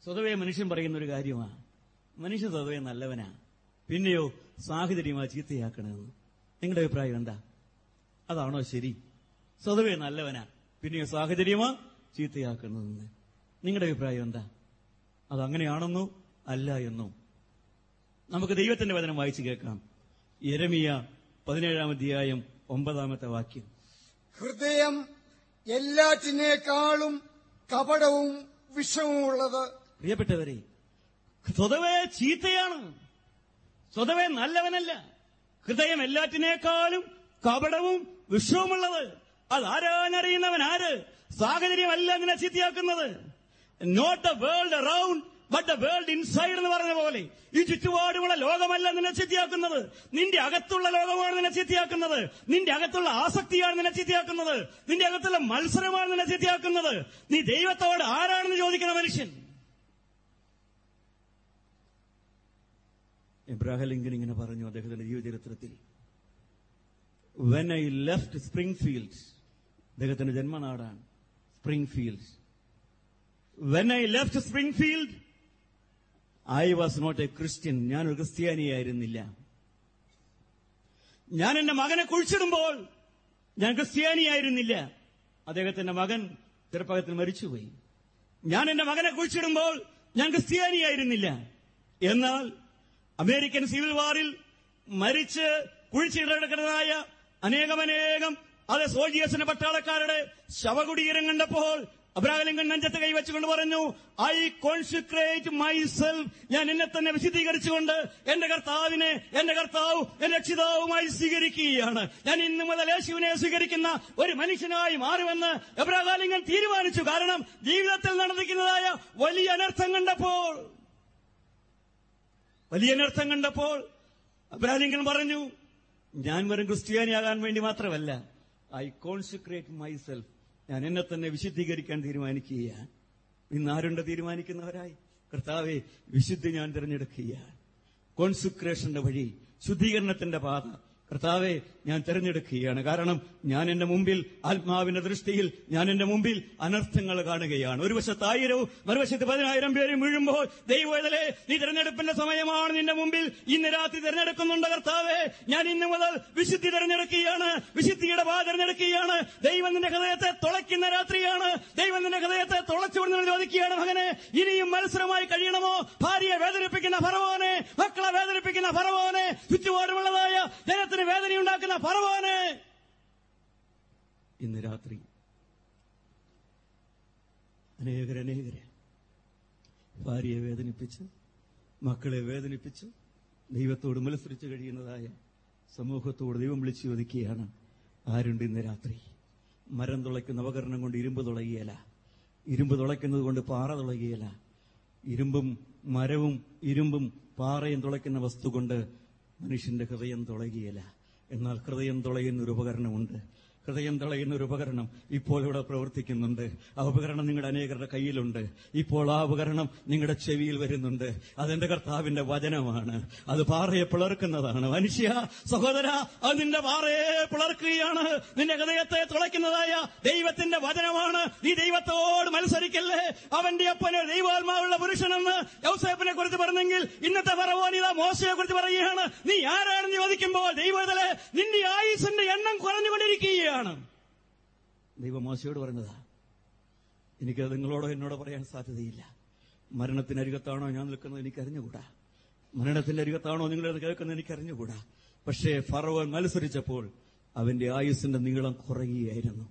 സ്വതവേ മനുഷ്യൻ പറയുന്ന ഒരു കാര്യമാണ് മനുഷ്യൻ സ്വതവേ നല്ലവനാ. പിന്നെയോ സാഹചര്യമാ ചീത്തയാക്കണമെന്ന് നിങ്ങളുടെ അഭിപ്രായം എന്താ? അതാണോ ശരി? സ്വതവേ നല്ലവനാ. പിന്നെയോ സാഹചര്യമാ ചീത്തയാക്കുന്നതെന്ന് നിങ്ങളുടെ അഭിപ്രായം എന്താ? അതങ്ങനെയാണെന്നോ അല്ല എന്നോ? നമുക്ക് ദൈവത്തിന്റെ വചനം വായിച്ചു കേൾക്കാം. യരമിയ പതിനേഴാം അധ്യായം ഒമ്പതാമത്തെ വാക്യം. ഹൃദയം എല്ലാറ്റിനേക്കാളും കപടവും വിഷവുമുള്ളത് പ്രിയപ്പെട്ടവരെ സ്വതവേ ചീത്തയാണ്. സ്വതവേ നല്ലവനല്ല. ഹൃദയം എല്ലാറ്റിനേക്കാളും കപടവും വിഷവുമുള്ളത് അതാരാനറിയുന്നവൻ ആര് സാഹചര്യമല്ല നിന്നെ ചീത്തയാക്കുന്നത്. Not the world around but the world inside എന്ന് പറഞ്ഞ പോലെ ഈ ചുറ്റുപാടുമുള്ള ലോകമല്ല നിന്നെ ചിത്തിയാക്കുന്നത് നിന്റെ അകത്തുള്ള ലോകമാണ് നിന്നെ ചിത്തിയാക്കുന്നത് നിന്റെ അകത്തുള്ള ആസക്തിയാണ് നിന്നെ ചിത്തിയാക്കുന്നത് നിന്റെ അകത്തുള്ള മത്സരമാണ് നിന്നെ ചിത്തിയാക്കുന്നത് നീ ദൈവത്തോട് ആരാണെന്ന് ചോദിക്കുന്ന മനുഷ്യൻ? എബ്രാഹിം ലിങ്കൻ ഇങ്ങനെ പറഞ്ഞു അദ്ദേഹത്തിന്റെ ജീവചരിത്രത്തിൽ when I left Springfield അദ്ദേഹത്തിന്റെ ജന്മനാടാണ് Springfield when I left Springfield I was not a Christian ഒരു ക്രിസ്ത്യാനിയായിരുന്നില്ല. ഞാൻ എന്റെ മകനെ കുഴിച്ചിടുമ്പോൾ ഞാൻ ക്രിസ്ത്യാനിയായിരുന്നില്ല. അദ്ദേഹത്തിന്റെ മകൻ ചെറുപ്പകത്തിൽ മരിച്ചുപോയി. ഞാൻ എന്റെ മകനെ കുഴിച്ചിടുമ്പോൾ ഞാൻ ക്രിസ്ത്യാനിയായിരുന്നില്ല. എന്നാൽ അമേരിക്കൻ സിവിൽ വാറിൽ മരിച്ച് കുഴിച്ചിടക്കുന്നതായ അനേകമനേകം അത് സോൾജിയേഴ്സിന്റെ പട്ടാളക്കാരുടെ ശവകുടീരം കണ്ടപ്പോൾ അബ്രാഹലിംഗൻ നെഞ്ചത്ത് കൈവച്ചുകൊണ്ട് പറഞ്ഞു ഐ കോൺസിക്രേറ്റ് മൈസെൽഫ് ഞാൻ എന്നെ തന്നെ വിശദീകരിച്ചുകൊണ്ട് എന്റെ കർത്താവിനെ എന്റെ കർത്താവ് എന്റെ രക്ഷിതാവുമായി സ്വീകരിക്കുകയാണ്. ഞാൻ ഇന്ന് മുതൽ യേശുവിനെ സ്വീകരിക്കുന്ന ഒരു മനുഷ്യനായി മാറുമെന്ന് എബ്രാഹാലിംഗൻ തീരുമാനിച്ചു. കാരണം ജീവിതത്തിൽ നടന്നിരിക്കുന്നതായ വലിയ അനർത്ഥം കണ്ടപ്പോൾ വലിയ അനർത്ഥം കണ്ടപ്പോൾ അബ്രാലിംഗൻ പറഞ്ഞു ഞാൻ വെറും ക്രിസ്ത്യാനിയാകാൻ വേണ്ടി മാത്രമല്ല ഐ കോൺസിക്രേറ്റ് മൈസെൽഫ് ഞാൻ എന്നെ തന്നെ വിശുദ്ധീകരിക്കാൻ തീരുമാനിക്കുകയാണ് ഇന്ന് ആരുണ്ട് തീരുമാനിക്കുന്നവരായി? കർത്താവെ വിശുദ്ധി ഞാൻ തിരഞ്ഞെടുക്കുകയാണ് കോൺസുക്രേഷന്റെ വഴി ശുദ്ധീകരണത്തിന്റെ പാത കർത്താവെ ഞാൻ തിരഞ്ഞെടുക്കുകയാണ്. കാരണം ഞാൻ എന്റെ മുമ്പിൽ ആത്മാവിന്റെ ദൃഷ്ടിയിൽ ഞാൻ എന്റെ മുമ്പിൽ അനർത്ഥങ്ങൾ കാണുകയാണ്. ഒരു വശത്ത് ആയിരവും മറുവശത്ത് പതിനായിരം പേരും വീഴുമ്പോൾ ദൈവത്തിലെ നീ തിരഞ്ഞെടുപ്പിന്റെ സമയമാണ് നിന്റെ മുമ്പിൽ. ഇന്ന് രാത്രി തിരഞ്ഞെടുക്കുന്നുണ്ട് കർത്താവെ. ഞാൻ ഇന്ന് മുതൽ വിശുദ്ധി തിരഞ്ഞെടുക്കുകയാണ്. വിശുദ്ധിയുടെ വാ തിരഞ്ഞെടുക്കുകയാണ്. ദൈവം നിന്റെ ഹൃദയത്തെ തുളയ്ക്കുന്ന രാത്രിയാണ്. ദൈവം നിന്റെ ഹൃദയത്തെ തുളച്ചുകൊണ്ട് ചോദിക്കുകയാണ് മകനെ. ഇനിയും മത്സരമായി കഴിയണമോ? ഭാര്യയെ വേദനിപ്പിക്കുന്ന ഫറവോനെ മക്കളെ വേദനിപ്പിക്കുന്ന ഫറവോനെ. ചുറ്റുപാടുമുള്ളതായ ജനത്തിന് വേദനയുണ്ടാക്കുന്ന ഫറവാന്. ഇന്ന് രാത്രി അനേകരനേകരെ ഭാര്യയെ വേദനിപ്പിച്ച് മക്കളെ വേദനിപ്പിച്ച് ദൈവത്തോട് മത്സരിച്ചു കഴിയുന്നതായ സമൂഹത്തോട് ദൈവം വിളിച്ചു ചോദിക്കുകയാണ് ആരുണ്ട് ഇന്ന് രാത്രി? മരം തുളയ്ക്കുന്ന ഉപകരണം കൊണ്ട് ഇരുമ്പ് തുളയുകയല്ല. ഇരുമ്പ് തുളയ്ക്കുന്നത് കൊണ്ട് പാറ തുളയുകയല്ല. ഇരുമ്പും മരവും ഇരുമ്പും പാറയും തുളയ്ക്കുന്ന വസ്തു കൊണ്ട് മനുഷ്യന്റെ ഹൃദയം തുളയുകയില്ല എന്നാൽ ഹൃദയം തുളയുന്ന ഒരു ഉപകരണമുണ്ട്. ഹൃദയം തളയുന്ന ഒരു ഉപകരണം ഇപ്പോൾ ഇവിടെ പ്രവർത്തിക്കുന്നുണ്ട്. ആ ഉപകരണം നിങ്ങളുടെ അനേകരുടെ കയ്യിലുണ്ട്. ഇപ്പോൾ ആ ഉപകരണം നിങ്ങളുടെ ചെവിയിൽ വരുന്നുണ്ട്. അതെന്റെ കർത്താവിന്റെ വചനമാണ്. അത് പാറയെ പിളർക്കുന്നതാണ്. മനുഷ്യ സഹോദര അത് നിന്റെ പാറയെ പിളർക്കുകയാണ്. നിന്റെ ഹൃദയത്തെ തുളയ്ക്കുന്നതായ ദൈവത്തിന്റെ വചനമാണ്. നീ ദൈവത്തോട് മത്സരിക്കല്ലേ? അവന്റെ അപ്പന് ദൈവാത്മാവുള്ള പുരുഷനെന്ന് യൗസേപ്പിനെ കുറിച്ച് പറഞ്ഞെങ്കിൽ ഇന്നത്തെ പറവാനിത മോശയെ കുറിച്ച് പറയുകയാണ്. നീ ആരാണെന്ന് ചോദിക്കുമ്പോൾ ദൈവത്തിലെ നിന്റെ ആയുസിന്റെ എണ്ണം കുറഞ്ഞുകൊണ്ടിരിക്കുകയാണ് ദൈവം മോശയോട് പറഞ്ഞതാ. എനിക്കത് നിങ്ങളോടോ എന്നോടോ പറയാൻ സാധ്യതയില്ല. മരണത്തിനരികത്താണോ ഞാൻ നിൽക്കുന്നത് എനിക്ക് അറിഞ്ഞുകൂടാ മരണത്തിന്റെ അരികത്താണോ നിങ്ങൾ കേൾക്കുന്നത് എനിക്ക് അറിഞ്ഞുകൂടാ പക്ഷേ ഫറവൻ മത്സരിച്ചപ്പോൾ അവന്റെ ആയുസിന്റെ നീളം കുറയുകയായിരുന്നു.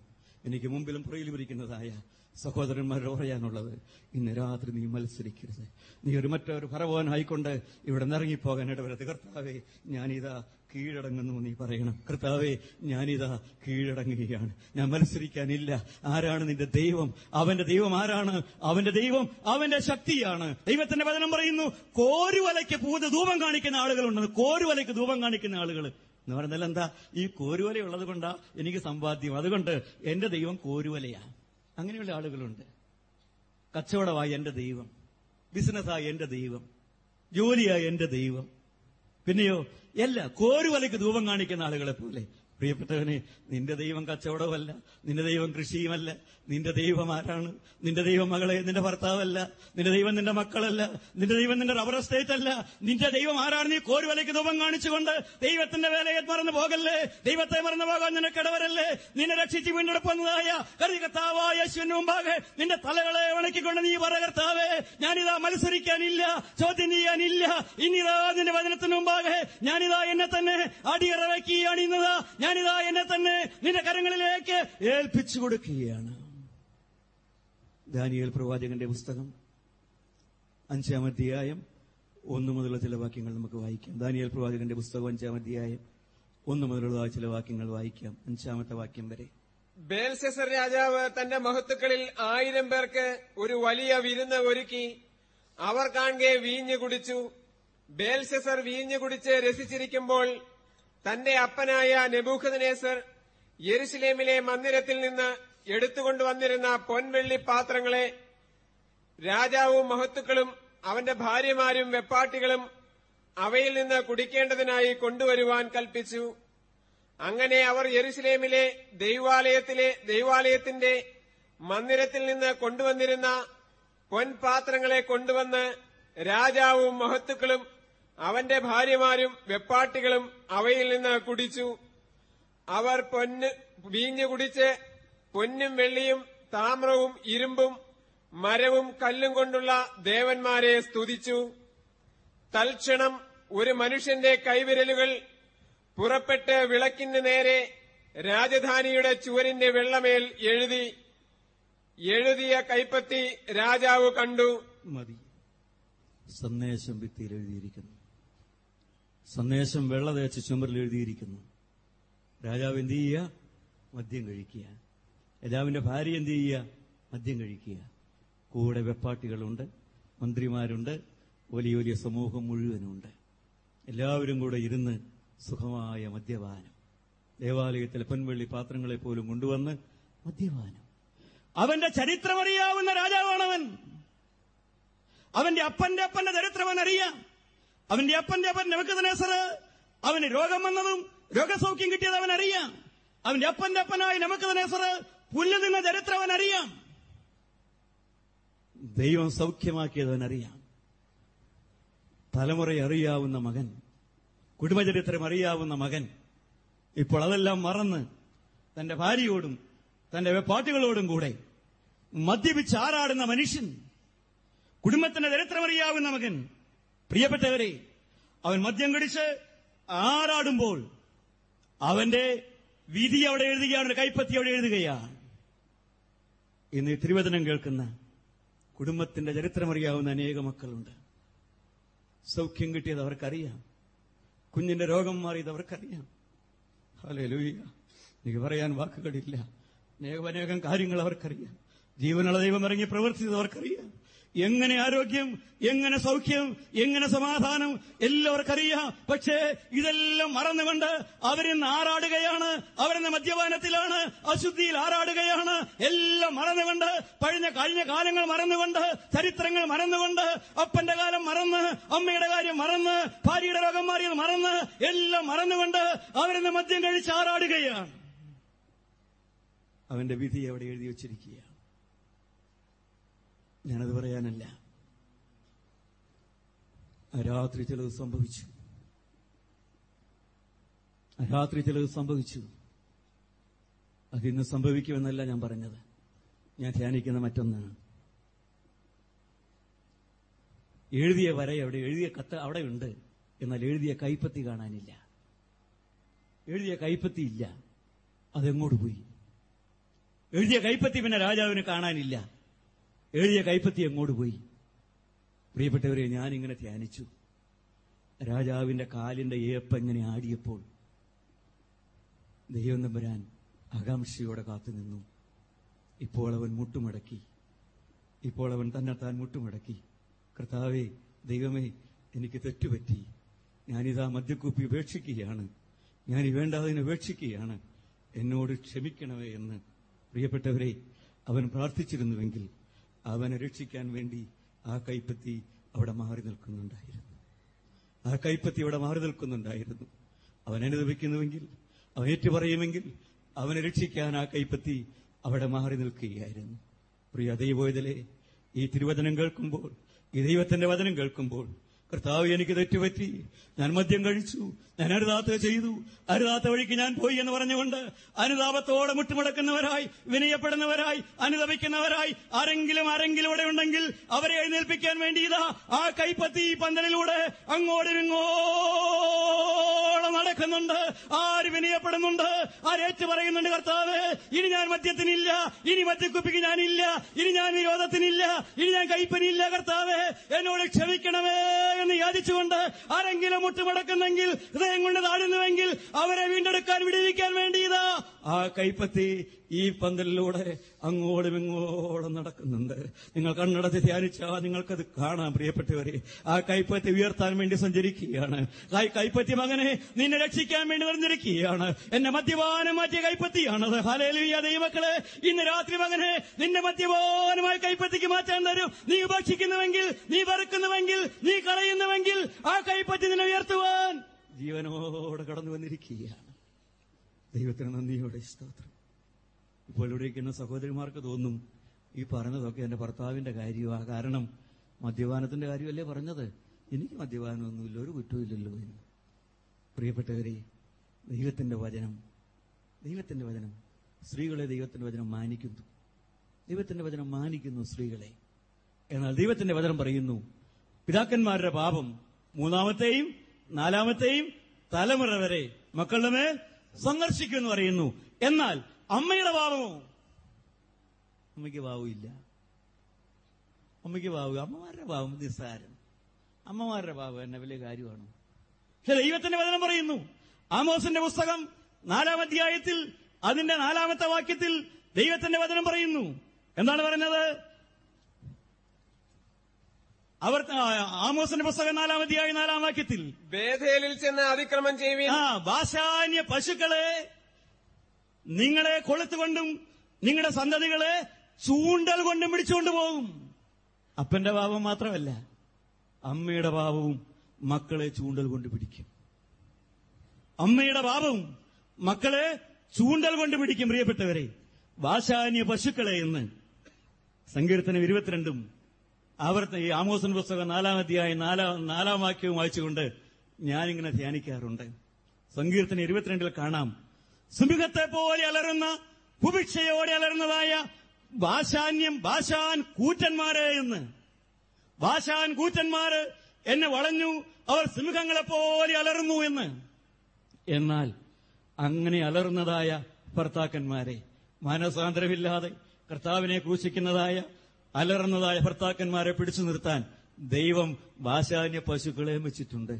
എനിക്ക് മുമ്പിലും പുറയിലും ഇരിക്കുന്നതായ സഹോദരന്മാരോട് പറയാനുള്ളത് ഇന്ന് രാത്രി നീ മത്സരിക്കരുത്. നീ ഒരു മറ്റൊരു ഫറവോനായിക്കൊണ്ട് ഇവിടെ നിറങ്ങിപ്പോകാൻ ഇടവരത് കർത്താവേ ഞാനിതാ കീഴടങ്ങുന്നു നീ പറയണം. കർത്താവേ ഞാനിതാ കീഴടങ്ങുകയാണ്. ഞാൻ മത്സരിക്കാനില്ല. ആരാണ് നിന്റെ ദൈവം? അവന്റെ ദൈവം ആരാണ്? അവന്റെ ദൈവം അവന്റെ ശക്തിയാണ്. ദൈവത്തിന്റെ വചനം പറയുന്നു കോരുവലയ്ക്ക് പൂജ ധൂപം കാണിക്കുന്ന ആളുകളുണ്ടെന്ന് കോരുവലയ്ക്ക് ധൂപം കാണിക്കുന്ന ആളുകൾ എന്ന് പറഞ്ഞാൽ എന്താ? ഈ കോരുവല ഉള്ളത് കൊണ്ടാ എനിക്ക് സമ്പാദ്യം. അതുകൊണ്ട് എന്റെ ദൈവം കോരുവലയാ. അങ്ങനെയുള്ള ആളുകളുണ്ട്. കച്ചവടമായി എന്റെ ദൈവം. ബിസിനസ്സായി എന്റെ ദൈവം. ജോലിയായി എന്റെ ദൈവം. പിന്നെയോ എല്ലാ കോരുവലയ്ക്ക് ധൂപം കാണിക്കുന്ന ആളുകളെ പോലെ പ്രിയപ്പെട്ടവനെ നിന്റെ ദൈവം കച്ചവടവുമല്ല നിന്റെ ദൈവം കൃഷിയുമല്ല നിന്റെ ദൈവം ആരാണ് നിന്റെ ദൈവം മകളെ നിന്റെ ഭർത്താവല്ല നിന്റെ ദൈവം നിന്റെ മക്കളല്ല നിന്റെ ദൈവം നിന്റെ റബ്ബർ എസ്റ്റേറ്റ് അല്ല നിന്റെ ദൈവം ആരാണ്? നീ കോരുവലയ്ക്ക് ധൂപം കാണിച്ചുകൊണ്ട് ദൈവത്തിന്റെ വേലയെ മറന്നു പോകല്ലേ? ദൈവത്തെ മറന്നു പോകാൻ നിനക്ക് ഇടവരല്ലേ നിന്നെ രക്ഷിച്ച് വീണ്ടെടുപ്പുന്നതായ കർത്താവായ യേശുവിന് മുമ്പാകെ നിന്റെ തലകളെ ഉണക്കിക്കൊണ്ട് നീ പറ കർത്താവേ ഞാനിതാ മത്സരിക്കാനില്ല ചോദ്യം ചെയ്യാനില്ല. ഇനിതാ നിന്റെ വചനത്തിന് മുമ്പാകെ ഞാനിതാ എന്നെ തന്നെ അടിയറവയ്ക്കുകയാണ് ഇന്നതാ ഞാനിതാ എന്നെ തന്നെ നിന്റെ കരങ്ങളിലേക്ക് ഏൽപ്പിച്ചു കൊടുക്കുകയാണ്. ദാനിയേൽ പ്രവാചകന്റെ പുസ്തകം അഞ്ചാം അധ്യായം ഒന്നു മുതലുള്ള ചില വാക്യങ്ങൾ നമുക്ക് വായിക്കാം. ദാനിയേൽ പ്രവാചകന്റെ പുസ്തകം അഞ്ചാം അധ്യായം ഒന്നു മുതലുള്ള ചില വാക്യങ്ങൾ വായിക്കാം. അഞ്ചാമത്തെ വാക്യം വരെ. ബേൽസെസർ രാജാവ് തന്റെ മഹത്തുക്കളിൽ ആയിരം പേർക്ക് ഒരു വലിയ വിരുന്ന് ഒരുക്കി. അവർ കാണെ വീഞ്ഞു കുടിച്ചു. ബേൽസെസർ വീഞ്ഞു കുടിച്ച് രസിച്ചിരിക്കുമ്പോൾ തന്റെ അപ്പനായ നെബൂഖദ്നേസർ യെരുസലേമിലെ മന്ദിരത്തിൽ നിന്ന് എടുത്തുകൊണ്ടുവന്നിരുന്ന പൊൻവെള്ളി പാത്രങ്ങളെ രാജാവും മഹത്തുക്കളും അവന്റെ ഭാര്യമാരും വെപ്പാട്ടികളും അവയിൽ നിന്ന് കുടിക്കേണ്ടതിനായി കൊണ്ടുവരുവാൻ കൽപ്പിച്ചു. അങ്ങനെ അവർ യെരുസലേമിലെ ദൈവാലയത്തിലെ ദൈവാലയത്തിന്റെ മന്ദിരത്തിൽ നിന്ന് കൊണ്ടുവന്നിരുന്ന പൊൻപാത്രങ്ങളെ കൊണ്ടുവന്ന് രാജാവും മഹത്തുക്കളും അവന്റെ ഭാര്യമാരും വെപ്പാട്ടികളും അവയിൽ നിന്ന് കുടിച്ചു. അവർ പൊന്ന് വീഞ്ഞു കുടിച്ച് പൊന്നും വെള്ളിയും താമ്രവും ഇരുമ്പും മരവും കല്ലും കൊണ്ടുള്ള ദേവന്മാരെ സ്തുതിച്ചു. തൽക്ഷണം ഒരു മനുഷ്യന്റെ കൈവിരലുകൾ പുറപ്പെട്ട് വിളക്കിന് നേരെ രാജധാനിയുടെ ചുവരിന്റെ വെള്ളമേൽ എഴുതി. എഴുതിയ കൈപ്പത്തി രാജാവ് കണ്ടു. മതി. സന്ദേശം ഭിത്തിയിൽ എഴുതിയിരിക്കുന്നു. സന്ദേശം വെള്ള തേച്ച് ചുമരിൽ എഴുതിയിരിക്കുന്നു. രാജാവ് എന്ത് ചെയ്യുക? മദ്യം കഴിക്കുക. രാജാവിന്റെ ഭാര്യ എന്ത് ചെയ്യുക? മദ്യം കഴിക്കുക. കൂടെ വെപ്പാട്ടികളുണ്ട് മന്ത്രിമാരുണ്ട് വലിയ വലിയ സമൂഹം മുഴുവനുണ്ട് എല്ലാവരും കൂടെ ഇരുന്ന് സുഖമായ മദ്യപാനം. ദേവാലയത്തിലെ പൊൻവെള്ളി പാത്രങ്ങളെ പോലും കൊണ്ടുവന്ന് മദ്യപാനം. അവന്റെ ചരിത്രമറിയാവുന്ന രാജാവാണവൻ. അവന്റെ അപ്പന്റെ അപ്പന്റെ ചരിത്രം അവൻ അറിയാം അവന്റെ അപ്പന്റെ അപ്പൻ നെബക്കതനേസർ അവന് രോഗം വന്നതും രോഗസൗഖ്യം കിട്ടിയത് അവൻ അറിയാം അവന്റെ അപ്പന്റെ അപ്പനായ നെബക്കതനേസർ പുല്ല് നിന്ന ചരിത്രം അവൻ അറിയാം ദൈവം സൗഖ്യമാക്കിയത് അവൻ അറിയാം തലമുറ അറിയാവുന്ന മകൻ കുടുംബചരിത്രം അറിയാവുന്ന മകൻ ഇപ്പോൾ അതെല്ലാം മറന്ന് തന്റെ ഭാര്യയോടും തന്റെ പാട്ടുകളോടും കൂടെ മദ്യപിച്ച് ആറാടുന്ന മനുഷ്യൻ കുടുംബത്തിന്റെ ചരിത്രമറിയാവുന്ന മകൻ പ്രിയപ്പെട്ടവരെ അവൻ മദ്യം കടിച്ച് ആറാടുമ്പോൾ അവന്റെ വിധി അവിടെ എഴുതുകയാണ് കൈപ്പത്തി അവിടെ എഴുതുകയാണ്. ഇന്ന് തിരുവചനം കേൾക്കുന്ന കുടുംബത്തിന്റെ ചരിത്രമറിയാവുന്ന അനേക മക്കളുണ്ട്. സൗഖ്യം കിട്ടിയത് അവർക്കറിയാം. കുഞ്ഞിന്റെ രോഗം മാറിയത് അവർക്കറിയാം. ഹലേ ലൂയ്യ എനിക്ക് പറയാൻ വാക്കുകളില്ല. അനേകം അനേകം കാര്യങ്ങൾ അവർക്കറിയാം. ജീവനുള്ള ദൈവം ഇറങ്ങി പ്രവർത്തിച്ചത് അവർക്കറിയാം. എങ്ങനെ ആരോഗ്യം എങ്ങനെ സൗഖ്യം എങ്ങനെ സമാധാനം എല്ലാവർക്കറിയാം. പക്ഷേ ഇതെല്ലാം മറന്നുകൊണ്ട് അവരിന്ന് ആറാടുകയാണ് അവരിന്ന് മദ്യപാനത്തിലാണ് അശുദ്ധിയിൽ ആറാടുകയാണ് എല്ലാം മറന്നുകൊണ്ട് പഴഞ്ഞ കഴിഞ്ഞ കാലങ്ങൾ മറന്നുകൊണ്ട് ചരിത്രങ്ങൾ മറന്നുകൊണ്ട് അപ്പന്റെ കാലം മറന്ന് അമ്മയുടെ കാര്യം മറന്ന് ഭാര്യയുടെ രോഗം മാറിയത് മറന്ന് എല്ലാം മറന്നുകൊണ്ട് അവരിന്ന് മദ്യം കഴിച്ച് ആറാടുകയാണ് അവന്റെ വിധി അവിടെ എഴുതി വച്ചിരിക്കുകയാണ് ഞാനത് പറയാനല്ല. രാത്രി ചിലത് സംഭവിച്ചു. രാത്രി ചിലത് സംഭവിച്ചു. അതിന്ന് സംഭവിക്കുമെന്നല്ല ഞാൻ പറഞ്ഞത്. ഞാൻ ധ്യാനിക്കുന്ന മറ്റൊന്നാണ് എഴുതിയ വര അവിടെ എഴുതിയ കത്ത് അവിടെ ഉണ്ട് എന്നാൽ എഴുതിയ കൈപ്പത്തി കാണാനില്ല. എഴുതിയ കൈപ്പത്തി ഇല്ല. അതെങ്ങോട്ട് പോയി? എഴുതിയ കൈപ്പത്തി പിന്നെ രാജാവിന് കാണാനില്ല. എഴുതിയ കൈപ്പത്തി എങ്ങോട്ട് പോയി? പ്രിയപ്പെട്ടവരെ ഞാനിങ്ങനെ ധ്യാനിച്ചു. രാജാവിന്റെ കാലിന്റെ ഏപ്പ് എങ്ങനെ ആടിയപ്പോൾ ദൈവം തമ്പുരാൻ ആകാംക്ഷയോടെ കാത്തുനിന്നു ഇപ്പോൾ അവൻ മുട്ടുമടക്കി. ഇപ്പോൾ അവൻ തന്നെ താൻ മുട്ടുമടക്കി. കർത്താവേ ദൈവമേ എനിക്ക് തെറ്റുപറ്റി. ഞാനിതാ മദ്യക്കൂപ്പി ഉപേക്ഷിക്കുകയാണ്. ഞാൻ വേണ്ടാതിനെ ഉപേക്ഷിക്കുകയാണ്. എന്നോട് ക്ഷമിക്കണമേ എന്ന്. പ്രിയപ്പെട്ടവരെ അവൻ പ്രാർത്ഥിച്ചിരുന്നുവെങ്കിൽ അവനെ രക്ഷിക്കാൻ വേണ്ടി ആ കൈപ്പത്തി അവിടെ മാറി നിൽക്കുന്നുണ്ടായിരുന്നു. ആ കൈപ്പത്തി അവിടെ മാറി നിൽക്കുന്നുണ്ടായിരുന്നു. അവൻ അനുദപിക്കുന്നുവെങ്കിൽ അവൻ ഏറ്റുപറയുമെങ്കിൽ അവനെ രക്ഷിക്കാൻ ആ കൈപ്പത്തി അവിടെ മാറി നിൽക്കുകയായിരുന്നു. പ്രിയ ദൈവോയതലെ ഈ തിരുവചനം കേൾക്കുമ്പോൾ ഈ ദൈവത്തിന്റെ വചനം കേൾക്കുമ്പോൾ കർത്താവ് എനിക്ക് തെറ്റുപറ്റി. ഞാൻ മദ്യം കഴിച്ചു. ഞാൻ അരുതാത്ത ചെയ്തു. അരുതാത്ത വഴിക്ക് ഞാൻ പോയി എന്ന് പറഞ്ഞുകൊണ്ട് അനുതാപത്തോടെ മുട്ടുമുടക്കുന്നവരായി വിനയപ്പെടുന്നവരായി അനുതപിക്കുന്നവരായി ആരെങ്കിലും ആരെങ്കിലും ഇവിടെ ഉണ്ടെങ്കിൽ അവരെ എഴുന്നേൽപ്പിക്കാൻ വേണ്ടി ഇതാ ആ കൈപ്പത്തി ഈ പന്തലിലൂടെ അങ്ങോട്ടും ഇങ്ങോളം നടക്കുന്നുണ്ട്. ആര് വിനയപ്പെടുന്നുണ്ട്? ആരേറ്റു പറയുന്നുണ്ട് കർത്താവ്? ഇനി ഞാൻ മദ്യത്തിനില്ല. ഇനി മദ്യക്കുപ്പിക്ക് ഞാനില്ല. ഇനി ഞാൻ വിരോധത്തിനില്ല. ഇനി ഞാൻ കൈപ്പനില്ല കർത്താവ്. എന്നോട് ക്ഷമിക്കണമേ എന്ന് യാചിച്ചുകൊണ്ട് ആരെങ്കിലും മുട്ടുമടക്കുന്നെങ്കിൽ ഹൃദയം കൊണ്ട് താഴുന്നുവെങ്കിൽ അവരെ വീണ്ടെടുക്കാൻ വിടുവിക്കാൻ വേണ്ടി ഇതാ ആ കൈപ്പത്തി ഈ പന്തലിലൂടെ അങ്ങോട്ടും ഇങ്ങോട്ടും നടക്കുന്നുണ്ട്. നിങ്ങൾ കണ്ണടച്ച് ധ്യാനിച്ചാൽ നിങ്ങൾക്കത് കാണാം പ്രിയപ്പെട്ടവരെ. ആ കൈപ്പത്തി ഉയർത്താൻ വേണ്ടി സഞ്ചരിക്കുകയാണ്. കൈപ്പത്തി മകനെ നിന്നെ രക്ഷിക്കാൻ വേണ്ടി നിറഞ്ഞിരിക്കുകയാണ് എന്നെ മദ്യപാനം മാറ്റിയ കൈപ്പത്തിയാണത്. ഹലേലിയ ദൈവക്കളെ ഇന്ന് രാത്രി മകനെ നിന്റെ മദ്യപാനമായ കൈപ്പത്തിക്ക് മാറ്റാൻ തരും. നീ ഉപേക്ഷിക്കുന്നുവെങ്കിൽ നീ വെറുക്കുന്നുവെങ്കിൽ നീ കളയുന്നുവെങ്കിൽ ആ കൈപ്പറ്റി നിന്നെ ഉയർത്തുവാൻ. ജീവനോടെ കടന്നു വന്നിരിക്കുകയാണ്. ദൈവത്തിന് നന്ദിയോടെ സ്തോത്രം. ഇപ്പോൾ ഇവിടെ ഇരിക്കുന്ന സഹോദരിമാർക്ക് തോന്നും ഈ പറഞ്ഞതൊക്കെ എന്റെ ഭർത്താവിന്റെ കാര്യമാണ് കാരണം മദ്യപാനത്തിന്റെ കാര്യമല്ലേ പറഞ്ഞത്? എനിക്ക് മദ്യപാനമൊന്നുമില്ല ഒരു കുറ്റമില്ലല്ലോ എന്ന്. പ്രിയപ്പെട്ടവരെ ദൈവത്തിന്റെ വചനം ദൈവത്തിന്റെ വചനം സ്ത്രീകളെ ദൈവത്തിന്റെ വചനം മാനിക്കുന്നു. ദൈവത്തിന്റെ വചനം മാനിക്കുന്നു സ്ത്രീകളെ. എന്നാൽ ദൈവത്തിന്റെ വചനം പറയുന്നു പിതാക്കന്മാരുടെ പാപം മൂന്നാമത്തെയും നാലാമത്തെയും തലമുറ വരെ മക്കളുടെ മേൽ സന്ദർശിക്കുമെന്ന് പറയുന്നു. എന്നാൽ അമ്മയുടെ പാപമോ? അമ്മയ്ക്ക് പാവമില്ല അമ്മയ്ക്ക് പാവുക അമ്മമാരുടെ പാവം നിസ്സാരം. അമ്മമാരുടെ പാവം എന്നെ വലിയ കാര്യമാണ്. പക്ഷെ ദൈവത്തിന്റെ വചനം പറയുന്നു. ആമോസിന്റെ പുസ്തകം നാലാം അധ്യായത്തിൽ അതിന്റെ നാലാമത്തെ വാക്യത്തിൽ ദൈവത്തിന്റെ വചനം പറയുന്നു. എന്താണ് പറഞ്ഞത്? അവർ ആമോസിന്റെ പുസ്തകം നാലാം അധ്യായം നാലാം വാക്യത്തിൽ ബേധേലിൽ ചെന്ന് അതിക്രമം ചെയ്യുവിൻ. ആ ഭാഷാന്യ പശുക്കളെ നിങ്ങളെ കൊളുത്തുകൊണ്ടും നിങ്ങളുടെ സന്തതികളെ ചൂണ്ടൽ കൊണ്ടും പിടിച്ചുകൊണ്ട് പോകും. അപ്പന്റെ പാപം മാത്രമല്ല അമ്മയുടെ പാപവും മക്കളെ ചൂണ്ടൽ കൊണ്ട് പിടിക്കും. അമ്മയുടെ പാപവും മക്കളെ ചൂണ്ടൽ കൊണ്ട് പിടിക്കും പ്രിയപ്പെട്ടവരെ. വാശാന്യ പശുക്കളെ എന്ന് സങ്കീർത്തനം ഇരുപത്തിരണ്ടും ആവർത്തന ഈ ആമോസൻ പുസ്തകം നാലാം അധ്യായം നാലാം നാലാം വാക്യവും വായിച്ചുകൊണ്ട് ഞാനിങ്ങനെ ധ്യാനിക്കാറുണ്ട്. സങ്കീർത്തന ഇരുപത്തിരണ്ടിൽ കാണാം. സിംഹത്തെ പോലെ അലറുന്ന കുഭിക്ഷയോടെ അലറുന്നതായ ഭാഷാന്യം ഭാഷാൻ കൂറ്റന്മാരെ എന്ന്. ഭാഷാൻ കൂറ്റന്മാര് എന്നെ വളഞ്ഞു അവർ സിംഹങ്ങളെ പോലെ അലറുന്നു എന്ന്. എന്നാൽ അങ്ങനെ അലറുന്നതായ ഭർത്താക്കന്മാരെ മാനസാന്തരമില്ലാതെ കർത്താവിനെ ക്രൂശിക്കുന്നതായ അലറുന്നതായ ഭർത്താക്കന്മാരെ പിടിച്ചു നിർത്താൻ ദൈവം വാശാന്യ പശുക്കളെ വെച്ചിട്ടുണ്ട്.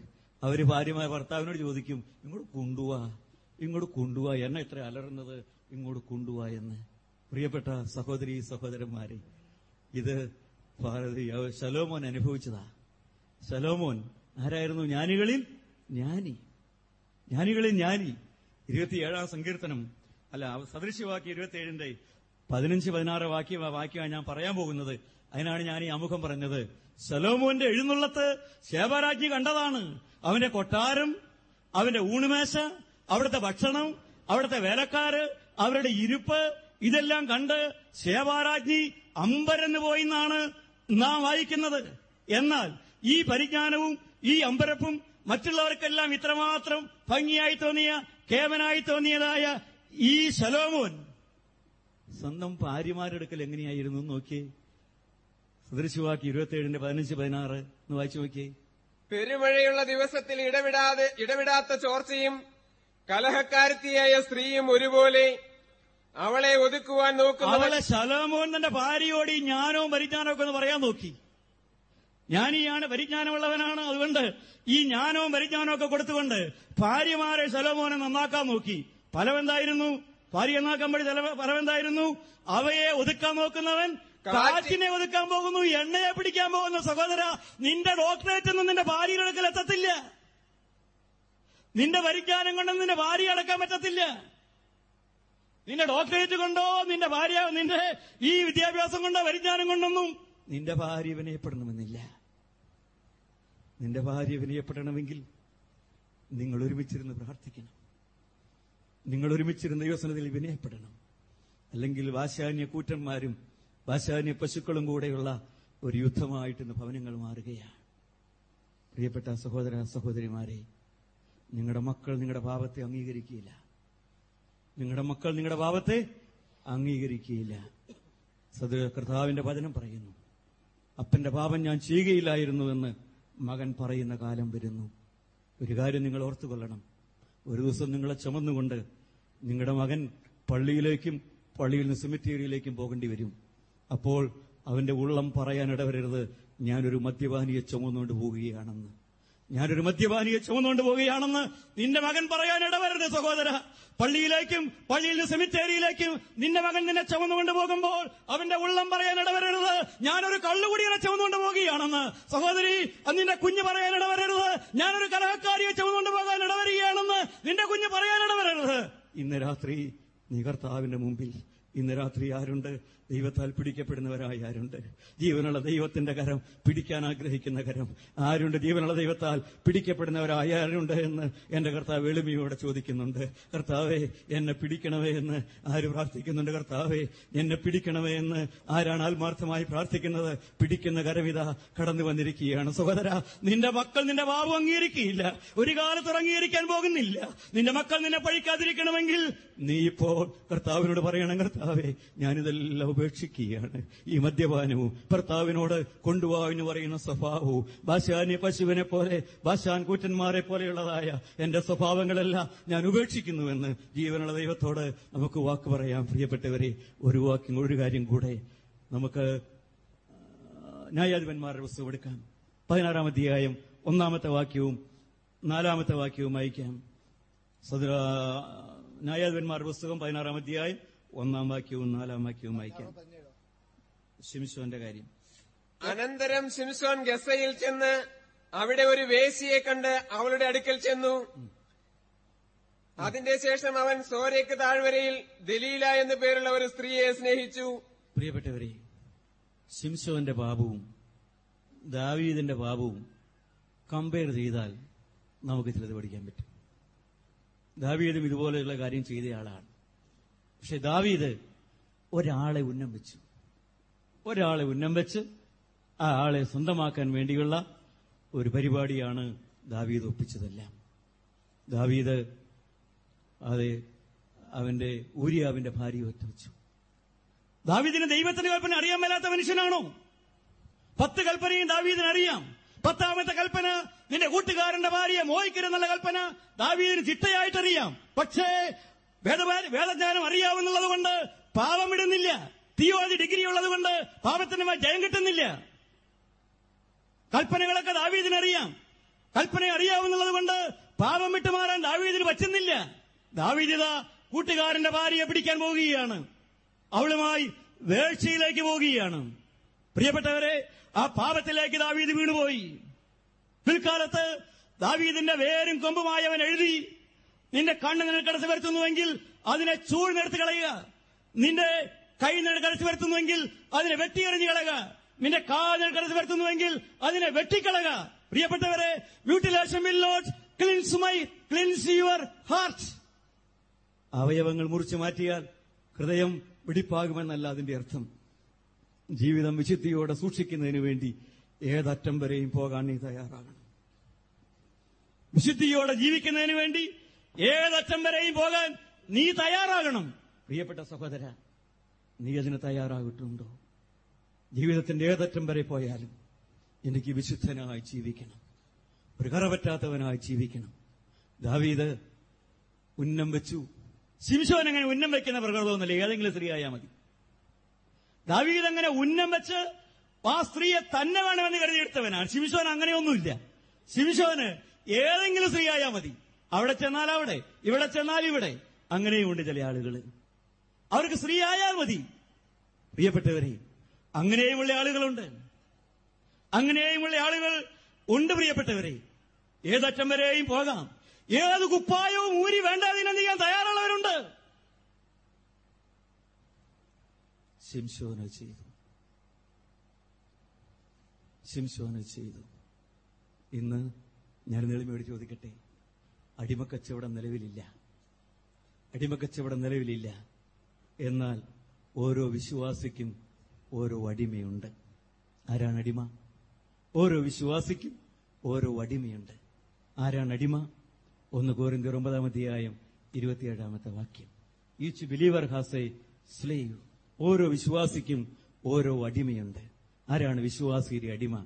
അവർ ഭാര്യമായ ഭർത്താവിനോട് ചോദിക്കും ഇങ്ങോട്ട് കൊണ്ടുവാ ഇങ്ങോട്ട് കൊണ്ടുവാ എന്നെ ഇത്ര അലറുന്നത് ഇങ്ങോട്ട് കൊണ്ടുവാ എന്ന്. പ്രിയപ്പെട്ട സഹോദരി സഹോദരന്മാരെ ഇത് ശലോമോൻ അനുഭവിച്ചതാ. ശലോമോൻ ആരായിരുന്നു? ജ്ഞാനികളിൽ ജ്ഞാനി. ജ്ഞാനികളിൽ ജ്ഞാനി. ഇരുപത്തിയേഴാം സങ്കീർത്തനം അല്ല സദൃശ്യവാക്യ ഇരുപത്തിയേഴിന്റെ പതിനഞ്ച് പതിനാറ് വാക്യ വാക്യമാണ് ഞാൻ പറയാൻ പോകുന്നത്. അതിനാണ് ഞാൻ ഈ അമുഖം പറഞ്ഞത്. സലോമോന്റെ എഴുന്നള്ളത്ത് ശേവരാജ്ഞി കണ്ടതാണ്. അവന്റെ കൊട്ടാരം അവന്റെ ഊണുമേശ അവിടുത്തെ ഭക്ഷണം അവിടുത്തെ വേലക്കാര് അവരുടെ ഇരുപ്പ് ഇതെല്ലാം കണ്ട് ശേവാരാജ്ഞി അമ്പരന്ന് പോയി എന്നാണ് നാം വായിക്കുന്നത്. എന്നാൽ ഈ പരിജ്ഞാനവും ഈ അമ്പരപ്പും മറ്റുള്ളവർക്കെല്ലാം ഇത്രമാത്രം ഭംഗിയായി തോന്നിയ കേവനായി തോന്നിയതായ ഈ ശലോമോൻ സ്വന്തം ഭാര്യമാരെടുക്കൽ എങ്ങനെയായിരുന്നു എന്ന് നോക്കിയേ ഇരുപത്തി ഇരുപത്തിയേഴിന്റെ പതിനഞ്ച് പതിനാറ് എന്ന് വായിച്ചു നോക്കിയേ പെരുമഴയുള്ള ദിവസത്തിൽ ഇടവിടാതെ ഇടവിടാത്ത ചോർച്ചയും കലഹക്കാരത്തിയായ സ്ത്രീയും ഒരുപോലെ അവളെ ഒതുക്കുവാൻ നോക്കുന്നു അവളെ ശലോമോൻ തന്റെ ഭാര്യയോട് ഈ ജ്ഞാനവും ഒന്ന് പറയാൻ നോക്കി. ജ്ഞാനിയാണ് പരിജ്ഞാനമുള്ളവനാണ്. അതുകൊണ്ട് ഈ ജ്ഞാനവും പരിജ്ഞാനവും ഒക്കെ കൊടുത്തുകൊണ്ട് ഭാര്യമാരെ ശലോമോനെ നന്നാക്കാൻ നോക്കി. ഫലമെന്തായിരുന്നു? ഭാര്യ നന്നാക്കുമ്പോൾ കമ്പടി പറവെന്തായിരുന്നു അവയെ ഒതുക്കാൻ നോക്കുന്നവൻ കാറ്റിനെ ഒതുക്കാൻ പോകുന്നു എണ്ണയെ പിടിക്കാൻ പോകുന്നു സഹോദര നിന്റെ ഡോക്ടറേറ്റ് ഒന്നും നിന്റെ ഭാര്യയുടെ അടുക്കൽ എത്തത്തില്ല. നിന്റെ വരിജ്ഞാനം കൊണ്ടൊന്നും നിന്റെ ഭാര്യ അടക്കാൻ പറ്റത്തില്ല. നിന്റെ ഡോക്ടറേറ്റ് കൊണ്ടോ നിന്റെ ഭാര്യ നിന്റെ ഈ വിദ്യാഭ്യാസം കൊണ്ടോ വരിജ്ഞാനം കൊണ്ടൊന്നും നിന്റെ ഭാര്യ വിനയപ്പെടണമെന്നില്ല. നിന്റെ ഭാര്യ വിനയപ്പെടണമെങ്കിൽ നിങ്ങൾ ഒരുമിച്ചിരുന്ന് പ്രാർത്ഥിക്കണം. നിങ്ങൾ ഒരുമിച്ചിരുന്ന ദൈവസനത്തിൽ വിനയപ്പെടണം. അല്ലെങ്കിൽ വാശാന്യ കൂറ്റന്മാരും വാശാന്യ പശുക്കളും കൂടെയുള്ള ഒരു യുദ്ധമായിട്ട് ഇന്ന് ഭവനങ്ങൾ മാറുകയാണ്. പ്രിയപ്പെട്ട സഹോദര സഹോദരിമാരെ നിങ്ങളുടെ മക്കൾ നിങ്ങളുടെ പാപത്തെ അംഗീകരിക്കുകയില്ല. നിങ്ങളുടെ മക്കൾ നിങ്ങളുടെ പാപത്തെ അംഗീകരിക്കുകയില്ല. സദ കർത്താവിന്റെ വചനം പറയുന്നു അപ്പന്റെ പാപം ഞാൻ ചെയ്യുകയില്ലായിരുന്നു എന്ന് മകൻ പറയുന്ന കാലം വരുന്നു. ഒരു കാര്യം നിങ്ങൾ ഓർത്തുകൊള്ളണം. ഒരു ദിവസം നിങ്ങളെ ചുമന്നുകൊണ്ട് നിങ്ങളുടെ മകൻ പള്ളിയിലേക്കും പള്ളിയിൽ നിന്ന് സെമിത്തേരിയിലേക്കും പോകേണ്ടി വരും. അപ്പോൾ അവന്റെ ഉള്ളം പറയാൻ ഇടവരരുത്. ഞാനൊരു മദ്യപാനിയെ ചുമന്നുകൊണ്ട് പോവുകയാണെന്ന്. ഞാനൊരു മദ്യപാനിയെ ചുമന്നുകൊണ്ട് പോവുകയാണെന്ന് നിന്റെ മകൻ പറയാൻ ഇടവരരുത് സഹോദര. പള്ളിയിലേക്കും പള്ളിയിൽ നിന്ന് സെമിത്തേരിയിലേക്കും നിന്റെ മകൻ നിന്നെ ചുമന്നുകൊണ്ട് പോകുമ്പോൾ അവന്റെ ഉള്ളം പറയാൻ ഇടവരരുത്. ഞാനൊരു കള്ളുകുടിയെ ചുമന്നുകൊണ്ട് പോകുകയാണെന്ന്. സഹോദരി നിന്റെ കുഞ്ഞ് പറയാൻ ഇടവരരുത്. ഞാനൊരു കലഹക്കാരിയെ ചുമന്നുകൊണ്ട് പോകാൻ ഇടവരികയാണെന്ന് നിന്റെ കുഞ്ഞ് പറയാൻ ഇടവരരുത്. ഇന്ന് രാത്രി നീ കർത്താവിന്റെ മുമ്പിൽ ഇന്ന് രാത്രി ആരുണ്ട്? ദൈവത്താൽ പിടിക്കപ്പെടുന്നവരായി ആരുണ്ട്? ജീവനുള്ള ദൈവത്തിന്റെ കരം പിടിക്കാൻ ആഗ്രഹിക്കുന്ന കരം. ആരുണ്ട് ജീവനുള്ള ദൈവത്താൽ പിടിക്കപ്പെടുന്നവരായി ആരുണ്ട് എന്ന് എന്റെ കർത്താവ് എളിമയോടെ ചോദിക്കുന്നുണ്ട്. കർത്താവെ എന്നെ പിടിക്കണമേ എന്ന് ആര് പ്രാർത്ഥിക്കുന്നുണ്ട് കർത്താവെ? എന്നെ പിടിക്കണമേ എന്ന് ആരാണ് ആത്മാർത്ഥമായി പ്രാർത്ഥിക്കുന്നത്? പിടിക്കുന്ന കരമിത കടന്നു വന്നിരിക്കുകയാണ്. സഹോദര നിന്റെ മക്കൾ നിന്റെ വാവ് അംഗീകരിക്കുകയില്ല. ഒരു കാലത്ത് അംഗീകരിക്കാൻ പോകുന്നില്ല. നിന്റെ മക്കൾ നിന്നെ പഴിക്കാതിരിക്കണമെങ്കിൽ നീ ഇപ്പോൾ കർത്താവിനോട് പറയണം കർത്താവെ ഞാനിതെല്ലാം ഉപേക്ഷിക്കുകയാണ്. ഈ മദ്യപാനവും ഭർത്താവിനോട് കൊണ്ടുപോകാ എന്ന് പറയുന്ന സ്വഭാവവും ബാശാന്യ പശുവിനെ പോലെ ബാശാൻ കൂറ്റന്മാരെ പോലെയുള്ളതായ എന്റെ സ്വഭാവങ്ങളെല്ലാം ഞാൻ ഉപേക്ഷിക്കുന്നുവെന്ന് ജീവനുള്ള ദൈവത്തോട് നമുക്ക് വാക്ക് പറയാം. പ്രിയപ്പെട്ടവരെ ഒരു വാക്ക് ഒരു കാര്യം കൂടെ നമുക്ക് ന്യായാധിപന്മാരുടെ പുസ്തകം എടുക്കാം. പതിനാറാം അധ്യായം ഒന്നാമത്തെ വാക്യവും നാലാമത്തെ വാക്യവും വായിക്കാം. സദുര ന്യായാധിപന്മാരുടെ പുസ്തകം പതിനാറാം അധ്യായം ഒന്നാം വാക്യവും നാലാം വാക്യവും വായിക്കാം. സിംസോന്റെ കാര്യം. അനന്തരം സിംസോൻ ഗസയിൽ ചെന്ന് അവിടെ ഒരു വേശിയെ കണ്ട് അവളുടെ അടുക്കൽ ചെന്നു. അതിന്റെ ശേഷം അവൻ സോരയ്ക്ക് താഴ്വരയിൽ ദലീല എന്നു പേരുള്ള ഒരു സ്ത്രീയെ സ്നേഹിച്ചു. പ്രിയപ്പെട്ടവരെ സിംസോന്റെ പാപവും ദാവീദിന്റെ പാപവും കമ്പയർ ചെയ്താൽ നമുക്ക് ചിലത് പഠിക്കാൻ പറ്റും. ദാവീദും ഇതുപോലെയുള്ള കാര്യം ചെയ്തയാളാണ്. പക്ഷെ ദാവീദ് ഒരാളെ ഉന്നം വെച്ചു. ഒരാളെ ഉന്നം വെച്ച് ആ ആളെ സ്വന്തമാക്കാൻ വേണ്ടിയുള്ള ഒരു പരിപാടിയാണ് ദാവീദ് ഒപ്പിച്ചതെല്ലാം. ദാവീദ് അത് അവന്റെ ഊരിയാവിന്റെ ഭാര്യ ഒത്തുവെച്ചു വെച്ചു ദാവീദിന് ദൈവത്തിന്റെ കൽപ്പന അറിയാൻ മേലാത്ത മനുഷ്യനാണോ? പത്ത് കൽപ്പനയും ദാവീദിന് അറിയാം. പത്താമത്തെ കൽപ്പന നിന്റെ കൂട്ടുകാരന്റെ ഭാര്യയെ മോഹിക്കരുന്നുള്ള കൽപ്പന ദാവീദിന് ചിട്ടയായിട്ടറിയാം. പക്ഷേ വേദജ്ഞാനം അറിയാവുന്നുള്ളത് കൊണ്ട് പാപം ഇടുന്നില്ല ഡിഗ്രി ഉള്ളത് കൊണ്ട് പാപത്തിന് ജയം കിട്ടുന്നില്ല. കൽപ്പനകളൊക്കെ ദാവീദിന് അറിയാം കൽപ്പന അറിയാവുന്നുള്ളത് കൊണ്ട് പാപം വിട്ടുമാറാൻ ദാവീദിന് പറ്റുന്നില്ല. ദാവീദിത കൂട്ടുകാരന്റെ ഭാര്യയെ പിടിക്കാൻ പോവുകയാണ്. അവളുമായി വേഴ്ചയിലേക്ക് പോവുകയാണ്. പ്രിയപ്പെട്ടവരെ ആ പാപത്തിലേക്ക് ദാവീദ് വീണുപോയി. പിൽക്കാലത്ത് ദാവീദിന്റെ വേരും കൊമ്പുമായി അവൻ എഴുതി. നിന്റെ കണ്ണ് നിനക്ക് അടച്ചു വരുത്തുന്നുവെങ്കിൽ അതിനെ ചൂഴ്ന്നെടുത്ത് കളയുക. നിന്റെ കൈ നിനക്ക് അടച്ചു വരുത്തുന്നുവെങ്കിൽ അതിനെ വെട്ടിയെറിഞ്ഞു കളയുക. നിന്റെ കാ നിനക്ക് അടച്ചു വരുത്തുന്നുവെങ്കിൽ അതിനെ വെട്ടിക്കളയുക. പ്രിയപ്പെട്ടവരെ mutilation will not cleanse my cleanse your heart അവയവങ്ങൾ മുറിച്ചു മാറ്റിയാൽ ഹൃദയം വെടിപ്പാകുമെന്നല്ല അതിന്റെ അർത്ഥം. ജീവിതം വിശുദ്ധിയോടെ സൂക്ഷിക്കുന്നതിന് വേണ്ടി ഏതറ്റം വരെയും പോകാൻ നീ തയ്യാറാകണം. വിശുദ്ധിയോടെ ജീവിക്കുന്നതിന് വേണ്ടി ഏതറ്റം വരെയും പോകാൻ നീ തയ്യാറാകണം. പ്രിയപ്പെട്ട സഹോദര നീ അതിന് തയ്യാറാകിട്ടുണ്ടോ? ജീവിതത്തിന്റെ ഏതറ്റം വരെ പോയാലും എനിക്ക് വിശുദ്ധനായി ജീവിക്കണം. ഒരു കറപറ്റാത്തവനായി ജീവിക്കണം. ദാവീദ് ഉന്നം വെച്ചു. ശിംശോൻ അങ്ങനെ ഉന്നം വെക്കുന്ന പ്രകൃതമൊന്നുമില്ല. ഏതെങ്കിലും സ്ത്രീയായാൽ മതി. ദാവീദ് അങ്ങനെ ഉന്നം വെച്ച് ആ സ്ത്രീയെ തന്നെ വേണമെന്ന് കരുതിയെടുത്തവനാണ്. ശിംശോൻ അങ്ങനെയൊന്നുമില്ല. ശിംശോന് ഏതെങ്കിലും സ്ത്രീയായാൽ മതി. അവിടെ ചെന്നാൽ അവിടെ ഇവിടെ ചെന്നാൽ ഇവിടെ. അങ്ങനെയുണ്ട് ചില ആളുകൾ അവർക്ക് സ്ത്രീ ആയാൽ മതി. പ്രിയപ്പെട്ടവരെ അങ്ങനെയുമുള്ള ആളുകളുണ്ട്. അങ്ങനെയുമുള്ള ആളുകൾ ഉണ്ട് പ്രിയപ്പെട്ടവരെ. ഏതറ്റം വരെയും പോകാം. ഏത് കുപ്പായവും ഊരി വേണ്ട അതിനെന്തിക്കാൻ തയ്യാറുള്ളവരുണ്ട്. ശിംശോന ചെയ്തു. ശിംശോന ചെയ്തു. ഇന്ന് ഞാൻ നെളിമയോട് ചോദിക്കട്ടെ? അടിമക്കച്ചവടം നിലവിലില്ല. അടിമക്കച്ചവടം നിലവിലില്ല. എന്നാൽ ഓരോ വിശ്വാസിക്കും ഓരോ അടിമയുണ്ട്. ആരാണ് അടിമ? ഓരോ വിശ്വാസിക്കും ഓരോ അടിമയുണ്ട്. ആരാണ് അടിമ? ഒന്ന് കോരിന്തിയർ ഒമ്പതാം അധ്യായം ഇരുപത്തിയേഴാമത്തെ വാക്യം. Each believer has a slave ഓരോ വിശ്വാസിക്കും ഓരോ അടിമയുണ്ട്. ആരാണ് വിശ്വാസിയുടെ അടിമ.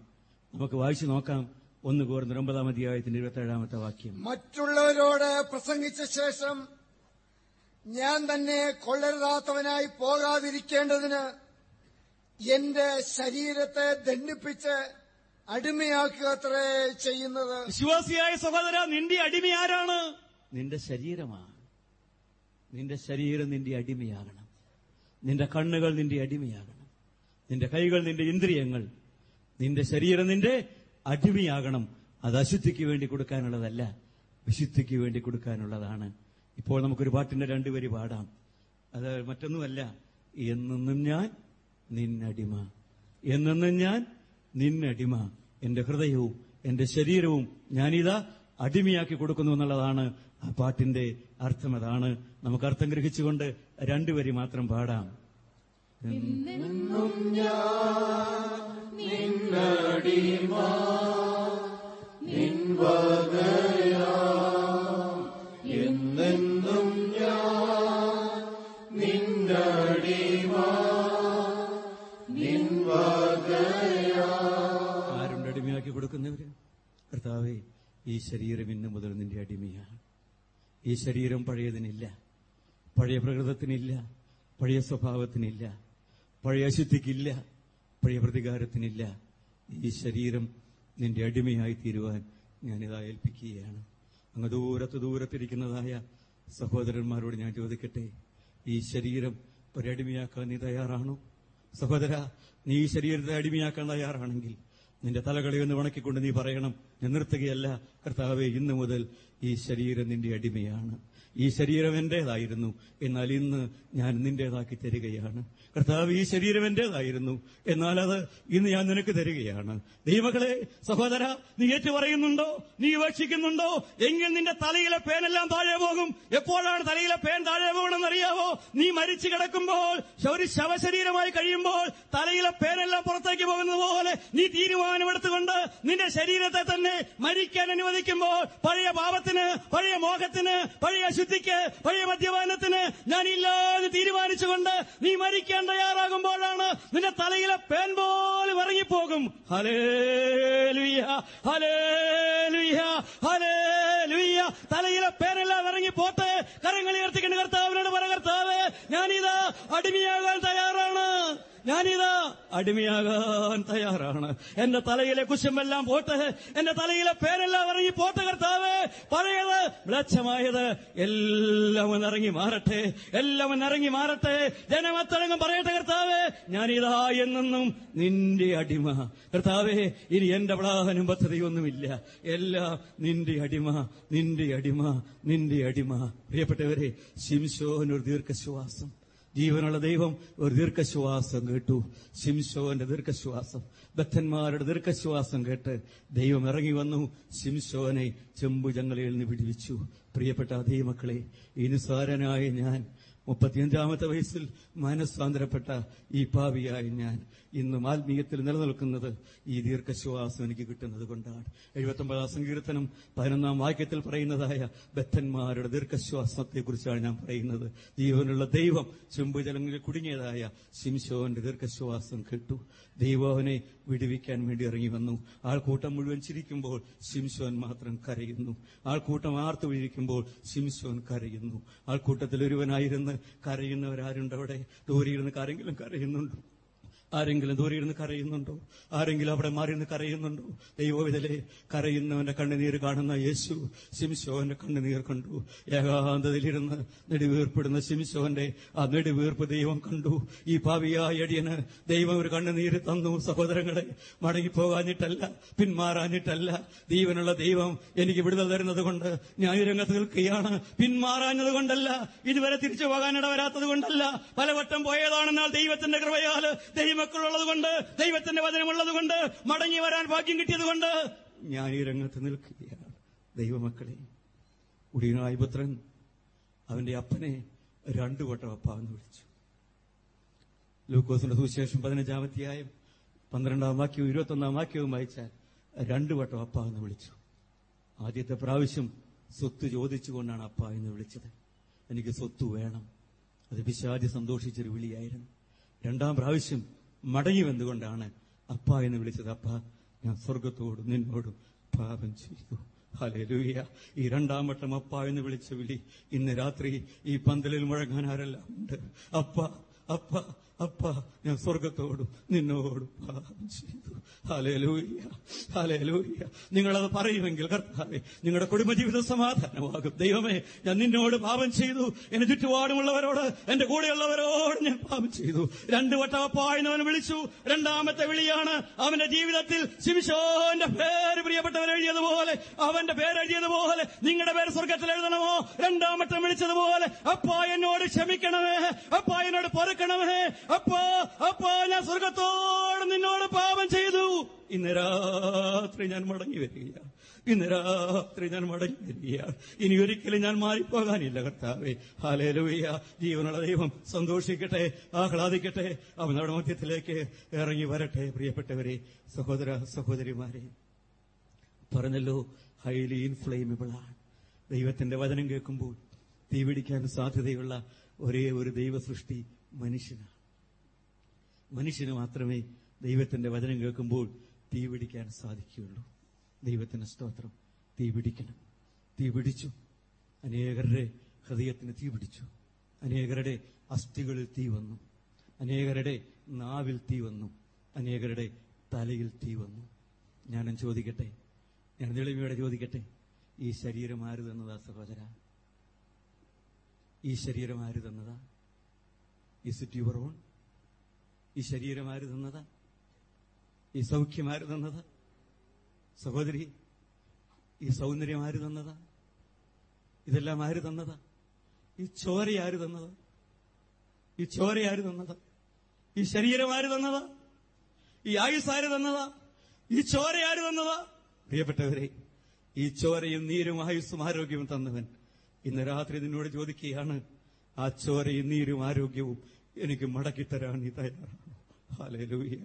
നമുക്ക് വായിച്ചു നോക്കാം. ഒന്ന് കോർന്ന് ഒമ്പതാം അധ്യായത്തിന്റെ ഇരുപത്തിയേഴാമത്തെ വാക്യം. മറ്റുള്ളവരോട് പ്രസംഗിച്ച ശേഷം ഞാൻ തന്നെ കൊള്ളരുതാത്തവനായി പോകാതിരിക്കേണ്ടതിന് എന്റെ ശരീരത്തെ ദണ്ഡിപ്പിച്ച് അടിമയാക്കുക അത്രേ ചെയ്യുന്നത്. വിശ്വാസിയായ സഹോദര നിന്റെ അടിമ ആരാണ്? നിന്റെ ശരീരമാണ്. നിന്റെ ശരീരം നിന്റെ അടിമയാകണം. നിന്റെ കണ്ണുകൾ നിന്റെ അടിമയാകണം. നിന്റെ കൈകൾ നിന്റെ ഇന്ദ്രിയങ്ങൾ. നിന്റെ ശരീരം നിന്റെ അടിമയാകണം. അത് അശുദ്ധിക്ക് വേണ്ടി കൊടുക്കാനുള്ളതല്ല വിശുദ്ധിക്ക് വേണ്ടി കൊടുക്കാനുള്ളതാണ്. ഇപ്പോൾ നമുക്കൊരു പാട്ടിന്റെ രണ്ടുപേര് പാടാം. അത് മറ്റൊന്നുമല്ല എന്നെന്നും ഞാൻ നിന്നടിമ എന്നെന്നും ഞാൻ നിന്നടിമ. എന്റെ ഹൃദയവും എന്റെ ശരീരവും ഞാനിതാ അടിമയാക്കി കൊടുക്കുന്നു എന്നുള്ളതാണ് ആ പാട്ടിന്റെ അർത്ഥം. അതാണ് നമുക്ക് അർത്ഥം ഗ്രഹിച്ചുകൊണ്ട് രണ്ടുപേരി മാത്രം പാടാം. എന്നെന്നും ഞാൻ നിന്നടിമ ആരുണ്ട് അടിമയാക്കി കൊടുക്കുന്നവര്? കർത്താവെ ഈ ശരീരം ഇന്നു മുതൽ നിന്റെ അടിമയാണ്. ഈ ശരീരം പഴയതിനില്ല. പഴയ പ്രകൃതത്തിനില്ല. പഴയ സ്വഭാവത്തിനില്ല. പഴയ അശുദ്ധിക്കില്ല. പഴയ പ്രതികാരത്തിനില്ല ഈ ശരീരം നിന്റെ അടിമയായി തീരുവാൻ ഞാനിതാ ഏൽപ്പിക്കുകയാണ്. അങ്ങ് ദൂരത്ത് ദൂരത്തിരിക്കുന്നതായ സഹോദരന്മാരോട് ഞാൻ ചോദിക്കട്ടെ ഈ ശരീരം ഒരടിമയാക്കാൻ നീ തയ്യാറാണോ? സഹോദര നീ ഈ ശരീരത്തെ അടിമയാക്കാൻ തയ്യാറാണെങ്കിൽ നിന്റെ തലകളെ ഒന്ന് വണക്കിക്കൊണ്ട് നീ പറയണം ഞാൻ നിർത്തുകയല്ല. കർത്താവെ ഇന്നു മുതൽ ഈ ശരീരം നിന്റെ അടിമയാണ്. ഈ ശരീരം എന്റേതായിരുന്നു. എന്നാൽ ഇന്ന് ഞാൻ നിന്റേതാക്കി തരികയാണ്. കർത്താവ് ഈ ശരീരം എന്റേതായിരുന്നു. എന്നാൽ അത് ഇന്ന് ഞാൻ നിനക്ക് തരികയാണ്. ദൈവങ്ങളെ സഹോദര നീ ഏറ്റു പറയുന്നുണ്ടോ നീ ഉപേക്ഷിക്കുന്നുണ്ടോ? എങ്കിൽ നിന്റെ തലയിലെ പേനെല്ലാം താഴെ പോകും. എപ്പോഴാണ് തലയിലെ പേൻ താഴെ പോകണമെന്ന് അറിയാവോ നീ മരിച്ചു കിടക്കുമ്പോൾ ഒരു ശവശരീരമായി കഴിയുമ്പോൾ തലയിലെ പേനെല്ലാം പുറത്തേക്ക് പോകുന്നത് പോലെ നീ തീരുമാനമെടുത്തുകൊണ്ട് നിന്റെ ശരീരത്തെ തന്നെ മരിക്കാൻ അനുവദിക്കുമ്പോൾ പഴയ പാപത്തിന് പഴയ മോഹത്തിന് പഴയ അശുദ്ധിക്ക് പഴയ മദ്യപാനത്തിന് ഞാൻ ഇല്ലാതെ തീരുമാനിച്ചുകൊണ്ട് നീ മരിക്കാൻ തയ്യാറാകുമ്പോഴാണ് നിന്റെ തലയിലെ പേൻ പോലും ഇറങ്ങിപ്പോകും തലയിലെ പേനെല്ലാം ഇറങ്ങി പോട്ടെ കരങ്ങൾ ഉയർത്തിക്കൊണ്ട് കർത്താവിനോട് പറ കർത്താവ് ഞാനിതാ അടിമയാകാൻ തയ്യാറാണ്. ഞാനിതാ അടിമയാകാൻ തയ്യാറാണ്. എന്റെ തലയിലെ കുശുമെല്ലാം പോട്ടെ എന്റെ തലയിലെ പേരെല്ലാം ഇറങ്ങി പോട്ടെ കർത്താവ് പഴയത് മ്ലച്ഛമായത് എല്ലാം ഇറങ്ങി മാറട്ടെ എല്ലാം ഇറങ്ങി മാറട്ടെ. ജനമത്തടങ്കം പറയട്ടെ കർത്താവ്. ഞാനിതാ എന്നെന്നും നിന്റെ അടിമ. കർത്താവേ ഇനി എന്റെ പ്ലാനും പദ്ധതിയൊന്നുമില്ല. എല്ലാം നിന്റെ അടിമ നിന്റെ അടിമ നിന്റെ അടിമ. പ്രിയപ്പെട്ടവരെ ശിംശോഹനൊരു ദീർഘശ്വാസം. ജീവനുള്ള ദൈവം ഒരു ദീർഘശ്വാസം കേട്ടു. ശിംശോന്റെ ദീർഘശ്വാസം. ബദ്ധന്മാരുടെ ദീർഘശ്വാസം കേട്ട് ദൈവം ഇറങ്ങി വന്നു. ശിംശോനെ ചെമ്പുജങ്ങളിൽ നിന്ന് വിടിവിച്ചു. പ്രിയപ്പെട്ട അതേ മക്കളെ ഇനുസാരനായ ഞാൻ മുപ്പത്തിയഞ്ചാമത്തെ വയസ്സിൽ മനസ്സാന്തരപ്പെട്ട ഈ പാവിയായി ഞാൻ. ഇന്നും ആത്മീയത്തിൽ നിലനിൽക്കുന്നത് ഈ ദീർഘശ്വാസം എനിക്ക് കിട്ടുന്നത് കൊണ്ടാണ്. എഴുപത്തൊമ്പതാം സങ്കീർത്തനം പതിനൊന്നാം വാക്യത്തിൽ പറയുന്നതായ ബദ്ധന്മാരുടെ ദീർഘശ്വാസത്തെക്കുറിച്ചാണ് ഞാൻ പറയുന്നത്. ജീവനുള്ള ദൈവം ചെമ്പുജലങ്ങളിൽ കുടുങ്ങിയതായ ശിംശോന്റെ ദീർഘശ്വാസം കിട്ടു. ദൈവവനെ വിടുവിക്കാൻ വേണ്ടി ഇറങ്ങി വന്നു. ആൾക്കൂട്ടം മുഴുവൻ ചിരിക്കുമ്പോൾ ശിംശോൻ മാത്രം കരയുന്നു. ആൾക്കൂട്ടം ആർത്തു വിഴിക്കുമ്പോൾ ശിംശോൻ കരയുന്നു. ആൾക്കൂട്ടത്തിൽ ഒരുവനായിരുന്ന് കരയുന്നവരാരുണ്ട് അവിടെ? ദൂരെയിരുന്ന് കരെങ്കിലും കരയുന്നുണ്ടോ? ആരെങ്കിലും ദൂരെ ഇരുന്ന് കരയുന്നുണ്ടോ? ആരെങ്കിലും അവിടെ മാറി ഇരുന്ന് കരയുന്നുണ്ടോ? ദൈവവിതലെ കരയുന്നവന്റെ കണ്ണുനീർ കാണുന്ന യേശു ശിംശോന്റെ കണ്ണുനീർ കണ്ടു. ഏകാന്തതയിലിരുന്ന് നെടുവീർപ്പിടുന്ന ശിംശോന്റെ ആ നെടുവീർപ്പ് ദൈവം കണ്ടു. ഈ പാവിയായ അടിയന് ദൈവം ഒരു കണ്ണുനീര് തന്നു. സഹോദരങ്ങളെ മടങ്ങിപ്പോകാനിട്ടല്ല പിന്മാറാനിട്ടല്ല ദൈവനുള്ള ദൈവം എനിക്ക് വിടുതൽ തരുന്നത് കൊണ്ട് ഞാൻ രംഗത്ത് നിൽക്കുകയാണ്. പിന്മാറാഞ്ഞത് കൊണ്ടല്ല ഇതുവരെ തിരിച്ചു പോകാനിട വരാത്തത് കൊണ്ടല്ല. പലവട്ടം പോയതാണെന്നാൽ ദൈവത്തിന്റെ കൃപയാൽ ദൈവമക്കളുള്ളത് കൊണ്ട് ദൈവത്തിന്റെ വചനമുള്ളത് കൊണ്ട് മടങ്ങി വരാൻ ഭാഗ്യം കിട്ടിയത് കൊണ്ട് ഞാൻ ഈ രംഗത്ത് നിൽക്കുകയാണ്. ദൈവമക്കളെ ഉടിയനായ പുത്രൻ അവന്റെ അപ്പനെ രണ്ടു വട്ടം അപ്പാന്ന് വിളിച്ചു. ലൂക്കോസിന്റെ സുവിശേഷം പതിനഞ്ചാമത്തെയായും പന്ത്രണ്ടാം വാക്യവും ഇരുപത്തൊന്നാം വാക്യവും വായിച്ചാൽ രണ്ടു വട്ടം അപ്പ എന്ന് വിളിച്ചു. ആദ്യത്തെ പ്രാവശ്യം സ്വത്ത് ചോദിച്ചുകൊണ്ടാണ് അപ്പ എന്ന് വിളിച്ചത്. എനിക്ക് സ്വത്ത് വേണം. അത് വിശാദി സന്തോഷിച്ചൊരു വിളിയായിരുന്നു. രണ്ടാം പ്രാവശ്യം മടങ്ങി വന്നുകൊണ്ടാണ് അപ്പ എന്ന് വിളിച്ചത്. അപ്പ ഞാൻ സ്വർഗത്തോടും നിന്നോടും പാപം ചെയ്തു. ഹല്ലേലൂയ. ഈ രണ്ടാം വട്ടം അപ്പ എന്ന് വിളിച്ച വിളി ഇന്ന് രാത്രി ഈ പന്തലിൽ മുഴങ്ങാൻ ആരെല്ലാം ഉണ്ട്? അപ്പ അപ്പ അപ്പ ഞാൻ സ്വർഗത്തോടും നിന്നോടും പാപം ചെയ്തു. ഹലലൂയ്യ ഹലലൂയ്യ നിങ്ങളത് പറയുമെങ്കിൽ കർത്താവെ നിങ്ങളുടെ കുടുംബജീവിതം സമാധാനമാകും. ദൈവമേ ഞാൻ നിന്നോട് പാപം ചെയ്തു. എന്റെ ചുറ്റുപാടുമുള്ളവരോട് എന്റെ കൂടെയുള്ളവരോട് ഞാൻ പാപം ചെയ്തു. രണ്ടു വട്ടം അപ്പായെന്നവൻ വിളിച്ചു. രണ്ടാമത്തെ വിളിയാണ് അവന്റെ ജീവിതത്തിൽ ശിവശോന്റെ പേര് പ്രിയപ്പെട്ടവൻ എഴുതിയതുപോലെ അവന്റെ പേര് എഴുതിയതുപോലെ നിങ്ങളുടെ പേര് സ്വർഗത്തിൽ എഴുതണമോ? രണ്ടാമത്തെ വിളിച്ചതുപോലെ അപ്പാ എന്നോട് ക്ഷമിക്കണമേ അപ്പാ എന്നോട് പൊറുക്കണമേ അപ്പാ അപ്പാ ഞാൻ സ്വർഗത്തോട് നിന്നോട് പാപം ചെയ്തു. ഇന്ന് രാത്രി ഞാൻ മടങ്ങി വരികയാണ് ഇന്ന് രാത്രി ഞാൻ മടങ്ങി വരികയാണ് ഇനി ഒരിക്കലും ഞാൻ മാറിപ്പോകാനില്ല കർത്താവേ. ഹാലേലുവയ്യ ജീവനുള്ള ദൈവം സന്തോഷിക്കട്ടെ ആഹ്ലാദിക്കട്ടെ അവനോട് മധ്യത്തിലേക്ക് ഇറങ്ങി വരട്ടെ പ്രിയപ്പെട്ടവരെ സഹോദര സഹോദരിമാരെ. പറഞ്ഞല്ലോ ഹൈലി ഇൻഫ്ലെയിമബിൾ ആണ്. ദൈവത്തിന്റെ വചനം കേൾക്കുമ്പോൾ തീപിടിക്കാൻ സാധ്യതയുള്ള ഒരേ ഒരു ദൈവസൃഷ്ടി മനുഷ്യനാണ്. മനുഷ്യന് മാത്രമേ ദൈവത്തിന്റെ വചനം കേൾക്കുമ്പോൾ തീ പിടിക്കാൻ സാധിക്കുകയുള്ളൂ. ദൈവത്തിന്റെ സ്തോത്രം. തീ പിടിക്കണം. തീ പിടിച്ചു. അനേകരുടെ ഹൃദയത്തിന് തീ പിടിച്ചു. അനേകരുടെ അസ്ഥികളിൽ തീ വന്നു. അനേകരുടെ നാവിൽ തീ വന്നു. അനേകരുടെ തലയിൽ തീ വന്നു. ഞാനും ചോദിക്കട്ടെ? ഞാൻ തെളിമയോടെ ചോദിക്കട്ടെ? ഈ ശരീരം ആര് തന്നതാ സഹോദര? ഈ ശരീരം ആര് തന്നതാ ഇസ് ഇറ്റ് യുവർ ഓൺ ഈ ശരീരം ആര് തന്നതാ? ഈ സൗഖ്യം ആര് തന്നതാ? സഹോദരി ഈ സൗന്ദര്യം ആര് തന്നതാ? ഇതെല്ലാം ആര് തന്നതാ? ഈ ചോര ആര് തന്നതാ? ഈ ചോര ആര് തന്നതാ? ഈ ശരീരം ആര് തന്നതാ? ഈ ആയുസ് ആര് തന്നതാ? ഈ ചോര ആര് തന്നതാ? പ്രിയപ്പെട്ടവരെ ഈ ചോരയും നീരും ആയുസ്സും ആരോഗ്യവും തന്നവൻ ഇന്ന് രാത്രി നിന്നോട് ചോദിക്കുകയാണ് ആ ചോരയും നീരും ആരോഗ്യവും എനിക്ക് മടക്കിത്തരാൻ നീ തയ്യാറാണോ. ഹാലേലൂയ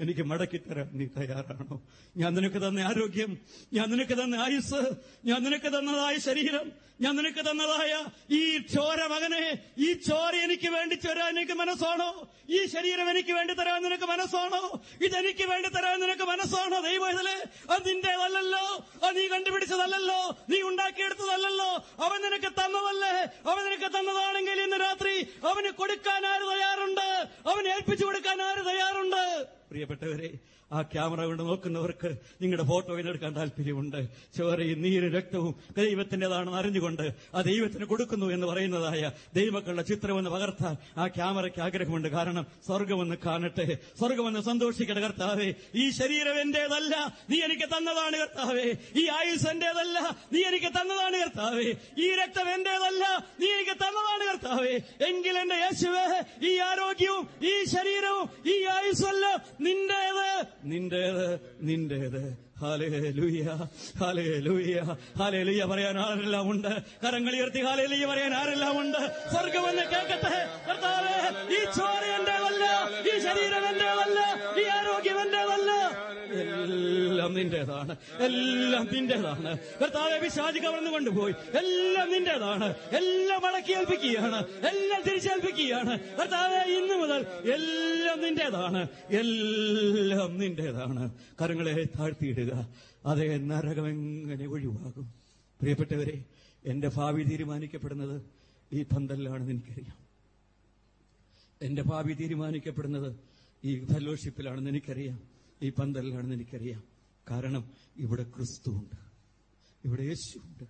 എനിക്ക് മടക്കിത്തരാൻ നീ തയ്യാറാണോ? ഞാൻ നിനക്ക് തന്ന ആരോഗ്യം ഞാൻ നിനക്ക് തന്ന ആയുസ് ഞാൻ നിനക്ക് തന്നതായ ശരീരം ഞാൻ നിനക്ക് തന്നതായ ഈ ചോര മകനെ ഈ ചോര എനിക്ക് വേണ്ടി തരാൻ എനിക്ക് മനസ്സാണോ? ഈ ശരീരം എനിക്ക് വേണ്ടി തരാൻ നിനക്ക് മനസ്സാണോ? ഇതെനിക്ക് വേണ്ടി തരാൻ നിനക്ക് മനസ്സാണോ? ദൈവത്തിലെ അത് നിന്റേതല്ലല്ലോ. അത് നീ കണ്ടുപിടിച്ചതല്ലല്ലോ. നീ ഉണ്ടാക്കിയെടുത്തതല്ലല്ലോ. അവൻ നിനക്ക് തന്നതല്ലേ? അവൻ നിനക്ക് തന്നതാണെങ്കിൽ ഇന്ന് രാത്രി അവന് കൊടുക്കാൻ ആര് തയ്യാറുണ്ട്? അവൻ ഏൽപ്പിച്ചു കൊടുക്കാൻ ആര് തയ്യാറുണ്ട് പ്രിയപ്പെട്ടവരെ ആ ക്യാമറ കൊണ്ട് നോക്കുന്നവർക്ക് നിങ്ങളുടെ ഫോട്ടോ എടുക്കാൻ താല്പര്യമുണ്ട്. ചോരയും നീരും രക്തവും ദൈവത്തിന്റേതാണെന്ന് അറിഞ്ഞുകൊണ്ട് ആ ദൈവത്തിന് കൊടുക്കുന്നു എന്ന് പറയുന്നതായ ദൈവക്കളുടെ ചിത്രമെന്ന് പകർത്താൻ ആ ക്യാമറയ്ക്ക് ആഗ്രഹമുണ്ട്. കാരണം സ്വർഗമെന്ന് കാണട്ടെ. സ്വർഗമെന്ന് സന്തോഷിക്കട്ടെ കർത്താവേ. ഈ ശരീരം എന്റേതല്ല നീ എനിക്ക് തന്നതാണ് കർത്താവേ. ഈ ആയുസ് എന്റേതല്ല നീ എനിക്ക് തന്നതാണ് കർത്താവേ. ഈ രക്തം എന്റേതല്ല നീ എനിക്ക് തന്നതാണ് കർത്താവേ. എങ്കിൽ എന്റെ യേശുവേ ഈ ആരോഗ്യവും ഈ ശരീരവും ഈ ആയുസ്സല്ല നിന്റേത് നിന്റേത് നിന്റേത്. ഹാലേ ലൂയ ഹാലേ ലൂയ ഹാലേ ലൂയ പറയാൻ ആരെല്ലാം ഉണ്ട്? കരങ്ങൾ ഉയർത്തി ഹാലേലൂയ പറയാൻ ആരെല്ലാം ഉണ്ട്? സ്വർഗമെന്ന് കേൾക്കട്ടെ? ഈ ചോര എന്റേതല്ല ഈ ശരീരം എന്റേതല്ല ഈ ആരോഗ്യം എന്റേതല്ല. എല്ലാം നിന്റേതാണ് എല്ലാം നിന്റേതാണ്. കർത്താവെ വിശാചി കവർന്നു കൊണ്ടുപോയി. എല്ലാം നിന്റേതാണ്. എല്ലാം അടക്കിയേൽപ്പിക്കുകയാണ് എല്ലാം തിരിച്ചേൽപ്പിക്കുകയാണ്. കർത്താവെ ഇന്നു മുതൽ എല്ലാം നിന്റേതാണ്. എല്ലാം നിന്റേതാണ്. കരങ്ങളെ താഴ്ത്തിയിടുക. അതേ നരകം എങ്ങനെ ഒഴിവാകും? പ്രിയപ്പെട്ടവരെ എന്റെ ഭാവി തീരുമാനിക്കപ്പെടുന്നത് ഈ പന്തലിലാണെന്ന് എനിക്കറിയാം. എന്റെ ഭാവി തീരുമാനിക്കപ്പെടുന്നത് ഈ ഫെലോഷിപ്പിലാണെന്ന് എനിക്കറിയാം. ഈ പന്തലിലാണെന്ന് എനിക്കറിയാം. കാരണം ഇവിടെ ക്രിസ്തുവുണ്ട്. ഇവിടെ യേശുണ്ട്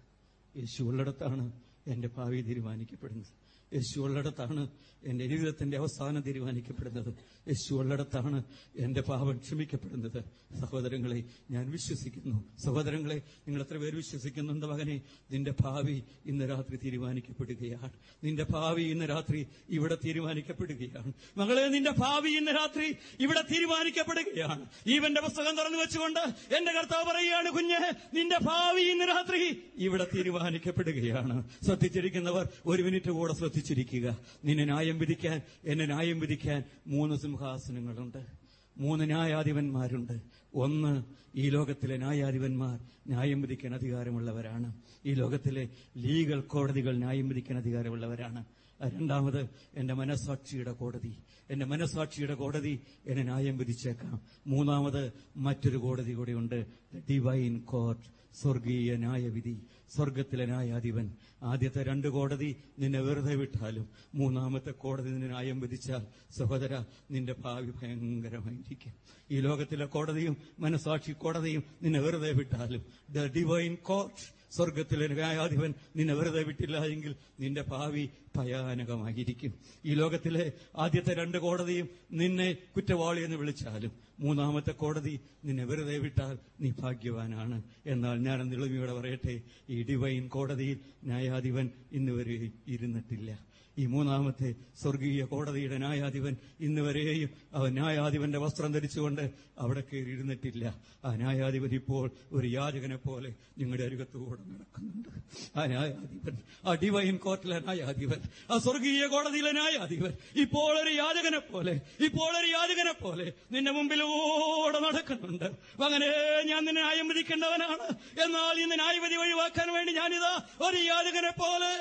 യേശു ഉള്ളിടത്താണ് എന്റെ ഭാവി തീരുമാനിക്കപ്പെടുന്നത്. യേശു ഉള്ളിടത്താണ് എന്റെ ജീവിതത്തിന്റെ അവസാനം തീരുമാനിക്കപ്പെടുന്നത്. യേശു ഉള്ളിടത്താണ് എന്റെ പാപം ക്ഷമിക്കപ്പെടുന്നത്. സഹോദരങ്ങളെ ഞാൻ വിശ്വസിക്കുന്നു. സഹോദരങ്ങളെ നിങ്ങൾ എത്ര പേര് വിശ്വസിക്കുന്നുണ്ട് മകനെ? നിന്റെ ഭാവി ഇന്ന് രാത്രി തീരുമാനിക്കപ്പെടുകയാണ്. നിന്റെ ഭാവി ഇന്ന് രാത്രി ഇവിടെ തീരുമാനിക്കപ്പെടുകയാണ്. മകളെ നിന്റെ ഭാവി ഇന്ന് രാത്രി ഇവിടെ തീരുമാനിക്കപ്പെടുകയാണ്. ഈവന്റെ പുസ്തകം തുറന്നു വെച്ചുകൊണ്ട് എന്റെ കർത്താവ് പറയുകയാണ് കുഞ്ഞ് നിന്റെ ഭാവി ഇന്ന് രാത്രി ഇവിടെ തീരുമാനിക്കപ്പെടുകയാണ്. ശ്രദ്ധിച്ചിരിക്കുന്നവർ ഒരു മിനിറ്റ് കൂടെ ശ്രദ്ധിച്ചിരിക്കുക നിന്നെ ന്യായം വിധിക്കാൻ എന്നെ ന്യായം വിധിക്കാൻ മൂന്ന് സിംഹാസനങ്ങളുണ്ട്. മൂന്ന് ന്യായാധിപന്മാരുണ്ട്. ഒന്ന് ഈ ലോകത്തിലെ ന്യായാധിപന്മാർ ന്യായം വിധിക്കാൻ അധികാരമുള്ളവരാണ്. ഈ ലോകത്തിലെ ലീഗൽ കോടതികൾ ന്യായം വിധിക്കാൻ അധികാരമുള്ളവരാണ്. രണ്ടാമത് എന്റെ മനസാക്ഷിയുടെ കോടതി. എന്റെ മനസാക്ഷിയുടെ കോടതി എന്നെ ന്യായം വിധിച്ചേക്കാം. മൂന്നാമത് മറ്റൊരു കോടതി കൂടിയുണ്ട്. ഡിവൈൻ കോർട്ട് സ്വർഗീയ ന്യായവിധി. സ്വർഗത്തിലെ ന്യായാധിപൻ. ആദ്യത്തെ രണ്ട് കോടതി നിന്നെ വെറുതെ വിട്ടാലും മൂന്നാമത്തെ കോടതി നിന്നെ ന്യായം വിധിച്ചാൽ സഹോദര നിന്റെ ഭാവി ഭയങ്കരമായിരിക്കും. ഈ ലോകത്തിലെ കോടതിയും മനസാക്ഷി കോടതിയും നിന്നെ വെറുതെ വിട്ടാലും ദ ഡിവൈൻ കോർട്ട് സ്വർഗത്തിലെ ന്യായാധിപൻ നിന്നെ വെറുതെ വിട്ടില്ല എങ്കിൽ നിന്റെ ഭാവി ഭയാനകമായിരിക്കും. ഈ ലോകത്തിലെ ആദ്യത്തെ രണ്ട് കോടതിയും നിന്നെ കുറ്റവാളി എന്ന് വിളിച്ചാലും മൂന്നാമത്തെ കോടതി നിന്നെ വെറുതെ വിട്ടാൽ നീ ഭാഗ്യവാനാണ്. എന്നാൽ ഞാൻ നിളിമിയോടെ പറയട്ടെ ഈ ഡിവൈൻ കോടതിയിൽ ന്യായാധിപൻ ഇന്നുവരെ ഇരുന്നിട്ടില്ല. ഈ മൂന്നാമത്തെ സ്വർഗീയ കോടതിയുടെ ന്യായാധിപൻ ഇന്ന് വരെയും അവൻ ന്യായാധിപന്റെ വസ്ത്രം ധരിച്ചുകൊണ്ട് അവിടെ കയറിയിരുന്നിട്ടില്ല. ആ ന്യായാധിപൻ ഇപ്പോൾ ഒരു യാചകനെ പോലെ നിങ്ങളുടെ അരുകത്തുകൂടെ നടക്കുന്നുണ്ട് ആ ന്യായാധിപൻ ആ ഡിവൈൻ കോർട്ടിലെ ന്യായാധിപൻ ആ സ്വർഗീയ കോടതിയിലെ ന്യായാധിപൻ ഇപ്പോൾ ഒരു യാചകനെ പോലെ ഇപ്പോൾ ഒരു യാചകനെ പോലെ നിന്റെ മുമ്പിലൂടെ നടക്കുന്നുണ്ട്. അങ്ങനെ ഞാൻ നിന്നെ ന്യായം വിധിക്കേണ്ടവനാണ്. എന്നാൽ ഇന്ന് ന്യായവിധി ഒഴിവാക്കാൻ വേണ്ടി ഞാനിതാ ഒരു യാചകനെ പോലെ.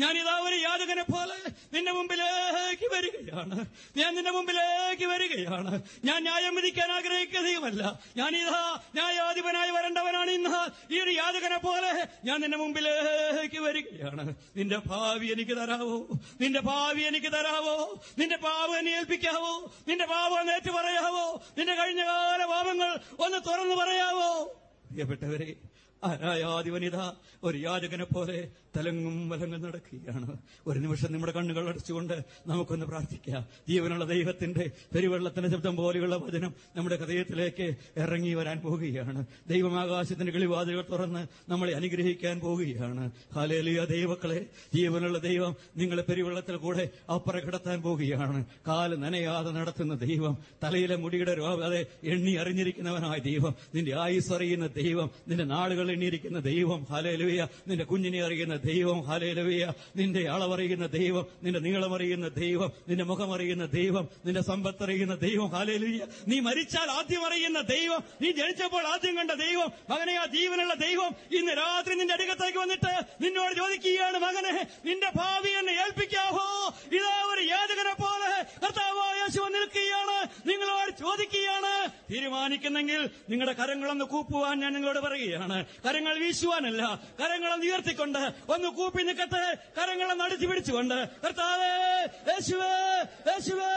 ഞാനിതാ ഒരു യാചകനെ പോലെ നിന്റെ മുമ്പിലേക്ക് വരികയാണ്. ഞാൻ നിന്റെ മുമ്പിലേക്ക് വരികയാണ്. ഞാൻ ന്യായം വിധിക്കാൻ ആഗ്രഹിക്കുകയുമല്ല ഞാനിതാ ന്യായാധിപനായി വരേണ്ടവനാണ് ഇന്ന്. ഈ ഒരു യാചകനെ പോലെ ഞാൻ നിന്റെ മുമ്പിലേക്ക് വരികയാണ്. നിന്റെ ഭാവി എനിക്ക് തരാവോ? നിന്റെ ഭാവി എനിക്ക് തരാവോ? നിന്റെ പാവം എന്നെ ഏൽപ്പിക്കാവോ? നിന്റെ പാവം ഒന്ന് പറയാവോ നിന്റെ കഴിഞ്ഞകാല പാപങ്ങൾ ഒന്ന് തുറന്നു പറയാവോ? പ്രിയപ്പെട്ടവരെ ആരായാധിപനിത ഒരു യാചകനെ പോലെ തലങ്ങും വലങ്ങും നടക്കുകയാണ്. ഒരു നിമിഷം നമ്മുടെ കണ്ണുകൾ അടച്ചുകൊണ്ട് നമുക്കൊന്ന് പ്രാർത്ഥിക്കാം. ജീവനുള്ള ദൈവത്തിന്റെ പെരുവെള്ളത്തിന്റെ ശബ്ദം പോലെയുള്ള വചനം നമ്മുടെ ഹൃദയത്തിലേക്ക് ഇറങ്ങി വരാൻ പോകുകയാണ് ദൈവമാകാശത്തിന്റെ കിളിവാതിലുകൾ തുറന്ന് നമ്മളെ അനുഗ്രഹിക്കാൻ പോകുകയാണ് ഹാലേലിയ ദൈവക്കളെ ജീവനുള്ള ദൈവം നിങ്ങളെ പെരുവെള്ളത്തിൽ കൂടെ അപ്പുറ കിടത്താൻ പോകുകയാണ് കാൽ നനയാതെ നടത്തുന്ന ദൈവം തലയിലെ മുടിയുടെ രോഗതെ എണ്ണി അറിഞ്ഞിരിക്കുന്നവനായ ദൈവം നിന്റെ ആയുസ് അറിയുന്ന ദൈവം നിന്റെ നാളുകൾ എണ്ണിയിരിക്കുന്ന ദൈവം ഹാലേലുയ നിന്റെ കുഞ്ഞിനെ അറിയുന്ന ദൈവം ഹാലേലുയ നിന്റെ അളവറിയുന്ന ദൈവം നിന്റെ നീളമറിയുന്ന ദൈവം നിന്റെ മുഖമറിയുന്ന ദൈവം നിന്റെ സമ്പത്ത് അറിയുന്ന ദൈവം ഹാലേലുയ നീ മരിച്ചാൽ ആദ്യം അറിയുന്ന ദൈവം നീ ജനിച്ചപ്പോൾ ആദ്യം കണ്ട ദൈവം മകനെ ആ ജീവനുള്ള ദൈവം ഇന്ന് രാത്രി നിന്റെ അടുക്കത്തേക്ക് വന്നിട്ട് നിന്നോട് ചോദിക്കുകയാണ് മകനെ നിന്റെ ഭാവി എന്നെ ഏൽപ്പിക്കാവോ? ഇതാ ഒരു യാചകനെ പോലെ കർത്താവായ നിൽക്കുകയാണ്. നിങ്ങളോട് ചോദിക്കുകയാണ് തീരുമാനിക്കുന്നെങ്കിൽ നിങ്ങളുടെ കരങ്ങളൊന്ന് കൂപ്പുവാൻ ഞാൻ നിങ്ങളോട് പറയുകയാണ്. കരങ്ങൾ വീശുവാനല്ല കരങ്ങളെ ഉയർത്തിക്കൊണ്ട് ഒന്ന് കൂപ്പി നിൽക്കട്ടെ കരങ്ങളെ നടത്തി പിടിച്ചുകൊണ്ട്. കർത്താവേ യേശുവേ യേശുവേ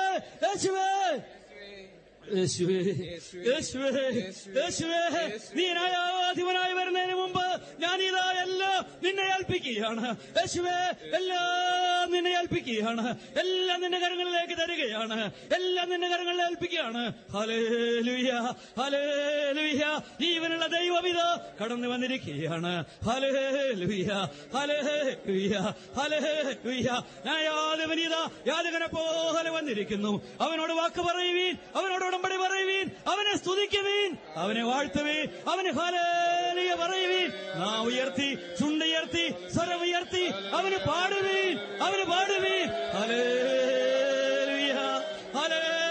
യേശുവേ. യേശുവേ യേശുവേ യേശുവേ നീ ന്യായാധിപനായി വരുന്നതിന് മുമ്പ് ഞാൻ ഇതാ എല്ലാം നിന്നെ ഏൽപ്പിക്കുകയാണ്. യേശുവേ എല്ലാം നിന്നെ ഏൽപ്പിക്കുകയാണ്. എല്ലാം നിന്റെ കരങ്ങളിലേക്ക് തരികയാണ്. എല്ലാം നിന്റെ കരങ്ങളിൽ ഏൽപ്പിക്കുകയാണ്. ഹലേലുയ ഹലേലുയ ജീവനുള്ള ദൈവവിത കടന്നു വന്നിരിക്കുകയാണ്. ഹലേലുയ ഹലേലുയ ഹലേലുയ ന്യായാധിപൻ ഇതാ യാചകനെ പോലെ വന്നിരിക്കുന്നു. അവനോട് വാക്ക് പറയുവീൻ. അവനോട് ഉടമ്പടി പറയുവീൻ. അവനെ സ്തുതിക്കുവീൻ. അവനെ വാഴ്ത്തുവീൻ. അവന് ഹാലിയ പറയുവീൻ. നാ ഉയർത്തി ചുണ്ടുയർത്തി സ്വരം ഉയർത്തി അവന് പാടുവീൻ. അവന് പാടുവീൻ. ഹലേ ഹലേ